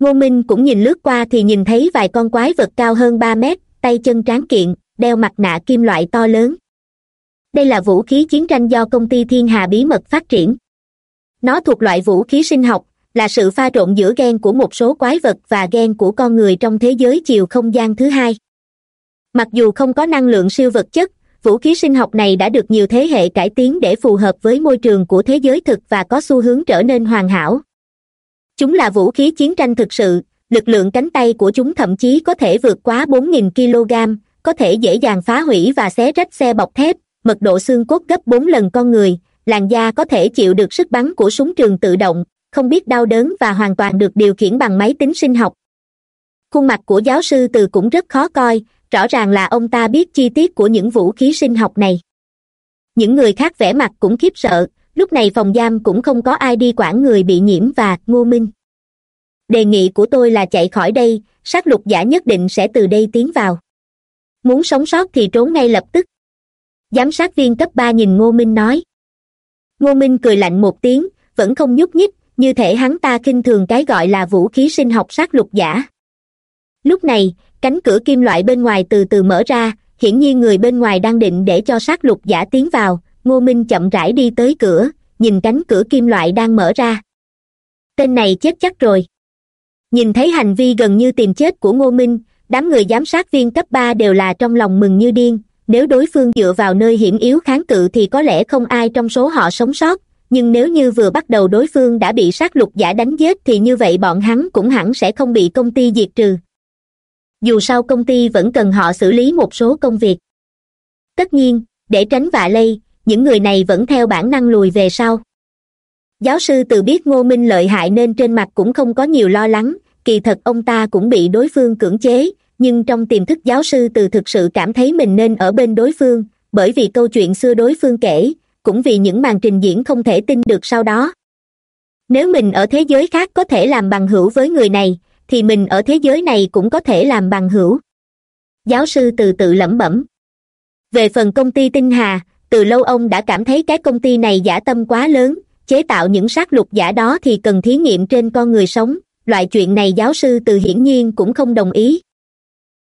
Ngô minh cũng nhìn lướt qua thì nhìn thấy vài con quái vật cao hơn ba mét, tay chân tráng kiện, đeo mặt nạ kim loại to lớn. Đây là vũ khí chiến tranh do công ty thiên hà bí mật phát triển. Nó thuộc loại vũ khí sinh học, là sự pha trộn giữa gen của một số quái vật và gen của con người trong thế giới chiều không gian thứ hai. Mặc dù không có năng lượng siêu vật chất, vũ khí sinh học này đã được nhiều thế hệ cải tiến để phù hợp với môi trường của thế giới thực và có xu hướng trở nên hoàn hảo chúng là vũ khí chiến tranh thực sự, lực lượng cánh tay của chúng thậm chí có thể vượt quá bốn nghìn kg, có thể dễ dàng phá hủy và xé rách xe bọc thép, mật độ xương cốt gấp bốn lần con người, làn da có thể chịu được sức bắn của súng trường tự động, không biết đau đớn và hoàn toàn được điều khiển bằng máy tính sinh học. Khuôn mặt của giáo sư từ cũng rất khó coi, rõ ràng là ông ta biết chi tiết của những vũ khí sinh học này. Những người khác vẻ mặt cũng khiếp sợ lúc này phòng giam cũng không có ai đi quản người bị nhiễm và ngô minh. Đề nghị của tôi là chạy khỏi đây, sát lục giả nhất định sẽ từ đây tiến vào. Muốn sống sót thì trốn ngay lập tức. Giám sát viên cấp ba nhìn ngô minh nói. Ngô minh cười lạnh một tiếng, vẫn không nhúc nhích, như thể hắn ta khinh thường cái gọi là vũ khí sinh học sát lục giả. Lúc này, cánh cửa kim loại bên ngoài từ từ mở ra, hiển nhiên người bên ngoài đang định để cho sát lục giả tiến vào ngô minh chậm rãi đi tới cửa, nhìn cánh cửa kim loại đang mở ra. Tên này chết chắc rồi. Nhìn thấy hành vi gần như tìm chết của ngô minh, đám người giám sát viên cấp ba đều là trong lòng mừng như điên. Nếu đối phương dựa vào nơi hiểm yếu kháng cự thì có lẽ không ai trong số họ sống sót, nhưng nếu như vừa bắt đầu đối phương đã bị sát lục giả đánh giết thì như vậy bọn hắn cũng hẳn sẽ không bị công ty diệt trừ. Dù sao công ty vẫn cần họ xử lý một số công việc. Tất nhiên, để tránh vạ lây những người này vẫn theo bản năng lùi về sau. Giáo sư từ biết ngô minh lợi hại nên trên mặt cũng không có nhiều lo lắng, kỳ thật ông ta cũng bị đối phương cưỡng chế, nhưng trong tiềm thức giáo sư từ thực sự cảm thấy mình nên ở bên đối phương, bởi vì câu chuyện xưa đối phương kể, cũng vì những màn trình diễn không thể tin được sau đó. Nếu mình ở thế giới khác có thể làm bằng hữu với người này, thì mình ở thế giới này cũng có thể làm bằng hữu. Giáo sư từ tự lẩm bẩm. Về phần công ty tinh hà từ lâu ông đã cảm thấy cái công ty này giả tâm quá lớn, chế tạo những sát lục giả đó thì cần thí nghiệm trên con người sống, loại chuyện này giáo sư từ hiển nhiên cũng không đồng ý.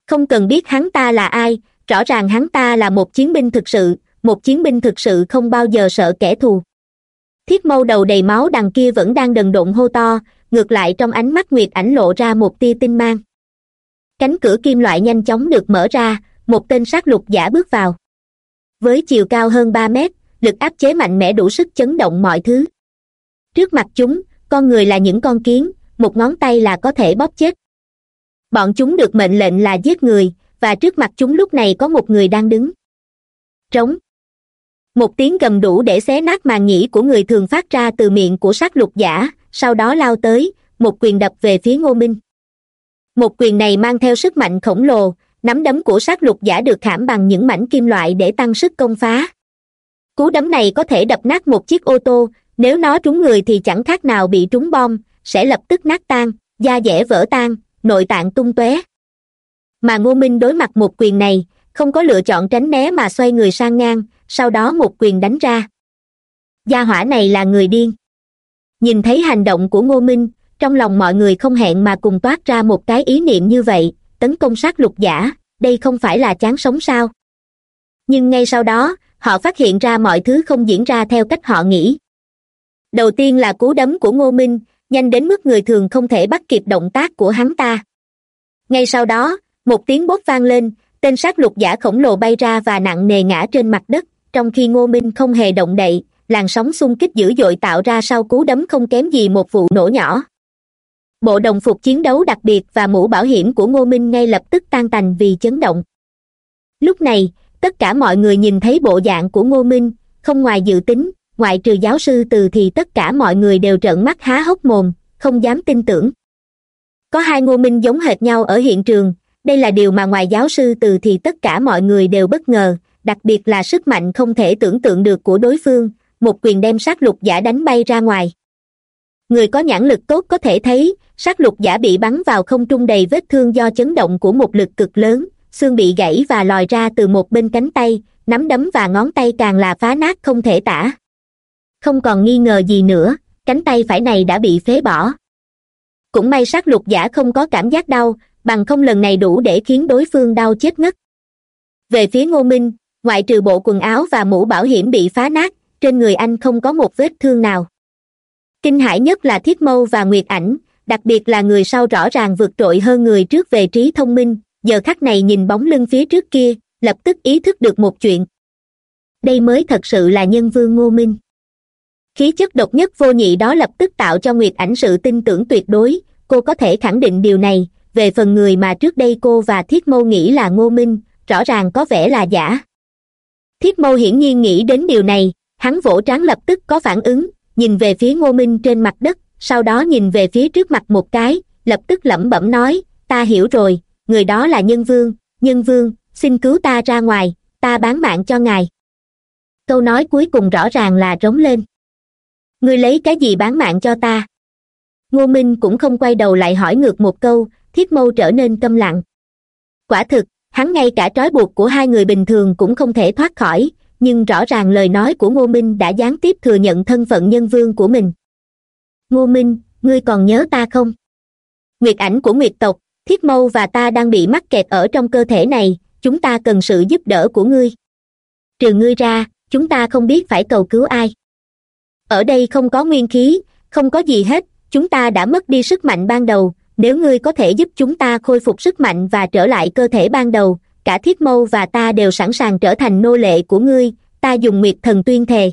Không cần biết hắn ta là ai, rõ ràng hắn ta là một chiến binh thực sự, một chiến binh thực sự không bao giờ sợ kẻ thù. Thiết mâu đầu đầy máu đằng kia vẫn đang đần độn hô to, ngược lại trong ánh mắt nguyệt ảnh lộ ra một tia tinh mang. Cánh cửa kim loại nhanh chóng được mở ra, một tên sát lục giả bước vào với chiều cao hơn ba mét, lực áp chế mạnh mẽ đủ sức chấn động mọi thứ. Trước mặt chúng, con người là những con kiến, một ngón tay là có thể bóp chết. Bọn chúng được mệnh lệnh là giết người, và trước mặt chúng lúc này có một người đang đứng. Trống. Một tiếng gầm đủ để xé nát màn nhĩ của người thường phát ra từ miệng của sát lục giả, sau đó lao tới, một quyền đập về phía ngô minh. Một quyền này mang theo sức mạnh khổng lồ nắm đấm của sát lục giả được khảm bằng những mảnh kim loại để tăng sức công phá. Cú đấm này có thể đập nát một chiếc ô tô, nếu nó trúng người thì chẳng khác nào bị trúng bom, sẽ lập tức nát tan, da dẻ vỡ tan, nội tạng tung tóe. Mà ngô minh đối mặt một quyền này, không có lựa chọn tránh né mà xoay người sang ngang, sau đó một quyền đánh ra. Gia hỏa này là người điên. Nhìn thấy hành động của ngô minh, trong lòng mọi người không hẹn mà cùng toát ra một cái ý niệm như vậy tấn công sát lục giả, đây không phải là chán sống sao? Nhưng ngay sau đó, họ phát hiện ra mọi thứ không diễn ra theo cách họ nghĩ. Đầu tiên là cú đấm của ngô minh, nhanh đến mức người thường không thể bắt kịp động tác của hắn ta. Ngay sau đó, một tiếng bốt vang lên, tên sát lục giả khổng lồ bay ra và nặng nề ngã trên mặt đất, trong khi ngô minh không hề động đậy, làn sóng xung kích dữ dội tạo ra sau cú đấm không kém gì một vụ nổ nhỏ bộ đồng phục chiến đấu đặc biệt và mũ bảo hiểm của ngô minh ngay lập tức tan tành vì chấn động. Lúc này, tất cả mọi người nhìn thấy bộ dạng của ngô minh, không ngoài dự tính, ngoại trừ giáo sư từ thì tất cả mọi người đều trợn mắt há hốc mồm, không dám tin tưởng. Có hai ngô minh giống hệt nhau ở hiện trường, đây là điều mà ngoài giáo sư từ thì tất cả mọi người đều bất ngờ, đặc biệt là sức mạnh không thể tưởng tượng được của đối phương, một quyền đem sát lục giả đánh bay ra ngoài. Người có nhãn lực tốt có thể thấy sát lục giả bị bắn vào không trung đầy vết thương do chấn động của một lực cực lớn, xương bị gãy và lòi ra từ một bên cánh tay, nắm đấm và ngón tay càng là phá nát không thể tả. Không còn nghi ngờ gì nữa, cánh tay phải này đã bị phế bỏ. Cũng may sát lục giả không có cảm giác đau, bằng không lần này đủ để khiến đối phương đau chết ngất. Về phía ngô minh, ngoại trừ bộ quần áo và mũ bảo hiểm bị phá nát, trên người anh không có một vết thương nào. Kinh hãi nhất là thiết mâu và nguyệt ảnh đặc biệt là người sau rõ ràng vượt trội hơn người trước về trí thông minh, giờ khắc này nhìn bóng lưng phía trước kia, lập tức ý thức được một chuyện. Đây mới thật sự là nhân vương ngô minh. Khí chất độc nhất vô nhị đó lập tức tạo cho nguyệt ảnh sự tin tưởng tuyệt đối, cô có thể khẳng định điều này, về phần người mà trước đây cô và thiết mâu nghĩ là ngô minh, rõ ràng có vẻ là giả. Thiết mâu hiển nhiên nghĩ đến điều này, hắn vỗ trán lập tức có phản ứng, nhìn về phía ngô minh trên mặt đất sau đó nhìn về phía trước mặt một cái, lập tức lẩm bẩm nói, ta hiểu rồi, người đó là nhân vương nhân vương, xin cứu ta ra ngoài, ta bán mạng cho ngài. Câu nói cuối cùng rõ ràng là rống lên. Ngươi lấy cái gì bán mạng cho ta? Ngô minh cũng không quay đầu lại hỏi ngược một câu, thiết mâu trở nên câm lặng. Quả thực, hắn ngay cả trói buộc của hai người bình thường cũng không thể thoát khỏi, nhưng rõ ràng lời nói của ngô minh đã gián tiếp thừa nhận thân phận nhân vương của mình ngô minh, ngươi còn nhớ ta không? Nguyệt ảnh của nguyệt tộc, thiết mâu và ta đang bị mắc kẹt ở trong cơ thể này, chúng ta cần sự giúp đỡ của ngươi. Trừ ngươi ra, chúng ta không biết phải cầu cứu ai. Ở đây không có nguyên khí, không có gì hết, chúng ta đã mất đi sức mạnh ban đầu, nếu ngươi có thể giúp chúng ta khôi phục sức mạnh và trở lại cơ thể ban đầu, cả thiết mâu và ta đều sẵn sàng trở thành nô lệ của ngươi, ta dùng nguyệt thần tuyên thề.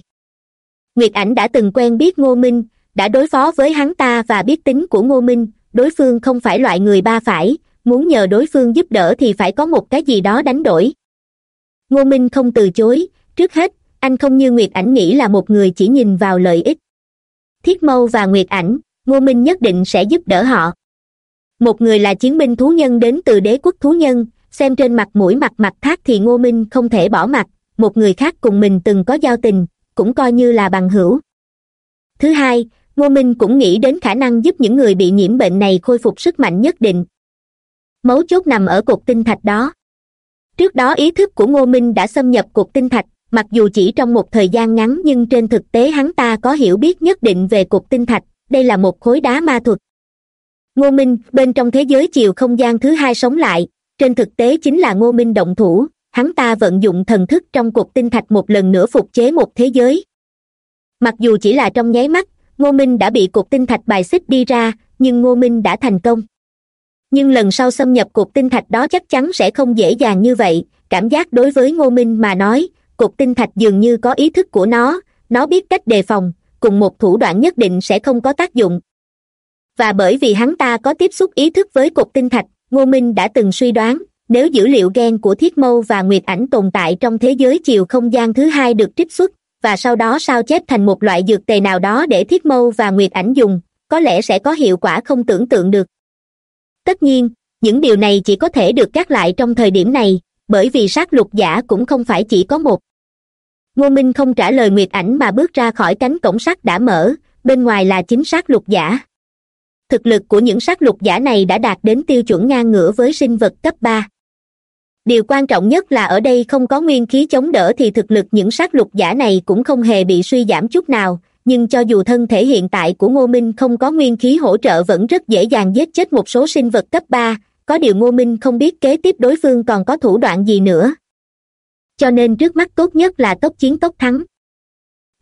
Nguyệt ảnh đã từng quen biết ngô minh đã đối phó với hắn ta và biết tính của ngô minh, đối phương không phải loại người ba phải, muốn nhờ đối phương giúp đỡ thì phải có một cái gì đó đánh đổi. Ngô minh không từ chối, trước hết, anh không như nguyệt ảnh nghĩ là một người chỉ nhìn vào lợi ích. Thiết mâu và nguyệt ảnh, ngô minh nhất định sẽ giúp đỡ họ. Một người là chiến binh thú nhân đến từ đế quốc thú nhân, xem trên mặt mũi mặt mặt thác thì ngô minh không thể bỏ mặt, một người khác cùng mình từng có giao tình, cũng coi như là bằng hữu. Thứ hai ngô minh cũng nghĩ đến khả năng giúp những người bị nhiễm bệnh này khôi phục sức mạnh nhất định. Mấu chốt nằm ở cục tinh thạch đó. Trước đó ý thức của ngô minh đã xâm nhập cục tinh thạch, mặc dù chỉ trong một thời gian ngắn nhưng trên thực tế hắn ta có hiểu biết nhất định về cục tinh thạch, đây là một khối đá ma thuật. Ngô minh, bên trong thế giới chiều không gian thứ hai sống lại, trên thực tế chính là ngô minh động thủ, hắn ta vận dụng thần thức trong cục tinh thạch một lần nữa phục chế một thế giới. Mặc dù chỉ là trong nháy mắt ngô minh đã bị cục tinh thạch bài xích đi ra, nhưng ngô minh đã thành công. Nhưng lần sau xâm nhập cục tinh thạch đó chắc chắn sẽ không dễ dàng như vậy. Cảm giác đối với ngô minh mà nói cục tinh thạch dường như có ý thức của nó. Nó biết cách đề phòng, cùng một thủ đoạn nhất định sẽ không có tác dụng. Và bởi vì hắn ta có tiếp xúc ý thức với cục tinh thạch, ngô minh đã từng suy đoán, nếu dữ liệu gen của thiết mâu và nguyệt ảnh tồn tại trong thế giới chiều không gian thứ hai được trích xuất và sau đó sao chép thành một loại dược tề nào đó để thiết mâu và nguyệt ảnh dùng, có lẽ sẽ có hiệu quả không tưởng tượng được. Tất nhiên, những điều này chỉ có thể được gác lại trong thời điểm này, bởi vì sát lục giả cũng không phải chỉ có một. Ngô minh không trả lời nguyệt ảnh mà bước ra khỏi cánh cổng sắt đã mở, bên ngoài là chính sát lục giả. Thực lực của những sát lục giả này đã đạt đến tiêu chuẩn ngang ngửa với sinh vật cấp ba điều quan trọng nhất là ở đây không có nguyên khí chống đỡ thì thực lực những sát lục giả này cũng không hề bị suy giảm chút nào. Nhưng cho dù thân thể hiện tại của ngô minh không có nguyên khí hỗ trợ vẫn rất dễ dàng giết chết một số sinh vật cấp ba. Có điều ngô minh không biết kế tiếp đối phương còn có thủ đoạn gì nữa. Cho nên trước mắt tốt nhất là tốc chiến tốc thắng.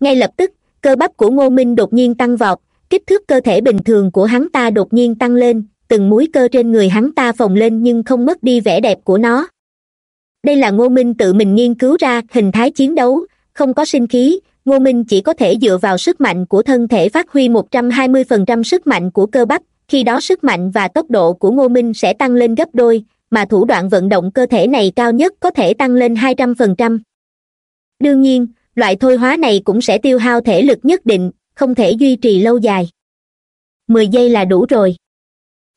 Ngay lập tức, cơ bắp của ngô minh đột nhiên tăng vọt, kích thước cơ thể bình thường của hắn ta đột nhiên tăng lên, từng múi cơ trên người hắn ta phồng lên nhưng không mất đi vẻ đẹp của nó đây là ngô minh tự mình nghiên cứu ra hình thái chiến đấu, không có sinh khí. Ngô minh chỉ có thể dựa vào sức mạnh của thân thể phát huy một trăm hai mươi phần trăm sức mạnh của cơ bắp, khi đó sức mạnh và tốc độ của ngô minh sẽ tăng lên gấp đôi, mà thủ đoạn vận động cơ thể này cao nhất có thể tăng lên hai trăm phần trăm. Đương nhiên, loại thôi hóa này cũng sẽ tiêu hao thể lực nhất định, không thể duy trì lâu dài. Mười giây là đủ rồi.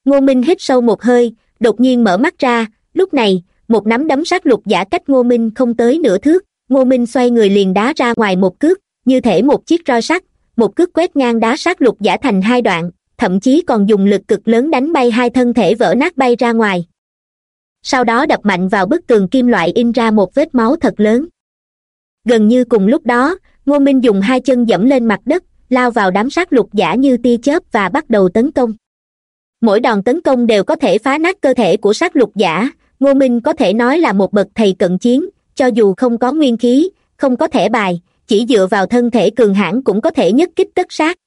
Ngô minh hít sâu một hơi, đột nhiên mở mắt ra, lúc này một nắm đấm sát lục giả cách ngô minh không tới nửa thước. Ngô minh xoay người liền đá ra ngoài một cước, như thể một chiếc roi sắt. Một cước quét ngang đá sát lục giả thành hai đoạn, thậm chí còn dùng lực cực lớn đánh bay hai thân thể vỡ nát bay ra ngoài. Sau đó đập mạnh vào bức tường kim loại in ra một vết máu thật lớn. Gần như cùng lúc đó, ngô minh dùng hai chân dẫm lên mặt đất, lao vào đám sát lục giả như tia chớp và bắt đầu tấn công. Mỗi đòn tấn công đều có thể phá nát cơ thể của sát lục giả ngô minh có thể nói là một bậc thầy cận chiến, cho dù không có nguyên khí, không có thẻ bài, chỉ dựa vào thân thể cường hãn cũng có thể nhất kích tất sát.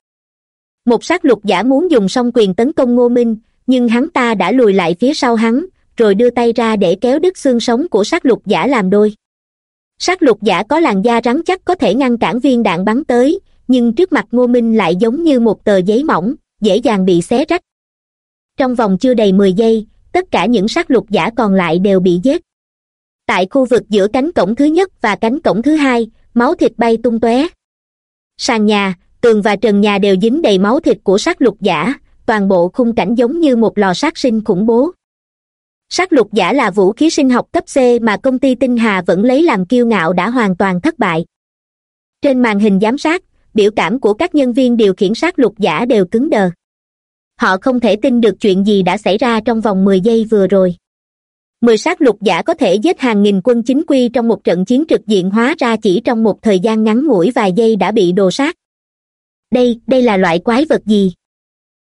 Một sát lục giả muốn dùng song quyền tấn công ngô minh, nhưng hắn ta đã lùi lại phía sau hắn, rồi đưa tay ra để kéo đứt xương sống của sát lục giả làm đôi. Sát lục giả có làn da rắn chắc có thể ngăn cản viên đạn bắn tới, nhưng trước mặt ngô minh lại giống như một tờ giấy mỏng, dễ dàng bị xé rách. Trong vòng chưa đầy mười giây tất cả những sát lục giả còn lại đều bị giết. Tại khu vực giữa cánh cổng thứ nhất và cánh cổng thứ hai, máu thịt bay tung tóe. Sàn nhà, tường và trần nhà đều dính đầy máu thịt của sát lục giả, toàn bộ khung cảnh giống như một lò sát sinh khủng bố. Sát lục giả là vũ khí sinh học cấp c mà công ty tinh hà vẫn lấy làm kiêu ngạo đã hoàn toàn thất bại. Trên màn hình giám sát, biểu cảm của các nhân viên điều khiển sát lục giả đều cứng đờ họ không thể tin được chuyện gì đã xảy ra trong vòng mười giây vừa rồi. Mười sát lục giả có thể giết hàng nghìn quân chính quy trong một trận chiến trực diện hóa ra chỉ trong một thời gian ngắn ngủi vài giây đã bị đồ sát. Đây đây là loại quái vật gì?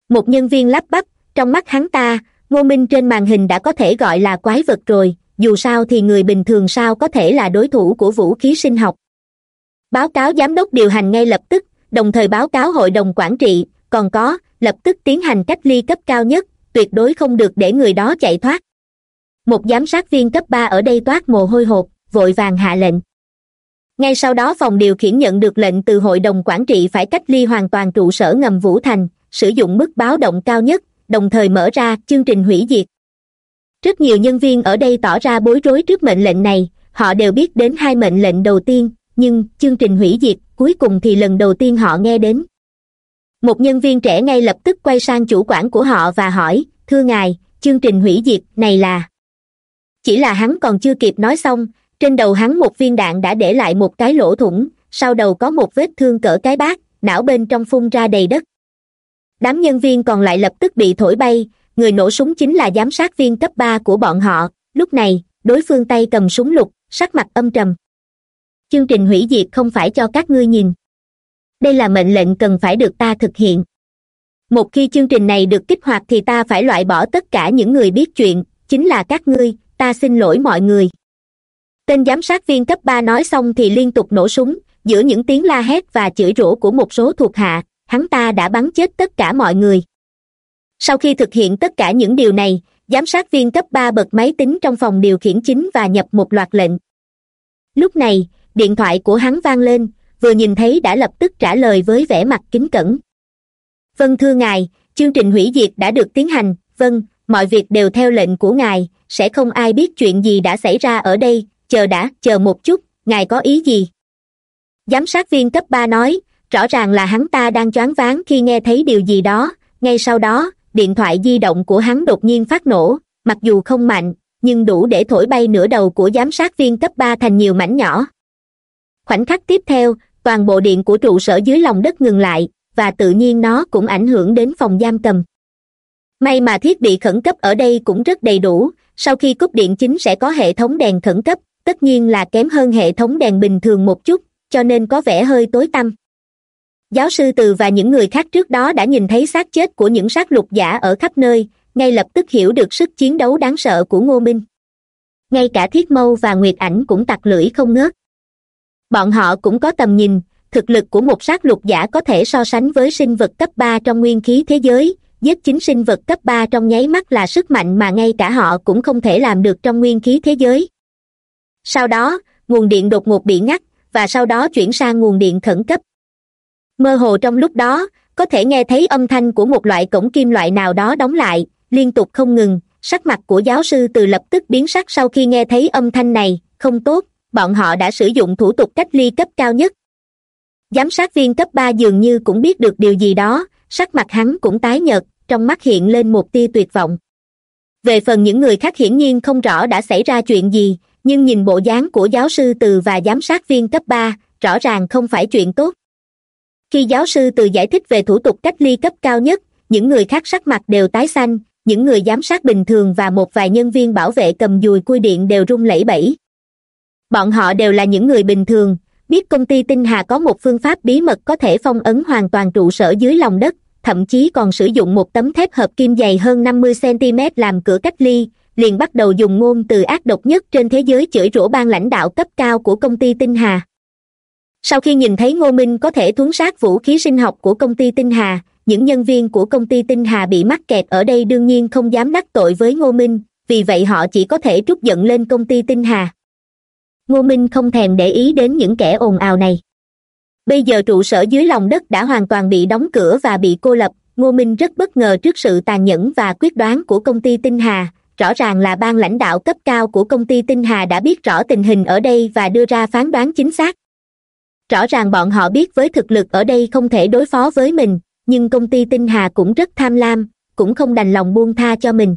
Một nhân viên lắp bắp, trong mắt hắn ta, ngô minh trên màn hình đã có thể gọi là quái vật rồi, dù sao thì người bình thường sao có thể là đối thủ của vũ khí sinh học. Báo cáo giám đốc điều hành ngay lập tức, đồng thời báo cáo hội đồng quản trị, còn có lập tức tiến hành cách ly cấp cao nhất, tuyệt đối không được để người đó chạy thoát. Một giám sát viên cấp ba ở đây toát mồ hôi hột, vội vàng hạ lệnh. Ngay sau đó phòng điều khiển nhận được lệnh từ hội đồng quản trị phải cách ly hoàn toàn trụ sở ngầm vũ thành, sử dụng mức báo động cao nhất, đồng thời mở ra chương trình hủy diệt. Rất nhiều nhân viên ở đây tỏ ra bối rối trước mệnh lệnh này, họ đều biết đến hai mệnh lệnh đầu tiên, nhưng chương trình hủy diệt cuối cùng thì lần đầu tiên họ nghe đến một nhân viên trẻ ngay lập tức quay sang chủ quản của họ và hỏi, thưa ngài, chương trình hủy diệt này là chỉ là hắn còn chưa kịp nói xong, trên đầu hắn một viên đạn đã để lại một cái lỗ thủng, sau đầu có một vết thương cỡ cái bát, não bên trong phun ra đầy đất. Đám nhân viên còn lại lập tức bị thổi bay, người nổ súng chính là giám sát viên cấp ba của bọn họ. Lúc này, đối phương tay cầm súng lục, sắc mặt âm trầm. Chương trình hủy diệt không phải cho các ngươi nhìn đây là mệnh lệnh cần phải được ta thực hiện. Một khi chương trình này được kích hoạt thì ta phải loại bỏ tất cả những người biết chuyện, chính là các ngươi, ta xin lỗi mọi người. Tên giám sát viên cấp ba nói xong thì liên tục nổ súng, giữa những tiếng la hét và chửi rủa của một số thuộc hạ, hắn ta đã bắn chết tất cả mọi người. Sau khi thực hiện tất cả những điều này, giám sát viên cấp ba bật máy tính trong phòng điều khiển chính và nhập một loạt lệnh. Lúc này, điện thoại của hắn vang lên vừa nhìn thấy đã lập tức trả lời với vẻ mặt kính cẩn. Vâng thưa ngài, chương trình hủy diệt đã được tiến hành vâng mọi việc đều theo lệnh của ngài, sẽ không ai biết chuyện gì đã xảy ra ở đây, chờ đã, chờ một chút, ngài có ý gì? Giám sát viên cấp ba nói, rõ ràng là hắn ta đang choáng váng khi nghe thấy điều gì đó, ngay sau đó, điện thoại di động của hắn đột nhiên phát nổ, mặc dù không mạnh, nhưng đủ để thổi bay nửa đầu của giám sát viên cấp ba thành nhiều mảnh nhỏ. Khoảnh khắc tiếp theo toàn bộ điện của trụ sở dưới lòng đất ngừng lại, và tự nhiên nó cũng ảnh hưởng đến phòng giam cầm may mà thiết bị khẩn cấp ở đây cũng rất đầy đủ, sau khi cúp điện chính sẽ có hệ thống đèn khẩn cấp, tất nhiên là kém hơn hệ thống đèn bình thường một chút, cho nên có vẻ hơi tối tăm. Giáo sư từ và những người khác trước đó đã nhìn thấy xác chết của những sát lục giả ở khắp nơi, ngay lập tức hiểu được sức chiến đấu đáng sợ của ngô minh. Ngay cả thiết mâu và nguyệt ảnh cũng tặc lưỡi không ngớt bọn họ cũng có tầm nhìn, thực lực của một sát lục giả có thể so sánh với sinh vật cấp ba trong nguyên khí thế giới, giết chính sinh vật cấp ba trong nháy mắt là sức mạnh mà ngay cả họ cũng không thể làm được trong nguyên khí thế giới. Sau đó, nguồn điện đột ngột bị ngắt, và sau đó chuyển sang nguồn điện khẩn cấp. Mơ hồ trong lúc đó, có thể nghe thấy âm thanh của một loại cổng kim loại nào đó đóng lại, liên tục không ngừng, sắc mặt của giáo sư từ lập tức biến sắc sau khi nghe thấy âm thanh này, không tốt bọn họ đã sử dụng thủ tục cách ly cấp cao nhất. Giám sát viên cấp ba dường như cũng biết được điều gì đó, sắc mặt hắn cũng tái nhợt, trong mắt hiện lên một tia tuyệt vọng. Về phần những người khác hiển nhiên không rõ đã xảy ra chuyện gì, nhưng nhìn bộ dáng của giáo sư từ và giám sát viên cấp ba, rõ ràng không phải chuyện tốt. Khi giáo sư từ giải thích về thủ tục cách ly cấp cao nhất, những người khác sắc mặt đều tái xanh, những người giám sát bình thường và một vài nhân viên bảo vệ cầm dùi cui điện đều run lẩy bẩy bọn họ đều là những người bình thường. Biết công ty tinh hà có một phương pháp bí mật có thể phong ấn hoàn toàn trụ sở dưới lòng đất, thậm chí còn sử dụng một tấm thép hợp kim dày hơn năm mươi cm làm cửa cách ly, liền bắt đầu dùng ngôn từ ác độc nhất trên thế giới chửi rủa ban lãnh đạo cấp cao của công ty tinh hà. Sau khi nhìn thấy ngô minh có thể thuấn sát vũ khí sinh học của công ty tinh hà, những nhân viên của công ty tinh hà bị mắc kẹt ở đây đương nhiên không dám đắc tội với ngô minh, vì vậy họ chỉ có thể trút giận lên công ty tinh hà ngô minh không thèm để ý đến những kẻ ồn ào này. Bây giờ trụ sở dưới lòng đất đã hoàn toàn bị đóng cửa và bị cô lập, ngô minh rất bất ngờ trước sự tàn nhẫn và quyết đoán của công ty tinh hà. Rõ ràng là ban lãnh đạo cấp cao của công ty tinh hà đã biết rõ tình hình ở đây và đưa ra phán đoán chính xác. Rõ ràng bọn họ biết với thực lực ở đây không thể đối phó với mình, nhưng công ty tinh hà cũng rất tham lam, cũng không đành lòng buông tha cho mình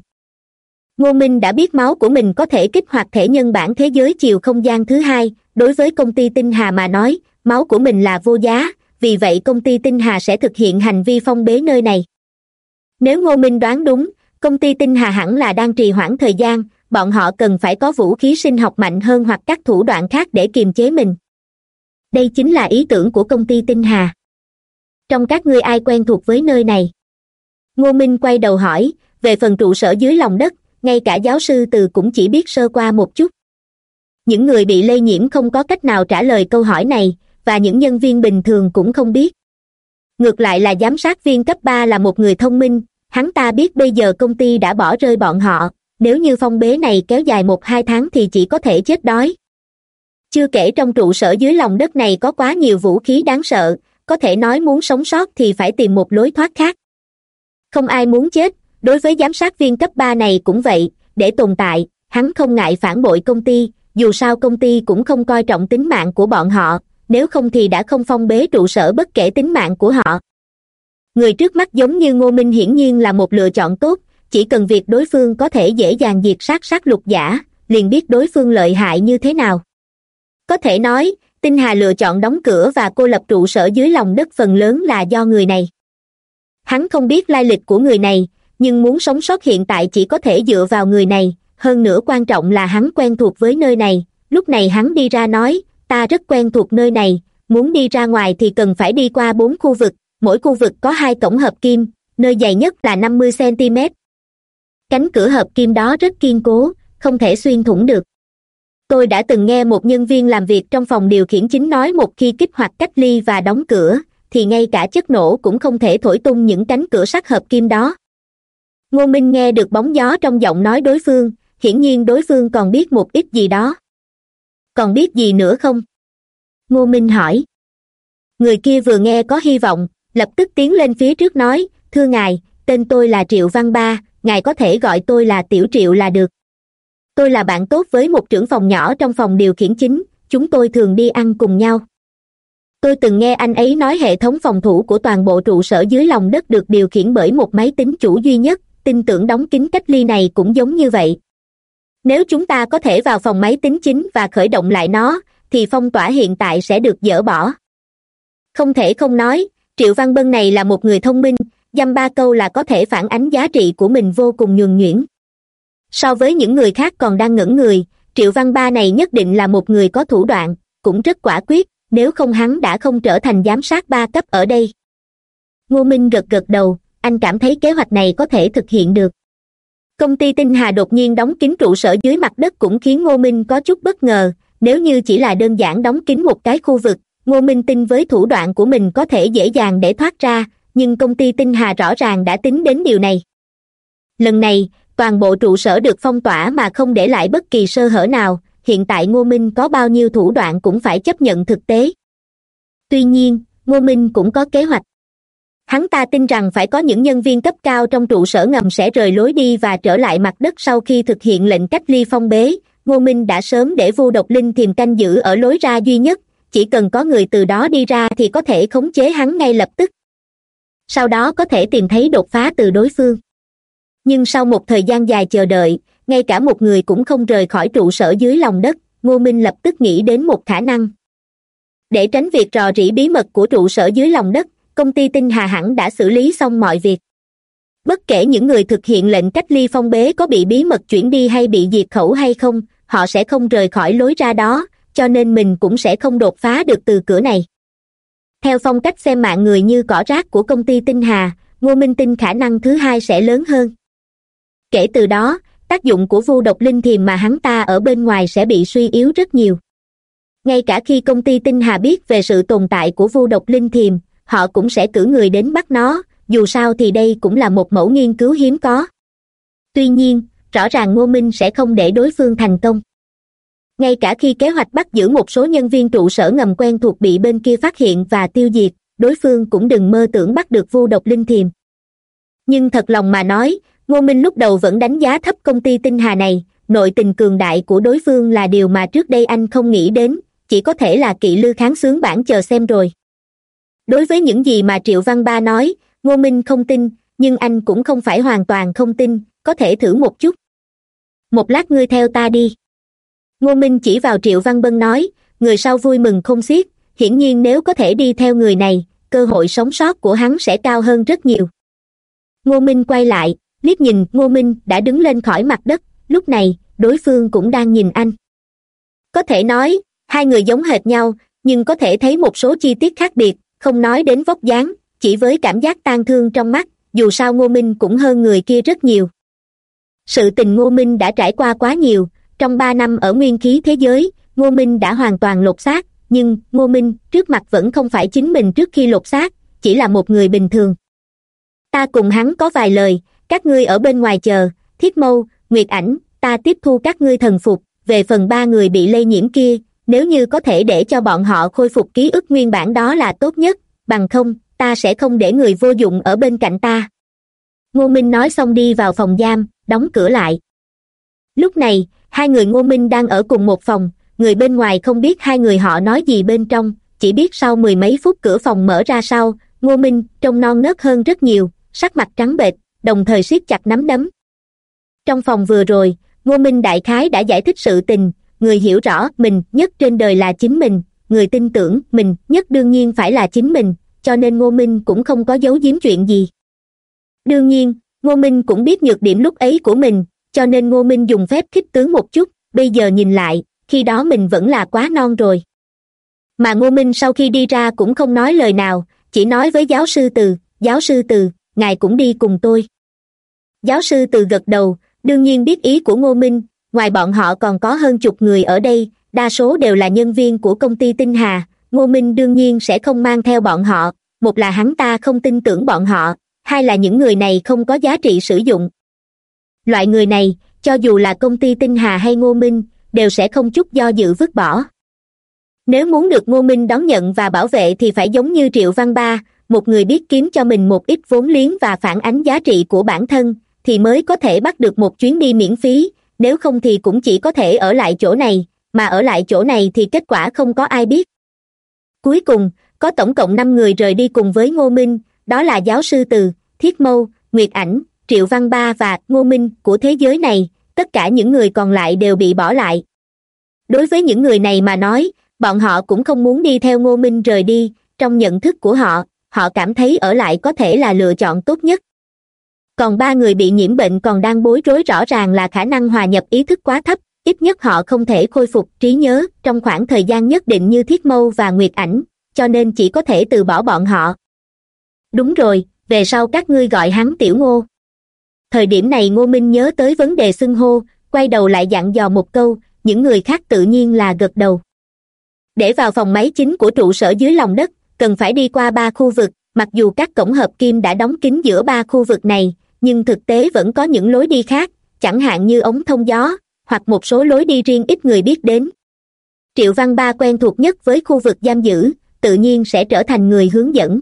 ngô minh đã biết máu của mình có thể kích hoạt thể nhân bản thế giới chiều không gian thứ hai. Đối với công ty tinh hà mà nói, máu của mình là vô giá, vì vậy công ty tinh hà sẽ thực hiện hành vi phong bế nơi này. Nếu ngô minh đoán đúng, công ty tinh hà hẳn là đang trì hoãn thời gian, bọn họ cần phải có vũ khí sinh học mạnh hơn hoặc các thủ đoạn khác để kiềm chế mình. Đây chính là ý tưởng của công ty tinh hà. Trong các ngươi ai quen thuộc với nơi này? Ngô minh quay đầu hỏi, về phần trụ sở dưới lòng đất ngay cả giáo sư từ cũng chỉ biết sơ qua một chút. Những người bị lây nhiễm không có cách nào trả lời câu hỏi này, và những nhân viên bình thường cũng không biết. Ngược lại là giám sát viên cấp ba là một người thông minh, hắn ta biết bây giờ công ty đã bỏ rơi bọn họ, nếu như phong bế này kéo dài một hai tháng thì chỉ có thể chết đói. Chưa kể trong trụ sở dưới lòng đất này có quá nhiều vũ khí đáng sợ, có thể nói muốn sống sót thì phải tìm một lối thoát khác. Không ai muốn chết đối với giám sát viên cấp ba này cũng vậy, để tồn tại, hắn không ngại phản bội công ty, dù sao công ty cũng không coi trọng tính mạng của bọn họ, nếu không thì đã không phong bế trụ sở bất kể tính mạng của họ. Người trước mắt giống như ngô minh hiển nhiên là một lựa chọn tốt, chỉ cần việc đối phương có thể dễ dàng diệt sát sát lục giả, liền biết đối phương lợi hại như thế nào. Có thể nói, tinh hà lựa chọn đóng cửa và cô lập trụ sở dưới lòng đất phần lớn là do người này. Hắn không biết lai lịch của người này nhưng muốn sống sót hiện tại chỉ có thể dựa vào người này. Hơn nữa quan trọng là hắn quen thuộc với nơi này. Lúc này hắn đi ra nói, ta rất quen thuộc nơi này. Muốn đi ra ngoài thì cần phải đi qua bốn khu vực. Mỗi khu vực có hai cổng hợp kim, nơi dày nhất là năm mươi cm cánh cửa hợp kim đó rất kiên cố, không thể xuyên thủng được. Tôi đã từng nghe một nhân viên làm việc trong phòng điều khiển chính nói một khi kích hoạt cách ly và đóng cửa, thì ngay cả chất nổ cũng không thể thổi tung những cánh cửa sắt hợp kim đó ngô minh nghe được bóng gió trong giọng nói đối phương, hiển nhiên đối phương còn biết một ít gì đó. Còn biết gì nữa không? Ngô minh hỏi. Người kia vừa nghe có hy vọng, lập tức tiến lên phía trước nói, thưa ngài, tên tôi là triệu văn ba, ngài có thể gọi tôi là tiểu triệu là được. Tôi là bạn tốt với một trưởng phòng nhỏ trong phòng điều khiển chính, chúng tôi thường đi ăn cùng nhau. Tôi từng nghe anh ấy nói hệ thống phòng thủ của toàn bộ trụ sở dưới lòng đất được điều khiển bởi một máy tính chủ duy nhất tin tưởng đóng kín cách ly này cũng giống như vậy. Nếu chúng ta có thể vào phòng máy tính chính và khởi động lại nó, thì phong tỏa hiện tại sẽ được dỡ bỏ. Không thể không nói, triệu văn bân này là một người thông minh, dăm ba câu là có thể phản ánh giá trị của mình vô cùng nhuần nhuyễn. So với những người khác còn đang ngẩn người, triệu văn ba này nhất định là một người có thủ đoạn, cũng rất quả quyết, nếu không hắn đã không trở thành giám sát ba cấp ở đây. Ngô minh gật gật đầu anh cảm thấy kế hoạch này có thể thực hiện được. Công ty tinh hà đột nhiên đóng kín trụ sở dưới mặt đất cũng khiến ngô minh có chút bất ngờ. Nếu như chỉ là đơn giản đóng kín một cái khu vực, ngô minh tin với thủ đoạn của mình có thể dễ dàng để thoát ra, nhưng công ty tinh hà rõ ràng đã tính đến điều này. Lần này, toàn bộ trụ sở được phong tỏa mà không để lại bất kỳ sơ hở nào, hiện tại ngô minh có bao nhiêu thủ đoạn cũng phải chấp nhận thực tế. Tuy nhiên, ngô minh cũng có kế hoạch hắn ta tin rằng phải có những nhân viên cấp cao trong trụ sở ngầm sẽ rời lối đi và trở lại mặt đất sau khi thực hiện lệnh cách ly phong bế. Ngô minh đã sớm để vô độc linh thiềm canh giữ ở lối ra duy nhất. Chỉ cần có người từ đó đi ra thì có thể khống chế hắn ngay lập tức. Sau đó có thể tìm thấy đột phá từ đối phương. Nhưng sau một thời gian dài chờ đợi, ngay cả một người cũng không rời khỏi trụ sở dưới lòng đất, ngô minh lập tức nghĩ đến một khả năng. Để tránh việc rò rỉ bí mật của trụ sở dưới lòng đất công ty tinh hà hẳn đã xử lý xong mọi việc. Bất kể những người thực hiện lệnh cách ly phong bế có bị bí mật chuyển đi hay bị diệt khẩu hay không, họ sẽ không rời khỏi lối ra đó, cho nên mình cũng sẽ không đột phá được từ cửa này. Theo phong cách xem mạng người như cỏ rác của công ty tinh hà, ngô minh tin khả năng thứ hai sẽ lớn hơn. Kể từ đó, tác dụng của vu độc linh thiềm mà hắn ta ở bên ngoài sẽ bị suy yếu rất nhiều. Ngay cả khi công ty tinh hà biết về sự tồn tại của vu độc linh thiềm họ cũng sẽ cử người đến bắt nó, dù sao thì đây cũng là một mẫu nghiên cứu hiếm có. Tuy nhiên, rõ ràng ngô minh sẽ không để đối phương thành công. Ngay cả khi kế hoạch bắt giữ một số nhân viên trụ sở ngầm quen thuộc bị bên kia phát hiện và tiêu diệt, đối phương cũng đừng mơ tưởng bắt được vu độc linh thiềm. Nhưng thật lòng mà nói, ngô minh lúc đầu vẫn đánh giá thấp công ty tinh hà này, nội tình cường đại của đối phương là điều mà trước đây anh không nghĩ đến, chỉ có thể là kỵ lư kháng xướng bản chờ xem rồi đối với những gì mà triệu văn ba nói, ngô minh không tin, nhưng anh cũng không phải hoàn toàn không tin, có thể thử một chút. Một lát ngươi theo ta đi. Ngô minh chỉ vào triệu văn bân nói, người sau vui mừng không xiết, hiển nhiên nếu có thể đi theo người này, cơ hội sống sót của hắn sẽ cao hơn rất nhiều. Ngô minh quay lại, liếc nhìn ngô minh đã đứng lên khỏi mặt đất, lúc này, đối phương cũng đang nhìn anh. Có thể nói, hai người giống hệt nhau, nhưng có thể thấy một số chi tiết khác biệt không nói đến vóc dáng, chỉ với cảm giác tan thương trong mắt, dù sao ngô minh cũng hơn người kia rất nhiều. Sự tình ngô minh đã trải qua quá nhiều, trong ba năm ở nguyên khí thế giới, ngô minh đã hoàn toàn lột xác, nhưng ngô minh trước mặt vẫn không phải chính mình trước khi lột xác, chỉ là một người bình thường. Ta cùng hắn có vài lời, các ngươi ở bên ngoài chờ, thiết mâu, nguyệt ảnh, ta tiếp thu các ngươi thần phục, về phần ba người bị lây nhiễm kia nếu như có thể để cho bọn họ khôi phục ký ức nguyên bản đó là tốt nhất, bằng không, ta sẽ không để người vô dụng ở bên cạnh ta. Ngô minh nói xong đi vào phòng giam, đóng cửa lại. Lúc này, hai người ngô minh đang ở cùng một phòng, người bên ngoài không biết hai người họ nói gì bên trong, chỉ biết sau mười mấy phút cửa phòng mở ra sau, ngô minh trông non nớt hơn rất nhiều, sắc mặt trắng bệch, đồng thời siết chặt nắm đấm. Trong phòng vừa rồi, ngô minh đại khái đã giải thích sự tình người hiểu rõ mình nhất trên đời là chính mình. Người tin tưởng mình nhất đương nhiên phải là chính mình, cho nên ngô minh cũng không có giấu giếm chuyện gì. Đương nhiên, ngô minh cũng biết nhược điểm lúc ấy của mình, cho nên ngô minh dùng phép khích tướng một chút, bây giờ nhìn lại, khi đó mình vẫn là quá non rồi. Mà ngô minh sau khi đi ra cũng không nói lời nào, chỉ nói với giáo sư từ, giáo sư từ, ngài cũng đi cùng tôi. Giáo sư từ gật đầu, đương nhiên biết ý của ngô minh ngoài bọn họ còn có hơn chục người ở đây, đa số đều là nhân viên của công ty tinh hà. Ngô minh đương nhiên sẽ không mang theo bọn họ. Một là hắn ta không tin tưởng bọn họ, hai là những người này không có giá trị sử dụng. Loại người này, cho dù là công ty tinh hà hay ngô minh, đều sẽ không chút do dự vứt bỏ. Nếu muốn được ngô minh đón nhận và bảo vệ thì phải giống như triệu văn ba, một người biết kiếm cho mình một ít vốn liếng và phản ánh giá trị của bản thân, thì mới có thể bắt được một chuyến đi miễn phí nếu không thì cũng chỉ có thể ở lại chỗ này, mà ở lại chỗ này thì kết quả không có ai biết. Cuối cùng, có tổng cộng năm người rời đi cùng với ngô minh, đó là giáo sư từ, thiết mâu, nguyệt ảnh, triệu văn ba và ngô minh của thế giới này, tất cả những người còn lại đều bị bỏ lại. Đối với những người này mà nói, bọn họ cũng không muốn đi theo ngô minh rời đi, trong nhận thức của họ họ cảm thấy ở lại có thể là lựa chọn tốt nhất còn ba người bị nhiễm bệnh còn đang bối rối rõ ràng là khả năng hòa nhập ý thức quá thấp, ít nhất họ không thể khôi phục trí nhớ trong khoảng thời gian nhất định như thiết mâu và nguyệt ảnh, cho nên chỉ có thể từ bỏ bọn họ. Đúng rồi, về sau các ngươi gọi hắn tiểu ngô. Thời điểm này ngô minh nhớ tới vấn đề xưng hô, quay đầu lại dặn dò một câu, những người khác tự nhiên là gật đầu. Để vào phòng máy chính của trụ sở dưới lòng đất, cần phải đi qua ba khu vực, mặc dù các cổng hợp kim đã đóng kín giữa ba khu vực này nhưng thực tế vẫn có những lối đi khác, chẳng hạn như ống thông gió, hoặc một số lối đi riêng ít người biết đến. Triệu văn ba quen thuộc nhất với khu vực giam giữ, tự nhiên sẽ trở thành người hướng dẫn.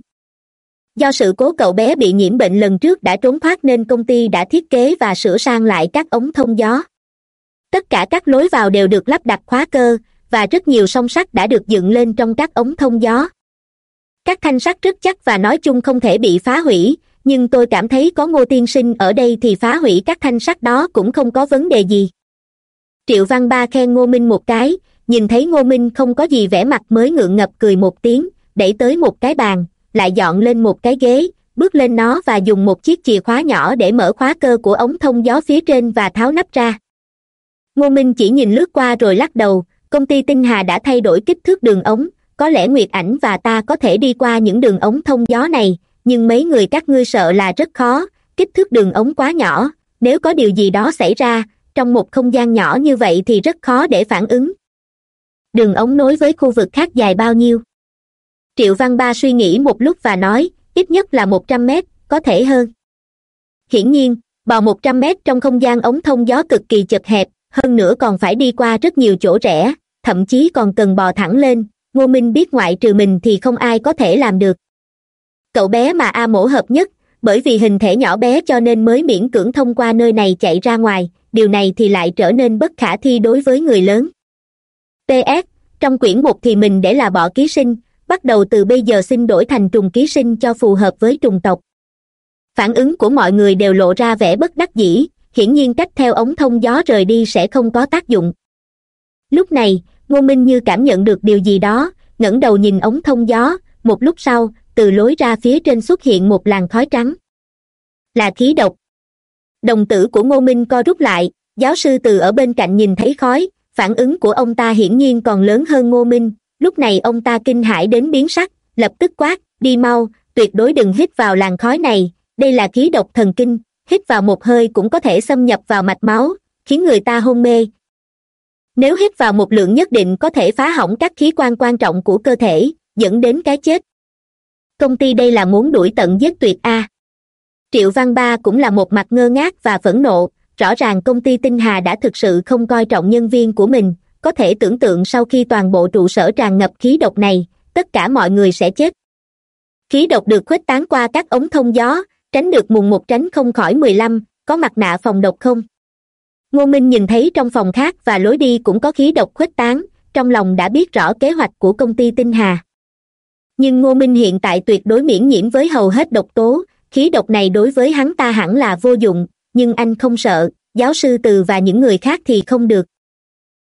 Do sự cố cậu bé bị nhiễm bệnh lần trước đã trốn thoát nên công ty đã thiết kế và sửa sang lại các ống thông gió. Tất cả các lối vào đều được lắp đặt khóa cơ, và rất nhiều song sắt đã được dựng lên trong các ống thông gió. Các thanh sắt rất chắc và nói chung không thể bị phá hủy nhưng tôi cảm thấy có ngô tiên sinh ở đây thì phá hủy các thanh sắt đó cũng không có vấn đề gì. Triệu văn ba khen ngô minh một cái, nhìn thấy ngô minh không có gì vẻ mặt mới ngượng ngập cười một tiếng, đẩy tới một cái bàn, lại dọn lên một cái ghế, bước lên nó và dùng một chiếc chìa khóa nhỏ để mở khóa cơ của ống thông gió phía trên và tháo nắp ra. Ngô minh chỉ nhìn lướt qua rồi lắc đầu, công ty tinh hà đã thay đổi kích thước đường ống, có lẽ nguyệt ảnh và ta có thể đi qua những đường ống thông gió này nhưng mấy người các ngươi sợ là rất khó, kích thước đường ống quá nhỏ. Nếu có điều gì đó xảy ra, trong một không gian nhỏ như vậy thì rất khó để phản ứng. Đường ống nối với khu vực khác dài bao nhiêu? Triệu văn ba suy nghĩ một lúc và nói, ít nhất là một trăm mét, có thể hơn. Hiển nhiên, bò một trăm mét trong không gian ống thông gió cực kỳ chật hẹp, hơn nữa còn phải đi qua rất nhiều chỗ rẽ, thậm chí còn cần bò thẳng lên. Ngô minh biết ngoại trừ mình thì không ai có thể làm được cậu bé mà a mổ hợp nhất, bởi vì hình thể nhỏ bé cho nên mới miễn cưỡng thông qua nơi này chạy ra ngoài, điều này thì lại trở nên bất khả thi đối với người lớn. Ps trong quyển một thì mình để là bọ ký sinh, bắt đầu từ bây giờ xin đổi thành trùng ký sinh cho phù hợp với trùng tộc. Phản ứng của mọi người đều lộ ra vẻ bất đắc dĩ, hiển nhiên cách theo ống thông gió rời đi sẽ không có tác dụng. Lúc này, ngô minh như cảm nhận được điều gì đó, ngẩng đầu nhìn ống thông gió, một lúc sau từ lối ra phía trên xuất hiện một làn khói trắng. Là khí độc. Đồng tử của ngô minh co rút lại, giáo sư từ ở bên cạnh nhìn thấy khói, phản ứng của ông ta hiển nhiên còn lớn hơn ngô minh, lúc này ông ta kinh hãi đến biến sắc, lập tức quát, đi mau, tuyệt đối đừng hít vào làn khói này, đây là khí độc thần kinh, hít vào một hơi cũng có thể xâm nhập vào mạch máu, khiến người ta hôn mê. Nếu hít vào một lượng nhất định có thể phá hỏng các khí quan quan trọng của cơ thể, dẫn đến cái chết công ty đây là muốn đuổi tận giết tuyệt a. Triệu văn ba cũng là một mặt ngơ ngác và phẫn nộ, rõ ràng công ty tinh hà đã thực sự không coi trọng nhân viên của mình, có thể tưởng tượng sau khi toàn bộ trụ sở tràn ngập khí độc này, tất cả mọi người sẽ chết. Khí độc được khuếch tán qua các ống thông gió, tránh được mùng một tránh không khỏi mười lăm, có mặt nạ phòng độc không? Ngô minh nhìn thấy trong phòng khác và lối đi cũng có khí độc khuếch tán, trong lòng đã biết rõ kế hoạch của công ty tinh hà nhưng ngô minh hiện tại tuyệt đối miễn nhiễm với hầu hết độc tố, khí độc này đối với hắn ta hẳn là vô dụng, nhưng anh không sợ, giáo sư từ và những người khác thì không được.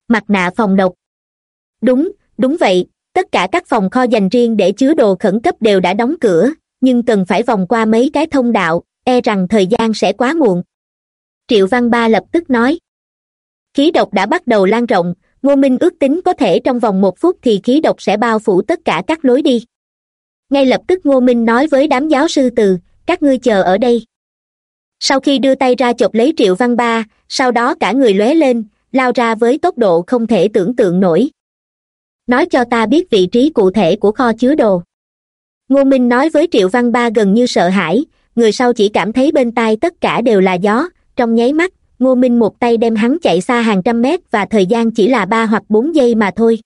Mặt nạ phòng độc. Đúng đúng vậy, tất cả các phòng kho dành riêng để chứa đồ khẩn cấp đều đã đóng cửa, nhưng cần phải vòng qua mấy cái thông đạo e rằng thời gian sẽ quá muộn. Triệu văn ba lập tức nói. Khí độc đã bắt đầu lan rộng, ngô minh ước tính có thể trong vòng một phút thì khí độc sẽ bao phủ tất cả các lối đi ngay lập tức ngô minh nói với đám giáo sư từ, các ngươi chờ ở đây. Sau khi đưa tay ra chộp lấy triệu văn ba, sau đó cả người lóe lên, lao ra với tốc độ không thể tưởng tượng nổi. Nói cho ta biết vị trí cụ thể của kho chứa đồ. Ngô minh nói với triệu văn ba gần như sợ hãi, người sau chỉ cảm thấy bên tai tất cả đều là gió. Trong nháy mắt, ngô minh một tay đem hắn chạy xa hàng trăm mét và thời gian chỉ là ba hoặc bốn giây mà thôi.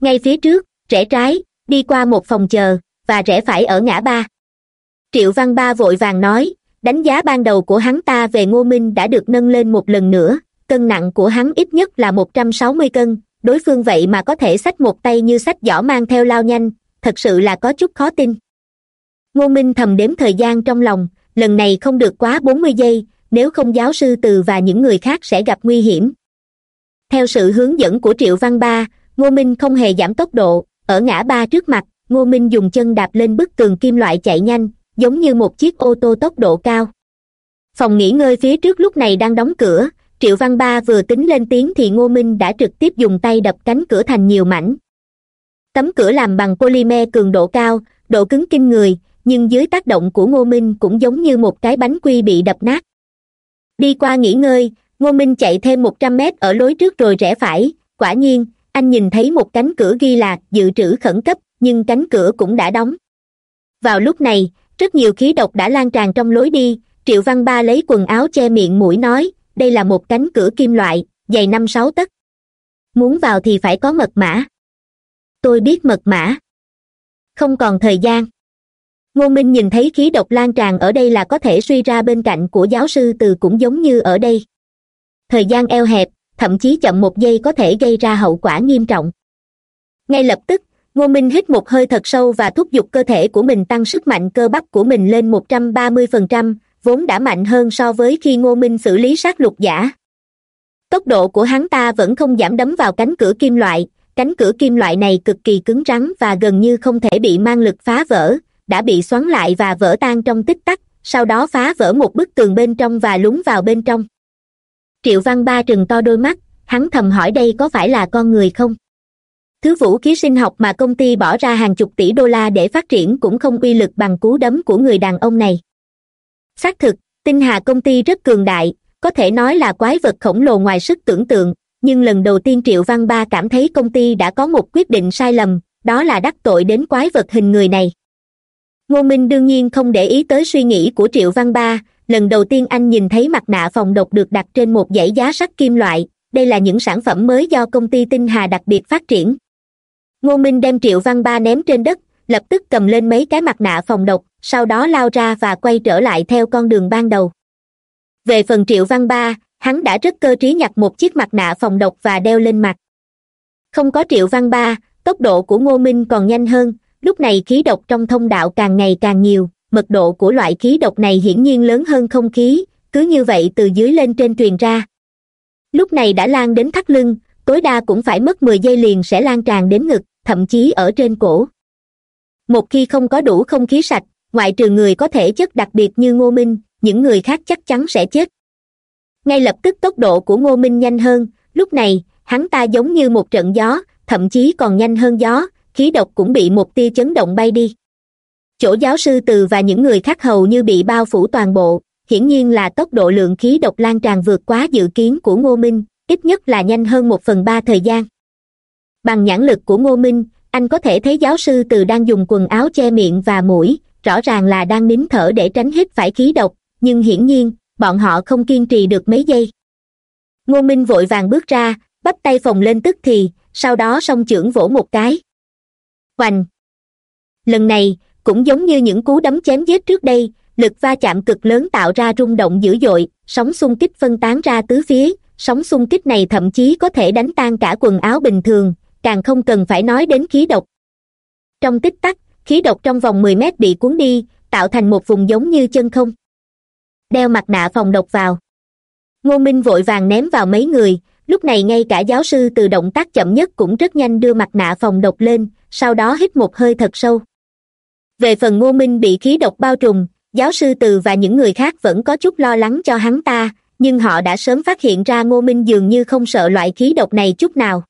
Ngay phía trước, rẽ trái, đi qua một phòng chờ và rẽ phải ở ngã ba. Triệu văn ba vội vàng nói, đánh giá ban đầu của hắn ta về ngô minh đã được nâng lên một lần nữa, cân nặng của hắn ít nhất là một trăm sáu mươi cân, đối phương vậy mà có thể xách một tay như xách giỏ mang theo lao nhanh, thật sự là có chút khó tin. Ngô minh thầm đếm thời gian trong lòng, lần này không được quá bốn mươi giây, nếu không giáo sư từ và những người khác sẽ gặp nguy hiểm. Theo sự hướng dẫn của triệu văn ba, ngô minh không hề giảm tốc độ, ở ngã ba trước mặt ngô minh dùng chân đạp lên bức tường kim loại chạy nhanh, giống như một chiếc ô tô tốc độ cao. Phòng nghỉ ngơi phía trước lúc này đang đóng cửa, triệu văn ba vừa tính lên tiếng thì ngô minh đã trực tiếp dùng tay đập cánh cửa thành nhiều mảnh. Tấm cửa làm bằng polymer cường độ cao, độ cứng kinh người, nhưng dưới tác động của ngô minh cũng giống như một cái bánh quy bị đập nát. Đi qua nghỉ ngơi, ngô minh chạy thêm một trăm mét ở lối trước rồi rẽ phải, quả nhiên, anh nhìn thấy một cánh cửa ghi là dự trữ khẩn cấp nhưng cánh cửa cũng đã đóng. Vào lúc này, rất nhiều khí độc đã lan tràn trong lối đi, triệu văn ba lấy quần áo che miệng mũi nói, đây là một cánh cửa kim loại, dày năm sáu tấc. Muốn vào thì phải có mật mã. Tôi biết mật mã. Không còn thời gian. Ngô minh nhìn thấy khí độc lan tràn ở đây là có thể suy ra bên cạnh của giáo sư từ cũng giống như ở đây. Thời gian eo hẹp, thậm chí chậm một giây có thể gây ra hậu quả nghiêm trọng. Ngay lập tức ngô minh hít một hơi thật sâu và thúc giục cơ thể của mình tăng sức mạnh cơ bắp của mình lên một trăm ba mươi phần trăm, vốn đã mạnh hơn so với khi ngô minh xử lý sát lục giả. Tốc độ của hắn ta vẫn không giảm đấm vào cánh cửa kim loại, cánh cửa kim loại này cực kỳ cứng rắn và gần như không thể bị mang lực phá vỡ, đã bị xoắn lại và vỡ tan trong tích tắc, sau đó phá vỡ một bức tường bên trong và lún vào bên trong. Triệu văn ba trừng to đôi mắt, hắn thầm hỏi đây có phải là con người không? Thứ vũ khí sinh học mà công ty bỏ ra hàng chục tỷ đô la để phát triển cũng không uy lực bằng cú đấm của người đàn ông này. Xác thực, tinh hà công ty rất cường đại, có thể nói là quái vật khổng lồ ngoài sức tưởng tượng, nhưng lần đầu tiên triệu văn ba cảm thấy công ty đã có một quyết định sai lầm, đó là đắc tội đến quái vật hình người này. Ngô minh đương nhiên không để ý tới suy nghĩ của triệu văn ba, lần đầu tiên anh nhìn thấy mặt nạ phòng độc được đặt trên một dãy giá sắt kim loại, đây là những sản phẩm mới do công ty tinh hà đặc biệt phát triển ngô minh đem triệu văn ba ném trên đất, lập tức cầm lên mấy cái mặt nạ phòng độc, sau đó lao ra và quay trở lại theo con đường ban đầu. Về phần triệu văn ba, hắn đã rất cơ trí nhặt một chiếc mặt nạ phòng độc và đeo lên mặt. Không có triệu văn ba, tốc độ của ngô minh còn nhanh hơn, lúc này khí độc trong thông đạo càng ngày càng nhiều, mật độ của loại khí độc này hiển nhiên lớn hơn không khí, cứ như vậy từ dưới lên trên truyền ra. Lúc này đã lan đến thắt lưng tối đa cũng phải mất mười giây liền sẽ lan tràn đến ngực, thậm chí ở trên cổ. Một khi không có đủ không khí sạch, ngoại trừ người có thể chất đặc biệt như ngô minh, những người khác chắc chắn sẽ chết. Ngay lập tức tốc độ của ngô minh nhanh hơn, lúc này, hắn ta giống như một trận gió, thậm chí còn nhanh hơn gió, khí độc cũng bị một tia chấn động bay đi. Chỗ giáo sư từ và những người khác hầu như bị bao phủ toàn bộ, hiển nhiên là tốc độ lượng khí độc lan tràn vượt quá dự kiến của ngô minh ít nhất là nhanh hơn một phần ba thời gian. Bằng nhãn lực của ngô minh, anh có thể thấy giáo sư từ đang dùng quần áo che miệng và mũi, rõ ràng là đang nín thở để tránh hít phải khí độc, nhưng hiển nhiên, bọn họ không kiên trì được mấy giây. Ngô minh vội vàng bước ra, bắp tay phồng lên tức thì, sau đó song chưởng vỗ một cái. Hoành lần này, cũng giống như những cú đấm chém giết trước đây, lực va chạm cực lớn tạo ra rung động dữ dội, sóng xung kích phân tán ra tứ phía sóng xung kích này thậm chí có thể đánh tan cả quần áo bình thường, càng không cần phải nói đến khí độc. Trong tích tắc, khí độc trong vòng mười mét bị cuốn đi, tạo thành một vùng giống như chân không. Đeo mặt nạ phòng độc vào. Ngô minh vội vàng ném vào mấy người, lúc này ngay cả giáo sư từ động tác chậm nhất cũng rất nhanh đưa mặt nạ phòng độc lên, sau đó hít một hơi thật sâu. Về phần ngô minh bị khí độc bao trùm, giáo sư từ và những người khác vẫn có chút lo lắng cho hắn ta nhưng họ đã sớm phát hiện ra ngô minh dường như không sợ loại khí độc này chút nào.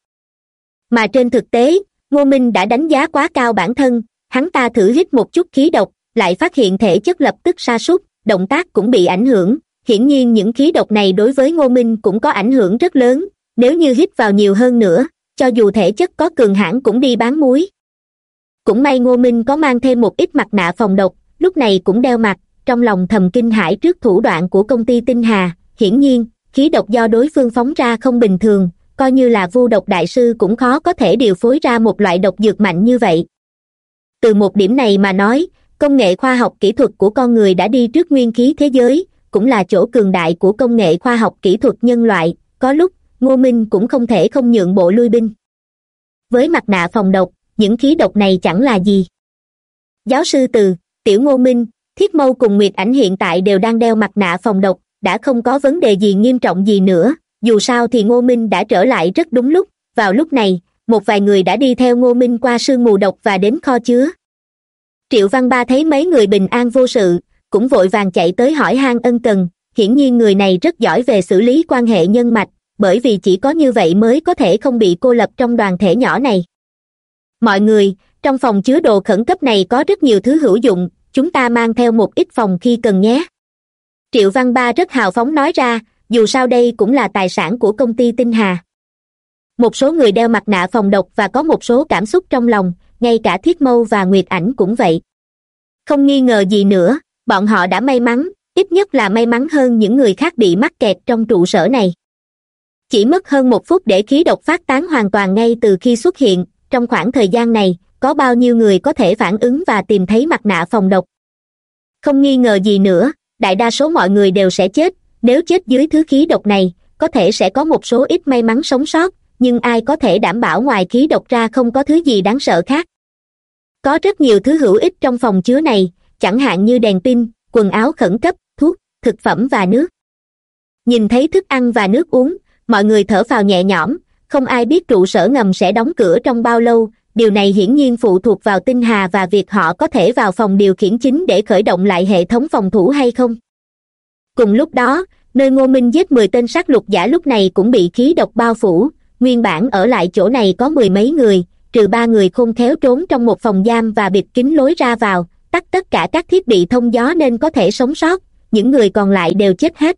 Mà trên thực tế, ngô minh đã đánh giá quá cao bản thân, hắn ta thử hít một chút khí độc, lại phát hiện thể chất lập tức sa sút, động tác cũng bị ảnh hưởng. Hiển nhiên những khí độc này đối với ngô minh cũng có ảnh hưởng rất lớn, nếu như hít vào nhiều hơn nữa, cho dù thể chất có cường hãn cũng đi bán muối. Cũng may ngô minh có mang thêm một ít mặt nạ phòng độc, lúc này cũng đeo mặt, trong lòng thầm kinh hãi trước thủ đoạn của công ty tinh hà hiển nhiên, khí độc do đối phương phóng ra không bình thường, coi như là vu độc đại sư cũng khó có thể điều phối ra một loại độc dược mạnh như vậy. Từ một điểm này mà nói, công nghệ khoa học kỹ thuật của con người đã đi trước nguyên khí thế giới, cũng là chỗ cường đại của công nghệ khoa học kỹ thuật nhân loại, có lúc, ngô minh cũng không thể không nhượng bộ lui binh. Với mặt nạ phòng độc, những khí độc này chẳng là gì. Giáo sư từ, tiểu ngô minh, thiết mâu cùng nguyệt ảnh hiện tại đều đang đeo mặt nạ phòng độc đã không có vấn đề gì nghiêm trọng gì nữa, dù sao thì ngô minh đã trở lại rất đúng lúc. Vào lúc này, một vài người đã đi theo ngô minh qua sương mù độc và đến kho chứa. Triệu văn ba thấy mấy người bình an vô sự, cũng vội vàng chạy tới hỏi han ân cần. Hiển nhiên người này rất giỏi về xử lý quan hệ nhân mạch, bởi vì chỉ có như vậy mới có thể không bị cô lập trong đoàn thể nhỏ này. Mọi người, trong phòng chứa đồ khẩn cấp này có rất nhiều thứ hữu dụng, chúng ta mang theo một ít phòng khi cần nhé triệu văn ba rất hào phóng nói ra, dù sao đây cũng là tài sản của công ty tinh hà. Một số người đeo mặt nạ phòng độc và có một số cảm xúc trong lòng, ngay cả thiết mâu và nguyệt ảnh cũng vậy. Không nghi ngờ gì nữa, bọn họ đã may mắn, ít nhất là may mắn hơn những người khác bị mắc kẹt trong trụ sở này. Chỉ mất hơn một phút để khí độc phát tán hoàn toàn ngay từ khi xuất hiện, trong khoảng thời gian này, có bao nhiêu người có thể phản ứng và tìm thấy mặt nạ phòng độc? Không nghi ngờ gì nữa đại đa số mọi người đều sẽ chết, nếu chết dưới thứ khí độc này, có thể sẽ có một số ít may mắn sống sót, nhưng ai có thể đảm bảo ngoài khí độc ra không có thứ gì đáng sợ khác? Có rất nhiều thứ hữu ích trong phòng chứa này, chẳng hạn như đèn pin, quần áo khẩn cấp, thuốc, thực phẩm và nước. Nhìn thấy thức ăn và nước uống, mọi người thở phào nhẹ nhõm, không ai biết trụ sở ngầm sẽ đóng cửa trong bao lâu điều này hiển nhiên phụ thuộc vào tinh hà và việc họ có thể vào phòng điều khiển chính để khởi động lại hệ thống phòng thủ hay không. Cùng lúc đó, nơi ngô minh giết mười tên sát lục giả lúc này cũng bị khí độc bao phủ. Nguyên bản ở lại chỗ này có mười mấy người, trừ ba người khôn khéo trốn trong một phòng giam và bịt kín lối ra vào, tắt tất cả các thiết bị thông gió nên có thể sống sót, những người còn lại đều chết hết.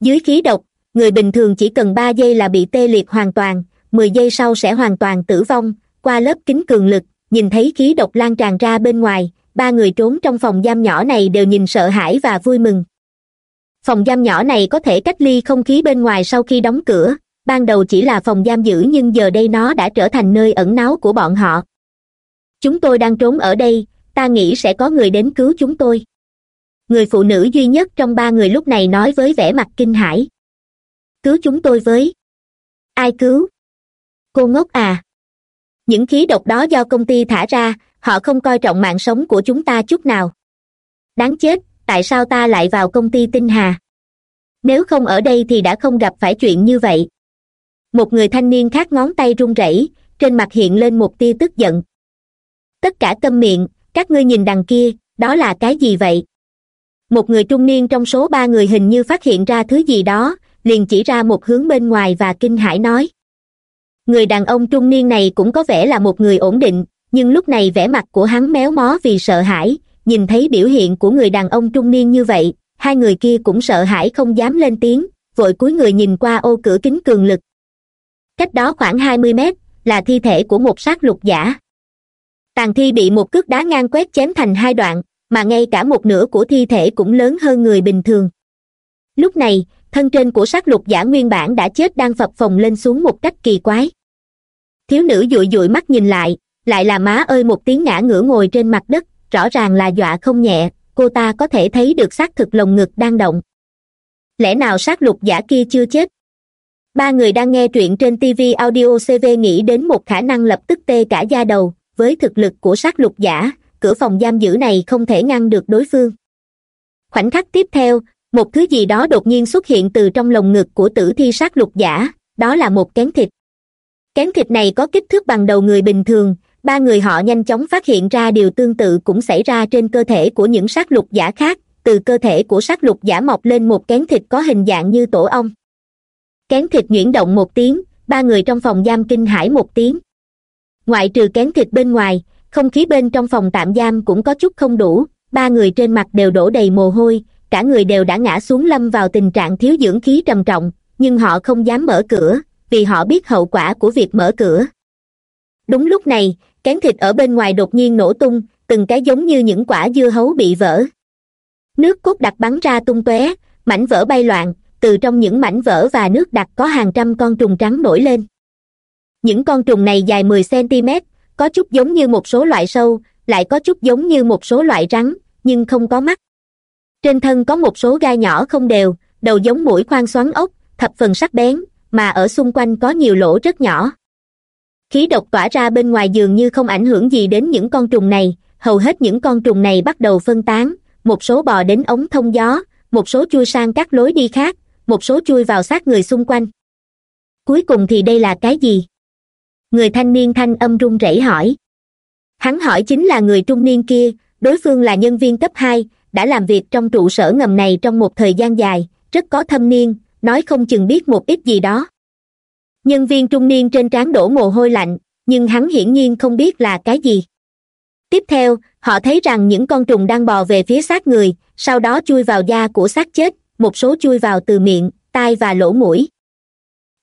Dưới khí độc, người bình thường chỉ cần ba giây là bị tê liệt hoàn toàn, mười giây sau sẽ hoàn toàn tử vong qua lớp kính cường lực, nhìn thấy khí độc lan tràn ra bên ngoài, ba người trốn trong phòng giam nhỏ này đều nhìn sợ hãi và vui mừng. Phòng giam nhỏ này có thể cách ly không khí bên ngoài sau khi đóng cửa, ban đầu chỉ là phòng giam giữ nhưng giờ đây nó đã trở thành nơi ẩn náu của bọn họ. Chúng tôi đang trốn ở đây, ta nghĩ sẽ có người đến cứu chúng tôi. Người phụ nữ duy nhất trong ba người lúc này nói với vẻ mặt kinh hãi. Cứu chúng tôi với. Ai cứu? Cô ngốc à những khí độc đó do công ty thả ra, họ không coi trọng mạng sống của chúng ta chút nào. Đáng chết, tại sao ta lại vào công ty tinh hà? Nếu không ở đây thì đã không gặp phải chuyện như vậy. Một người thanh niên khác ngón tay run rẩy, trên mặt hiện lên một tia tức giận. Tất cả câm miệng, các ngươi nhìn đằng kia, đó là cái gì vậy? Một người trung niên trong số ba người hình như phát hiện ra thứ gì đó, liền chỉ ra một hướng bên ngoài và kinh hãi nói người đàn ông trung niên này cũng có vẻ là một người ổn định, nhưng lúc này vẻ mặt của hắn méo mó vì sợ hãi, nhìn thấy biểu hiện của người đàn ông trung niên như vậy, hai người kia cũng sợ hãi không dám lên tiếng, vội cúi người nhìn qua ô cửa kính cường lực. Cách đó khoảng hai mươi mét, là thi thể của một sát lục giả. Tàn thi bị một cước đá ngang quét chém thành hai đoạn, mà ngay cả một nửa của thi thể cũng lớn hơn người bình thường. Lúc này, thân trên của sát lục giả nguyên bản đã chết đang phập phồng lên xuống một cách kỳ quái thiếu nữ dụi dụi mắt nhìn lại lại là má ơi một tiếng ngã ngửa ngồi trên mặt đất, rõ ràng là dọa không nhẹ, cô ta có thể thấy được xác thực lồng ngực đang động. Lẽ nào sát lục giả kia chưa chết? Ba người đang nghe truyện trên tv audio cv nghĩ đến một khả năng lập tức tê cả da đầu, với thực lực của sát lục giả, cửa phòng giam giữ này không thể ngăn được đối phương. Khoảnh khắc tiếp theo, một thứ gì đó đột nhiên xuất hiện từ trong lồng ngực của tử thi sát lục giả, đó là một kén thịt kén thịt này có kích thước bằng đầu người bình thường, ba người họ nhanh chóng phát hiện ra điều tương tự cũng xảy ra trên cơ thể của những sát lục giả khác, từ cơ thể của sát lục giả mọc lên một kén thịt có hình dạng như tổ ong. Kén thịt nhuyễn động một tiếng, ba người trong phòng giam kinh hãi một tiếng. Ngoại trừ kén thịt bên ngoài, không khí bên trong phòng tạm giam cũng có chút không đủ, ba người trên mặt đều đổ đầy mồ hôi, cả người đều đã ngã xuống lâm vào tình trạng thiếu dưỡng khí trầm trọng, nhưng họ không dám mở cửa vì họ biết hậu quả của việc mở cửa. Đúng lúc này kén thịt ở bên ngoài đột nhiên nổ tung, từng cái giống như những quả dưa hấu bị vỡ. Nước cốt đặc bắn ra tung tóe, mảnh vỡ bay loạn, từ trong những mảnh vỡ và nước đặc có hàng trăm con trùng trắng nổi lên. Những con trùng này dài mười cm có chút giống như một số loại sâu, lại có chút giống như một số loại rắn, nhưng không có mắt. Trên thân có một số gai nhỏ không đều, đầu giống mũi khoan xoắn ốc, thập phần sắc bén mà ở xung quanh có nhiều lỗ rất nhỏ. Khí độc tỏa ra bên ngoài dường như không ảnh hưởng gì đến những con trùng này, hầu hết những con trùng này bắt đầu phân tán, một số bò đến ống thông gió, một số chui sang các lối đi khác, một số chui vào xác người xung quanh. Cuối cùng thì đây là cái gì? Người thanh niên thanh âm run rẩy hỏi. Hắn hỏi chính là người trung niên kia, đối phương là nhân viên cấp hai, đã làm việc trong trụ sở ngầm này trong một thời gian dài, rất có thâm niên nói không chừng biết một ít gì đó. Nhân viên trung niên trên trán đổ mồ hôi lạnh, nhưng hắn hiển nhiên không biết là cái gì. Tiếp theo, họ thấy rằng những con trùng đang bò về phía xác người, sau đó chui vào da của xác chết, một số chui vào từ miệng, tai và lỗ mũi.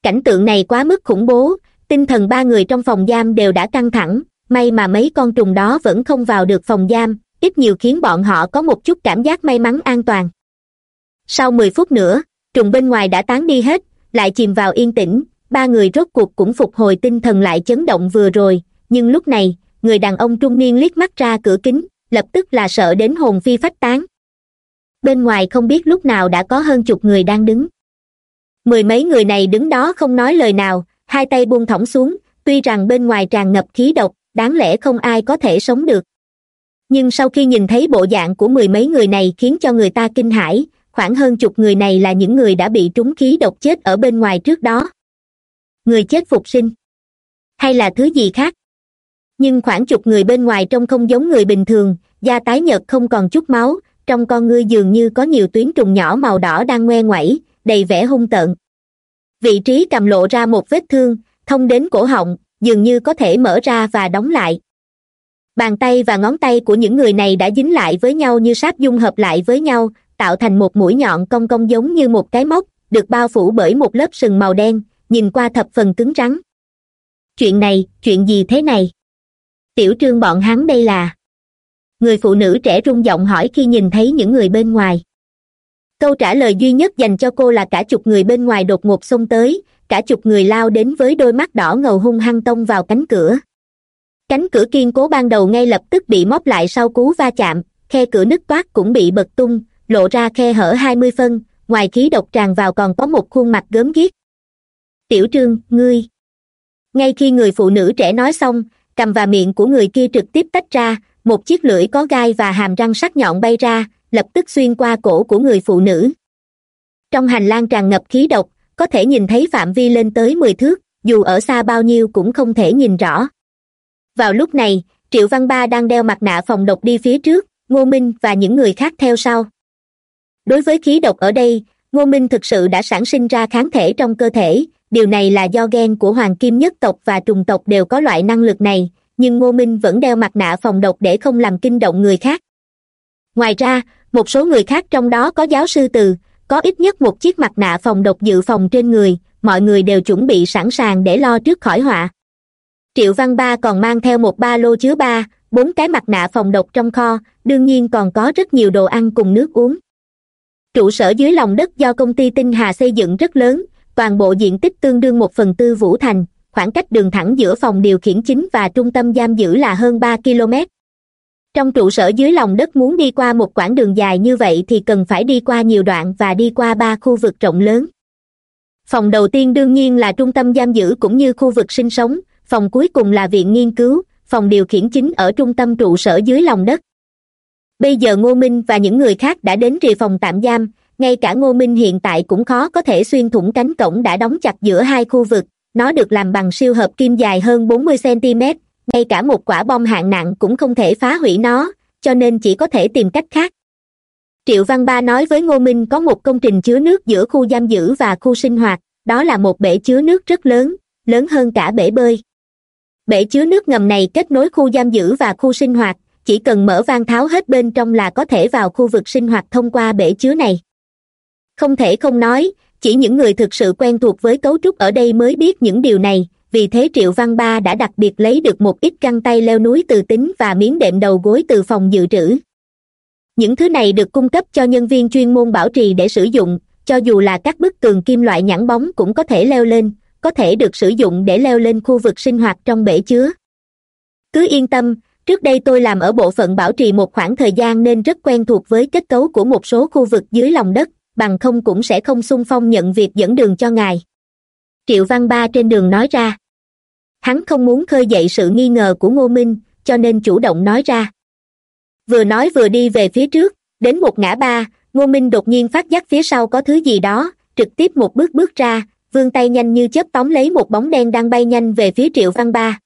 Cảnh tượng này quá mức khủng bố, tinh thần ba người trong phòng giam đều đã căng thẳng, may mà mấy con trùng đó vẫn không vào được phòng giam, ít nhiều khiến bọn họ có một chút cảm giác may mắn an toàn. Sau mười phút nữa trùng bên ngoài đã tán đi hết, lại chìm vào yên tĩnh. Ba người rốt cuộc cũng phục hồi tinh thần lại chấn động vừa rồi. Nhưng lúc này, người đàn ông trung niên liếc mắt ra cửa kính, lập tức là sợ đến hồn phi phách tán. Bên ngoài không biết lúc nào đã có hơn chục người đang đứng. Mười mấy người này đứng đó không nói lời nào, hai tay buông thõng xuống, tuy rằng bên ngoài tràn ngập khí độc, đáng lẽ không ai có thể sống được. Nhưng sau khi nhìn thấy bộ dạng của mười mấy người này khiến cho người ta kinh hãi khoảng hơn chục người này là những người đã bị trúng khí độc chết ở bên ngoài trước đó. Người chết phục sinh. Hay là thứ gì khác? Nhưng khoảng chục người bên ngoài trông không giống người bình thường, da tái nhợt không còn chút máu, trong con ngươi dường như có nhiều tuyến trùng nhỏ màu đỏ đang ngoe ngoẩy, đầy vẻ hung tợn. Vị trí cầm lộ ra một vết thương, thông đến cổ họng, dường như có thể mở ra và đóng lại. Bàn tay và ngón tay của những người này đã dính lại với nhau như sáp dung hợp lại với nhau tạo thành một mũi nhọn cong cong giống như một cái móc, được bao phủ bởi một lớp sừng màu đen, nhìn qua thập phần cứng rắn. Chuyện này, chuyện gì thế này? Tiểu trương bọn hắn đây là. Người phụ nữ trẻ rung giọng hỏi khi nhìn thấy những người bên ngoài. Câu trả lời duy nhất dành cho cô là cả chục người bên ngoài đột ngột xông tới, cả chục người lao đến với đôi mắt đỏ ngầu hung hăng tông vào cánh cửa. Cánh cửa kiên cố ban đầu ngay lập tức bị móc lại sau cú va chạm, khe cửa nứt toát cũng bị bật tung lộ ra khe hở hai mươi phân, ngoài khí độc tràn vào còn có một khuôn mặt gớm ghiếc. Tiểu trương, ngươi. Ngay khi người phụ nữ trẻ nói xong, cầm và miệng của người kia trực tiếp tách ra, một chiếc lưỡi có gai và hàm răng sắc nhọn bay ra, lập tức xuyên qua cổ của người phụ nữ. Trong hành lang tràn ngập khí độc, có thể nhìn thấy phạm vi lên tới mười thước, dù ở xa bao nhiêu cũng không thể nhìn rõ. Vào lúc này, triệu văn ba đang đeo mặt nạ phòng độc đi phía trước, ngô minh và những người khác theo sau đối với khí độc ở đây, ngô minh thực sự đã sản sinh ra kháng thể trong cơ thể. Điều này là do gen của hoàng kim nhất tộc và trùng tộc đều có loại năng lực này, nhưng ngô minh vẫn đeo mặt nạ phòng độc để không làm kinh động người khác. Ngoài ra, một số người khác trong đó có giáo sư từ, có ít nhất một chiếc mặt nạ phòng độc dự phòng trên người, mọi người đều chuẩn bị sẵn sàng để lo trước khỏi họa. Triệu văn ba còn mang theo một ba lô chứa ba, bốn cái mặt nạ phòng độc trong kho, đương nhiên còn có rất nhiều đồ ăn cùng nước uống trụ sở dưới lòng đất do công ty tinh hà xây dựng rất lớn, toàn bộ diện tích tương đương một phần tư vũ thành, khoảng cách đường thẳng giữa phòng điều khiển chính và trung tâm giam giữ là hơn ba km. Trong trụ sở dưới lòng đất muốn đi qua một quãng đường dài như vậy thì cần phải đi qua nhiều đoạn và đi qua ba khu vực rộng lớn. Phòng đầu tiên đương nhiên là trung tâm giam giữ cũng như khu vực sinh sống, phòng cuối cùng là viện nghiên cứu, phòng điều khiển chính ở trung tâm trụ sở dưới lòng đất bây giờ ngô minh và những người khác đã đến rìa phòng tạm giam, ngay cả ngô minh hiện tại cũng khó có thể xuyên thủng cánh cổng đã đóng chặt giữa hai khu vực. Nó được làm bằng siêu hợp kim dài hơn bốn mươi cm ngay cả một quả bom hạng nặng cũng không thể phá hủy nó, cho nên chỉ có thể tìm cách khác. Triệu văn ba nói với ngô minh có một công trình chứa nước giữa khu giam giữ và khu sinh hoạt, đó là một bể chứa nước rất lớn lớn hơn cả bể bơi. Bể chứa nước ngầm này kết nối khu giam giữ và khu sinh hoạt chỉ cần mở van tháo hết bên trong là có thể vào khu vực sinh hoạt thông qua bể chứa này. Không thể không nói, chỉ những người thực sự quen thuộc với cấu trúc ở đây mới biết những điều này, vì thế triệu văn ba đã đặc biệt lấy được một ít găng tay leo núi từ tính và miếng đệm đầu gối từ phòng dự trữ. Những thứ này được cung cấp cho nhân viên chuyên môn bảo trì để sử dụng, cho dù là các bức tường kim loại nhẵn bóng cũng có thể leo lên, có thể được sử dụng để leo lên khu vực sinh hoạt trong bể chứa. Cứ yên tâm trước đây tôi làm ở bộ phận bảo trì một khoảng thời gian nên rất quen thuộc với kết cấu của một số khu vực dưới lòng đất, bằng không cũng sẽ không xung phong nhận việc dẫn đường cho ngài. Triệu văn ba trên đường nói ra. Hắn không muốn khơi dậy sự nghi ngờ của ngô minh, cho nên chủ động nói ra. Vừa nói vừa đi về phía trước, đến một ngã ba, ngô minh đột nhiên phát giác phía sau có thứ gì đó, trực tiếp một bước bước ra, vươn tay nhanh như chớp tóm lấy một bóng đen đang bay nhanh về phía triệu văn ba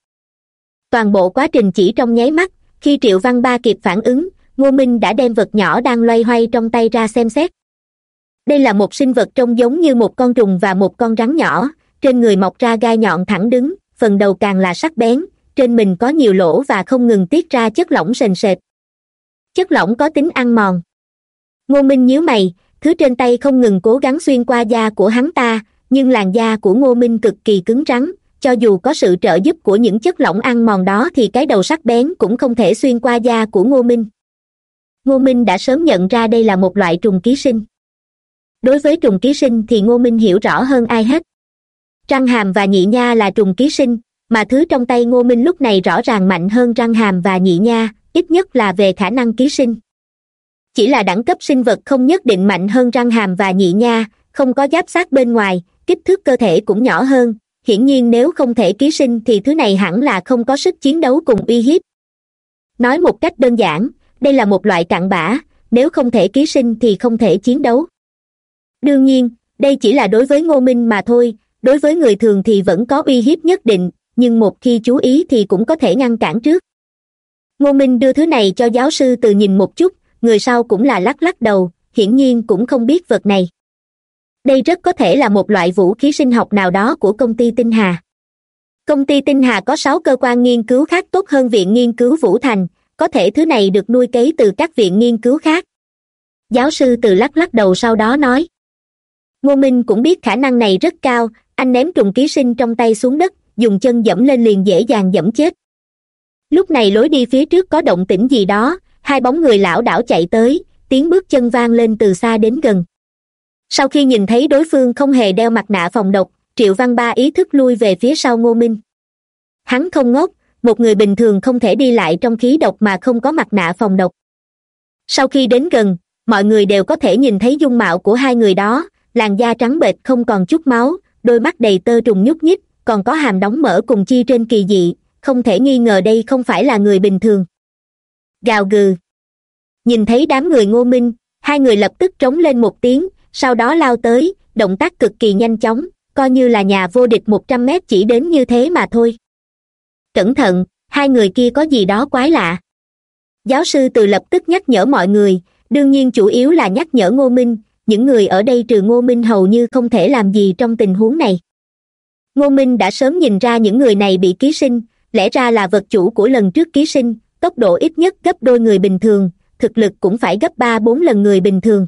toàn bộ quá trình chỉ trong nháy mắt, khi triệu văn ba kịp phản ứng, ngô minh đã đem vật nhỏ đang loay hoay trong tay ra xem xét. Đây là một sinh vật trông giống như một con trùng và một con rắn nhỏ, trên người mọc ra gai nhọn thẳng đứng, phần đầu càng là sắc bén, trên mình có nhiều lỗ và không ngừng tiết ra chất lỏng sền sệt. Chất lỏng có tính ăn mòn. Ngô minh nhíu mày, thứ trên tay không ngừng cố gắng xuyên qua da của hắn ta, nhưng làn da của ngô minh cực kỳ cứng rắn cho dù có sự trợ giúp của những chất lỏng ăn mòn đó thì cái đầu sắc bén cũng không thể xuyên qua da của ngô minh. Ngô minh đã sớm nhận ra đây là một loại trùng ký sinh. Đối với trùng ký sinh thì ngô minh hiểu rõ hơn ai hết. Răng hàm và nhị nha là trùng ký sinh, mà thứ trong tay ngô minh lúc này rõ ràng mạnh hơn răng hàm và nhị nha, ít nhất là về khả năng ký sinh. Chỉ là đẳng cấp sinh vật không nhất định mạnh hơn răng hàm và nhị nha, không có giáp sát bên ngoài, kích thước cơ thể cũng nhỏ hơn hiển nhiên nếu không thể ký sinh thì thứ này hẳn là không có sức chiến đấu cùng uy hiếp. Nói một cách đơn giản, đây là một loại cặn bã, nếu không thể ký sinh thì không thể chiến đấu. Đương nhiên, đây chỉ là đối với ngô minh mà thôi, đối với người thường thì vẫn có uy hiếp nhất định, nhưng một khi chú ý thì cũng có thể ngăn cản trước. Ngô minh đưa thứ này cho giáo sư từ nhìn một chút, người sau cũng là lắc lắc đầu, hiển nhiên cũng không biết vật này đây rất có thể là một loại vũ khí sinh học nào đó của công ty tinh hà. Công ty tinh hà có sáu cơ quan nghiên cứu khác tốt hơn viện nghiên cứu vũ thành, có thể thứ này được nuôi cấy từ các viện nghiên cứu khác. Giáo sư từ lắc lắc đầu sau đó nói. Ngô minh cũng biết khả năng này rất cao, anh ném trùng ký sinh trong tay xuống đất, dùng chân dẫm lên liền dễ dàng dẫm chết. Lúc này lối đi phía trước có động tĩnh gì đó, hai bóng người lão đảo chạy tới, tiếng bước chân vang lên từ xa đến gần sau khi nhìn thấy đối phương không hề đeo mặt nạ phòng độc, triệu văn ba ý thức lui về phía sau ngô minh. Hắn không ngốc, một người bình thường không thể đi lại trong khí độc mà không có mặt nạ phòng độc. Sau khi đến gần, mọi người đều có thể nhìn thấy dung mạo của hai người đó, làn da trắng bệch không còn chút máu, đôi mắt đầy tơ trùng nhúc nhích, còn có hàm đóng mở cùng chi trên kỳ dị, không thể nghi ngờ đây không phải là người bình thường. Gào gừ. Nhìn thấy đám người ngô minh, hai người lập tức trống lên một tiếng sau đó lao tới, động tác cực kỳ nhanh chóng, coi như là nhà vô địch một trăm mét chỉ đến như thế mà thôi. Cẩn thận, hai người kia có gì đó quái lạ. Giáo sư từ lập tức nhắc nhở mọi người, đương nhiên chủ yếu là nhắc nhở ngô minh, những người ở đây trừ ngô minh hầu như không thể làm gì trong tình huống này. Ngô minh đã sớm nhìn ra những người này bị ký sinh, lẽ ra là vật chủ của lần trước ký sinh, tốc độ ít nhất gấp đôi người bình thường, thực lực cũng phải gấp ba bốn lần người bình thường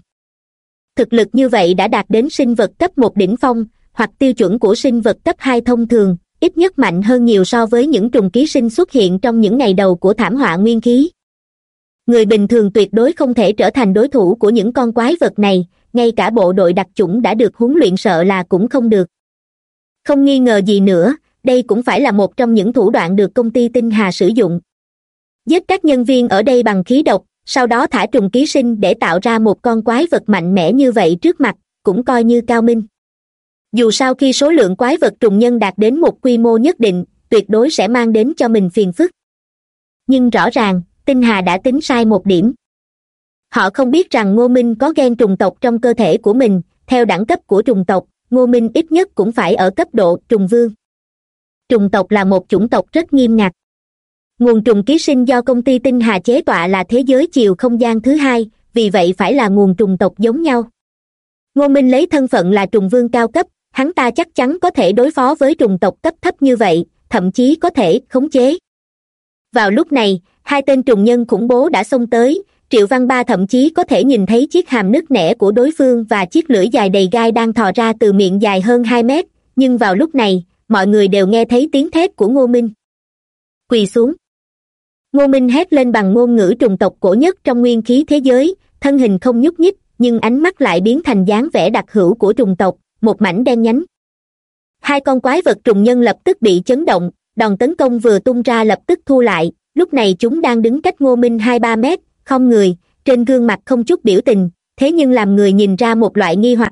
thực lực như vậy đã đạt đến sinh vật cấp một đỉnh phong, hoặc tiêu chuẩn của sinh vật cấp hai thông thường, ít nhất mạnh hơn nhiều so với những trùng ký sinh xuất hiện trong những ngày đầu của thảm họa nguyên khí. Người bình thường tuyệt đối không thể trở thành đối thủ của những con quái vật này, ngay cả bộ đội đặc chủng đã được huấn luyện sợ là cũng không được. Không nghi ngờ gì nữa, đây cũng phải là một trong những thủ đoạn được công ty tinh hà sử dụng. Giết các nhân viên ở đây bằng khí độc sau đó thả trùng ký sinh để tạo ra một con quái vật mạnh mẽ như vậy trước mặt, cũng coi như cao minh. Dù sau khi số lượng quái vật trùng nhân đạt đến một quy mô nhất định, tuyệt đối sẽ mang đến cho mình phiền phức. Nhưng rõ ràng, tinh hà đã tính sai một điểm. Họ không biết rằng ngô minh có gen trùng tộc trong cơ thể của mình, theo đẳng cấp của trùng tộc, ngô minh ít nhất cũng phải ở cấp độ trùng vương. Trùng tộc là một chủng tộc rất nghiêm ngặt nguồn trùng ký sinh do công ty tinh hà chế tọa là thế giới chiều không gian thứ hai, vì vậy phải là nguồn trùng tộc giống nhau. Ngô minh lấy thân phận là trùng vương cao cấp, hắn ta chắc chắn có thể đối phó với trùng tộc cấp thấp như vậy, thậm chí có thể khống chế. Vào lúc này, hai tên trùng nhân khủng bố đã xông tới, triệu văn ba thậm chí có thể nhìn thấy chiếc hàm nứt nẻ của đối phương và chiếc lưỡi dài đầy gai đang thò ra từ miệng dài hơn hai mét, nhưng vào lúc này, mọi người đều nghe thấy tiếng thét của ngô minh. Quỳ xuống ngô minh hét lên bằng ngôn ngữ trùng tộc cổ nhất trong nguyên khí thế giới, thân hình không nhúc nhích, nhưng ánh mắt lại biến thành dáng vẻ đặc hữu của trùng tộc, một mảnh đen nhánh. Hai con quái vật trùng nhân lập tức bị chấn động, đòn tấn công vừa tung ra lập tức thu lại, lúc này chúng đang đứng cách ngô minh hai ba mét, không người, trên gương mặt không chút biểu tình, thế nhưng làm người nhìn ra một loại nghi hoặc.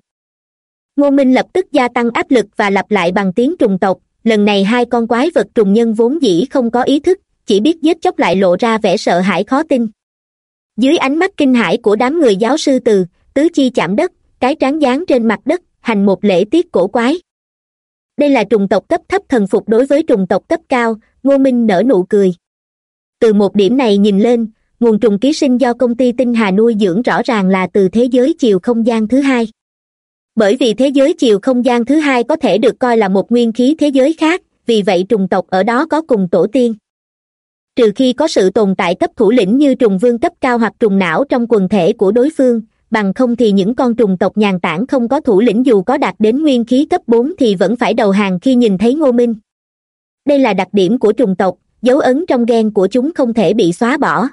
Ngô minh lập tức gia tăng áp lực và lặp lại bằng tiếng trùng tộc, lần này hai con quái vật trùng nhân vốn dĩ không có ý thức chỉ biết giết chóc lại lộ ra vẻ sợ hãi khó tin. Dưới ánh mắt kinh hãi của đám người giáo sư từ, tứ chi chạm đất, cái trán dán trên mặt đất, hành một lễ tiết cổ quái. Đây là trùng tộc cấp thấp thần phục đối với trùng tộc cấp cao, ngô minh nở nụ cười. Từ một điểm này nhìn lên, nguồn trùng ký sinh do công ty tinh hà nuôi dưỡng rõ ràng là từ thế giới chiều không gian thứ hai. Bởi vì thế giới chiều không gian thứ hai có thể được coi là một nguyên khí thế giới khác, vì vậy trùng tộc ở đó có cùng tổ tiên trừ khi có sự tồn tại cấp thủ lĩnh như trùng vương cấp cao hoặc trùng não trong quần thể của đối phương, bằng không thì những con trùng tộc nhàn tản không có thủ lĩnh dù có đạt đến nguyên khí cấp bốn thì vẫn phải đầu hàng khi nhìn thấy ngô minh. Đây là đặc điểm của trùng tộc, dấu ấn trong gen của chúng không thể bị xóa bỏ.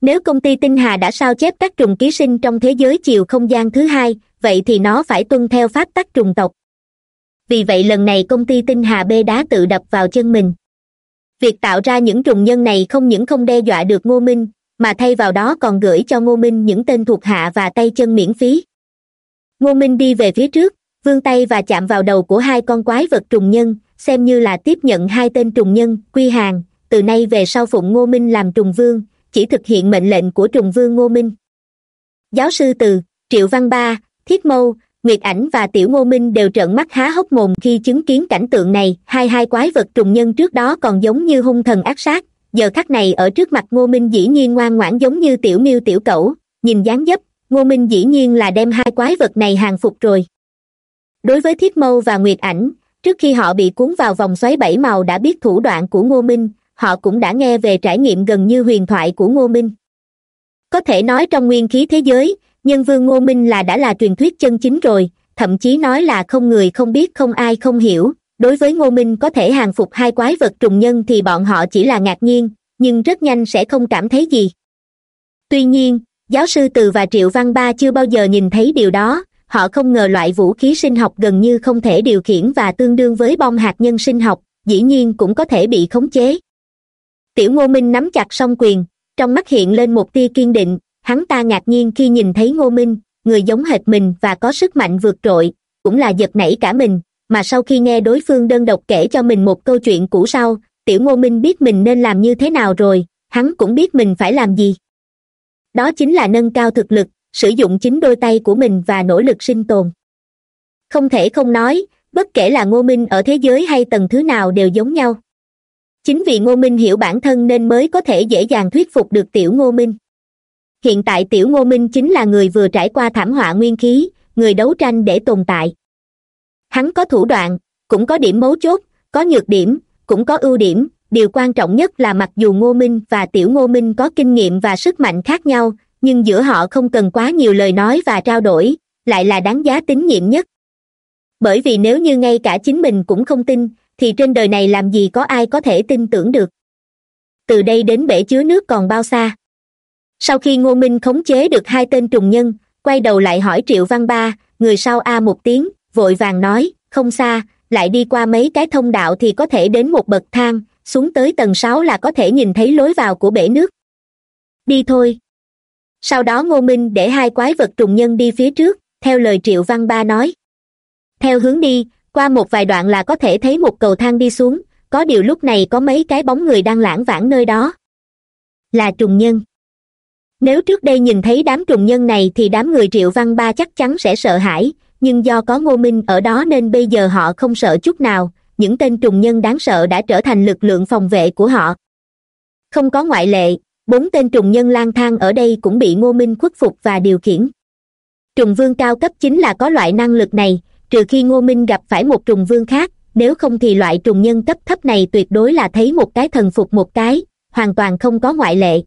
Nếu công ty tinh hà đã sao chép các trùng ký sinh trong thế giới chiều không gian thứ hai, vậy thì nó phải tuân theo pháp tắc trùng tộc. Vì vậy lần này công ty tinh hà bê đá tự đập vào chân mình việc tạo ra những trùng nhân này không những không đe dọa được ngô minh, mà thay vào đó còn gửi cho ngô minh những tên thuộc hạ và tay chân miễn phí. Ngô minh đi về phía trước, vươn tay và chạm vào đầu của hai con quái vật trùng nhân, xem như là tiếp nhận hai tên trùng nhân, quy hàng. Từ nay về sau phụng ngô minh làm trùng vương, chỉ thực hiện mệnh lệnh của trùng vương ngô minh. Giáo sư từ, triệu văn ba, thiết mâu nguyệt ảnh và tiểu ngô minh đều trợn mắt há hốc mồm khi chứng kiến cảnh tượng này, hai hai quái vật trùng nhân trước đó còn giống như hung thần ác sát. Giờ khắc này ở trước mặt ngô minh dĩ nhiên ngoan ngoãn giống như tiểu miêu, tiểu cẩu. Nhìn dáng dấp, ngô minh dĩ nhiên là đem hai quái vật này hàng phục rồi. Đối với thiết mâu và nguyệt ảnh, trước khi họ bị cuốn vào vòng xoáy bảy màu đã biết thủ đoạn của ngô minh, họ cũng đã nghe về trải nghiệm gần như huyền thoại của ngô minh. Có thể nói trong nguyên khí thế giới nhân vương ngô minh là đã là truyền thuyết chân chính rồi, thậm chí nói là không người không biết không ai không hiểu. Đối với ngô minh có thể hàng phục hai quái vật trùng nhân thì bọn họ chỉ là ngạc nhiên, nhưng rất nhanh sẽ không cảm thấy gì. Tuy nhiên, giáo sư từ và triệu văn ba chưa bao giờ nhìn thấy điều đó, họ không ngờ loại vũ khí sinh học gần như không thể điều khiển và tương đương với bom hạt nhân sinh học, dĩ nhiên cũng có thể bị khống chế. Tiểu ngô minh nắm chặt song quyền, trong mắt hiện lên một tia kiên định hắn ta ngạc nhiên khi nhìn thấy ngô minh, người giống hệt mình và có sức mạnh vượt trội, cũng là giật nảy cả mình, mà sau khi nghe đối phương đơn độc kể cho mình một câu chuyện cũ sau, tiểu ngô minh biết mình nên làm như thế nào rồi, hắn cũng biết mình phải làm gì. Đó chính là nâng cao thực lực, sử dụng chính đôi tay của mình và nỗ lực sinh tồn. Không thể không nói, bất kể là ngô minh ở thế giới hay tầng thứ nào đều giống nhau. Chính vì ngô minh hiểu bản thân nên mới có thể dễ dàng thuyết phục được tiểu ngô minh hiện tại tiểu ngô minh chính là người vừa trải qua thảm họa nguyên khí, người đấu tranh để tồn tại. Hắn có thủ đoạn, cũng có điểm mấu chốt, có nhược điểm, cũng có ưu điểm. Điều quan trọng nhất là mặc dù ngô minh và tiểu ngô minh có kinh nghiệm và sức mạnh khác nhau, nhưng giữa họ không cần quá nhiều lời nói và trao đổi, lại là đáng giá tín nhiệm nhất. Bởi vì nếu như ngay cả chính mình cũng không tin, thì trên đời này làm gì có ai có thể tin tưởng được. Từ đây đến bể chứa nước còn bao xa? Sau khi ngô minh khống chế được hai tên trùng nhân, quay đầu lại hỏi triệu văn ba, người sau a một tiếng, vội vàng nói, không xa, lại đi qua mấy cái thông đạo thì có thể đến một bậc thang, xuống tới tầng sáu là có thể nhìn thấy lối vào của bể nước. Đi thôi. Sau đó ngô minh để hai quái vật trùng nhân đi phía trước, theo lời triệu văn ba nói. Theo hướng đi, qua một vài đoạn là có thể thấy một cầu thang đi xuống, có điều lúc này có mấy cái bóng người đang lãng vãng nơi đó. Là trùng nhân nếu trước đây nhìn thấy đám trùng nhân này thì đám người triệu văn ba chắc chắn sẽ sợ hãi, nhưng do có ngô minh ở đó nên bây giờ họ không sợ chút nào, những tên trùng nhân đáng sợ đã trở thành lực lượng phòng vệ của họ. Không có ngoại lệ, bốn tên trùng nhân lang thang ở đây cũng bị ngô minh khuất phục và điều khiển. Trùng vương cao cấp chính là có loại năng lực này, trừ khi ngô minh gặp phải một trùng vương khác, nếu không thì loại trùng nhân cấp thấp này tuyệt đối là thấy một cái thần phục một cái, hoàn toàn không có ngoại lệ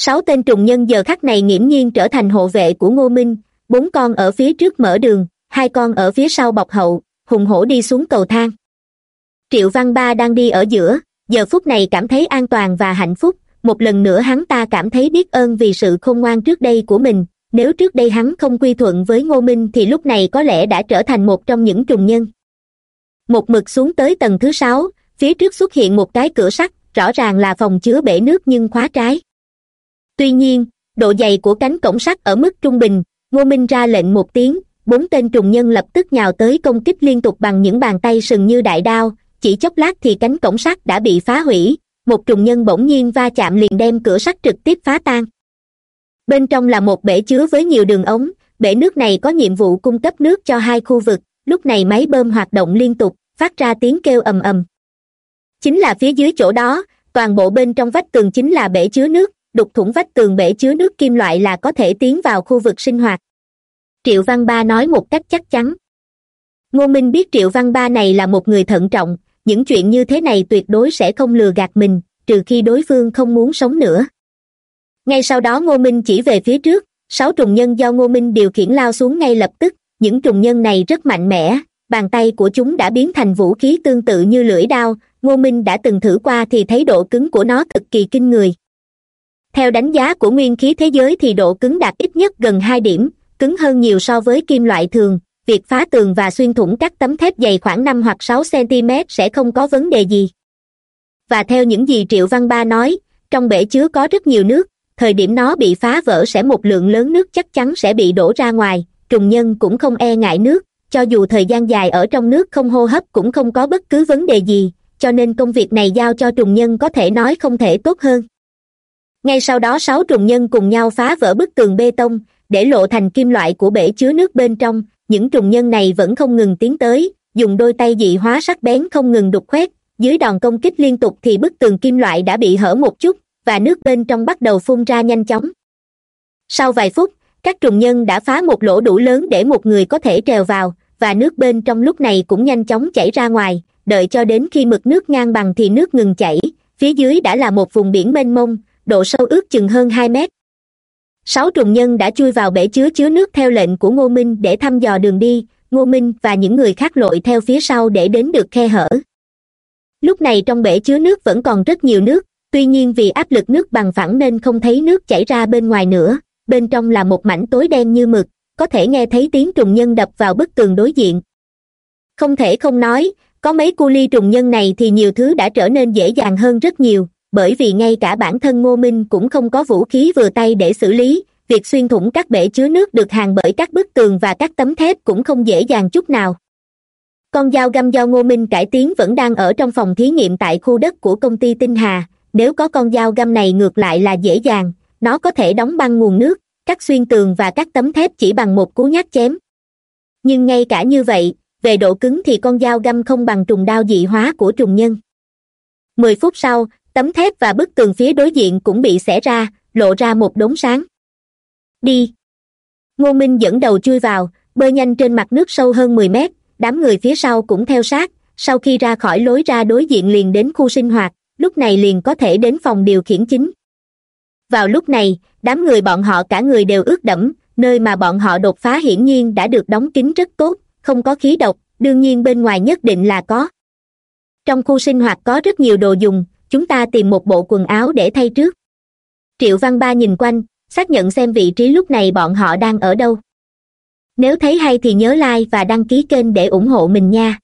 sáu tên trùng nhân giờ khắc này nghiễm nhiên trở thành hộ vệ của ngô minh. Bốn con ở phía trước mở đường, hai con ở phía sau bọc hậu, hùng hổ đi xuống cầu thang. Triệu văn ba đang đi ở giữa, giờ phút này cảm thấy an toàn và hạnh phúc. Một lần nữa hắn ta cảm thấy biết ơn vì sự khôn ngoan trước đây của mình. Nếu trước đây hắn không quy thuận với ngô minh thì lúc này có lẽ đã trở thành một trong những trùng nhân. Một mực xuống tới tầng thứ sáu, phía trước xuất hiện một cái cửa sắt, rõ ràng là phòng chứa bể nước nhưng khóa trái tuy nhiên, độ dày của cánh cổng sắt ở mức trung bình, ngô minh ra lệnh một tiếng, bốn tên trùng nhân lập tức nhào tới công kích liên tục bằng những bàn tay sừng như đại đao, chỉ chốc lát thì cánh cổng sắt đã bị phá hủy, một trùng nhân bỗng nhiên va chạm liền đem cửa sắt trực tiếp phá tan. Bên trong là một bể chứa với nhiều đường ống, bể nước này có nhiệm vụ cung cấp nước cho hai khu vực, lúc này máy bơm hoạt động liên tục, phát ra tiếng kêu ầm ầm. Chính là phía dưới chỗ đó, toàn bộ bên trong vách tường chính là bể chứa nước đục thủng vách tường bể chứa nước kim loại là có thể tiến vào khu vực sinh hoạt. Triệu văn ba nói một cách chắc chắn. Ngô minh biết triệu văn ba này là một người thận trọng, những chuyện như thế này tuyệt đối sẽ không lừa gạt mình, trừ khi đối phương không muốn sống nữa. Ngay sau đó ngô minh chỉ về phía trước, sáu trùng nhân do ngô minh điều khiển lao xuống ngay lập tức, những trùng nhân này rất mạnh mẽ, bàn tay của chúng đã biến thành vũ khí tương tự như lưỡi đao, ngô minh đã từng thử qua thì thấy độ cứng của nó cực kỳ kinh người theo đánh giá của nguyên khí thế giới thì độ cứng đạt ít nhất gần hai điểm, cứng hơn nhiều so với kim loại thường. Việc phá tường và xuyên thủng các tấm thép dày khoảng năm hoặc sáu cm sẽ không có vấn đề gì. Và theo những gì triệu văn ba nói, trong bể chứa có rất nhiều nước, thời điểm nó bị phá vỡ sẽ một lượng lớn nước chắc chắn sẽ bị đổ ra ngoài, trùng nhân cũng không e ngại nước, cho dù thời gian dài ở trong nước không hô hấp cũng không có bất cứ vấn đề gì, cho nên công việc này giao cho trùng nhân có thể nói không thể tốt hơn ngay sau đó sáu trùng nhân cùng nhau phá vỡ bức tường bê tông, để lộ thành kim loại của bể chứa nước bên trong. Những trùng nhân này vẫn không ngừng tiến tới, dùng đôi tay dị hóa sắc bén không ngừng đục khoét. Dưới đòn công kích liên tục thì bức tường kim loại đã bị hở một chút, và nước bên trong bắt đầu phun ra nhanh chóng. Sau vài phút, các trùng nhân đã phá một lỗ đủ lớn để một người có thể trèo vào, và nước bên trong lúc này cũng nhanh chóng chảy ra ngoài. Đợi cho đến khi mực nước ngang bằng thì nước ngừng chảy, phía dưới đã là một vùng biển mênh mông độ sâu ước chừng hơn hai mét. Sáu trùng nhân đã chui vào bể chứa chứa nước theo lệnh của ngô minh để thăm dò đường đi, ngô minh và những người khác lội theo phía sau để đến được khe hở. Lúc này trong bể chứa nước vẫn còn rất nhiều nước, tuy nhiên vì áp lực nước bằng phẳng nên không thấy nước chảy ra bên ngoài nữa, bên trong là một mảnh tối đen như mực, có thể nghe thấy tiếng trùng nhân đập vào bức tường đối diện. Không thể không nói, có mấy cu ly trùng nhân này thì nhiều thứ đã trở nên dễ dàng hơn rất nhiều bởi vì ngay cả bản thân ngô minh cũng không có vũ khí vừa tay để xử lý, việc xuyên thủng các bể chứa nước được hàng bởi các bức tường và các tấm thép cũng không dễ dàng chút nào. Con dao găm do ngô minh cải tiến vẫn đang ở trong phòng thí nghiệm tại khu đất của công ty tinh hà. Nếu có con dao găm này ngược lại là dễ dàng, nó có thể đóng băng nguồn nước, cắt xuyên tường và các tấm thép chỉ bằng một cú nhát chém. Nhưng ngay cả như vậy, về độ cứng thì con dao găm không bằng trùng đao dị hóa của trùng nhân. Mười phút sau tấm thép và bức tường phía đối diện cũng bị xẻ ra, lộ ra một đống sáng. Đi. Ngô minh dẫn đầu chui vào, bơi nhanh trên mặt nước sâu hơn mười mét, đám người phía sau cũng theo sát, sau khi ra khỏi lối ra đối diện liền đến khu sinh hoạt, lúc này liền có thể đến phòng điều khiển chính. Vào lúc này, đám người bọn họ cả người đều ướt đẫm, nơi mà bọn họ đột phá hiển nhiên đã được đóng kín rất tốt, không có khí độc, đương nhiên bên ngoài nhất định là có. Trong khu sinh hoạt có rất nhiều đồ dùng chúng ta tìm một bộ quần áo để thay trước. Triệu văn ba nhìn quanh, xác nhận xem vị trí lúc này bọn họ đang ở đâu. Nếu thấy hay thì nhớ like và đăng ký kênh để ủng hộ mình nha.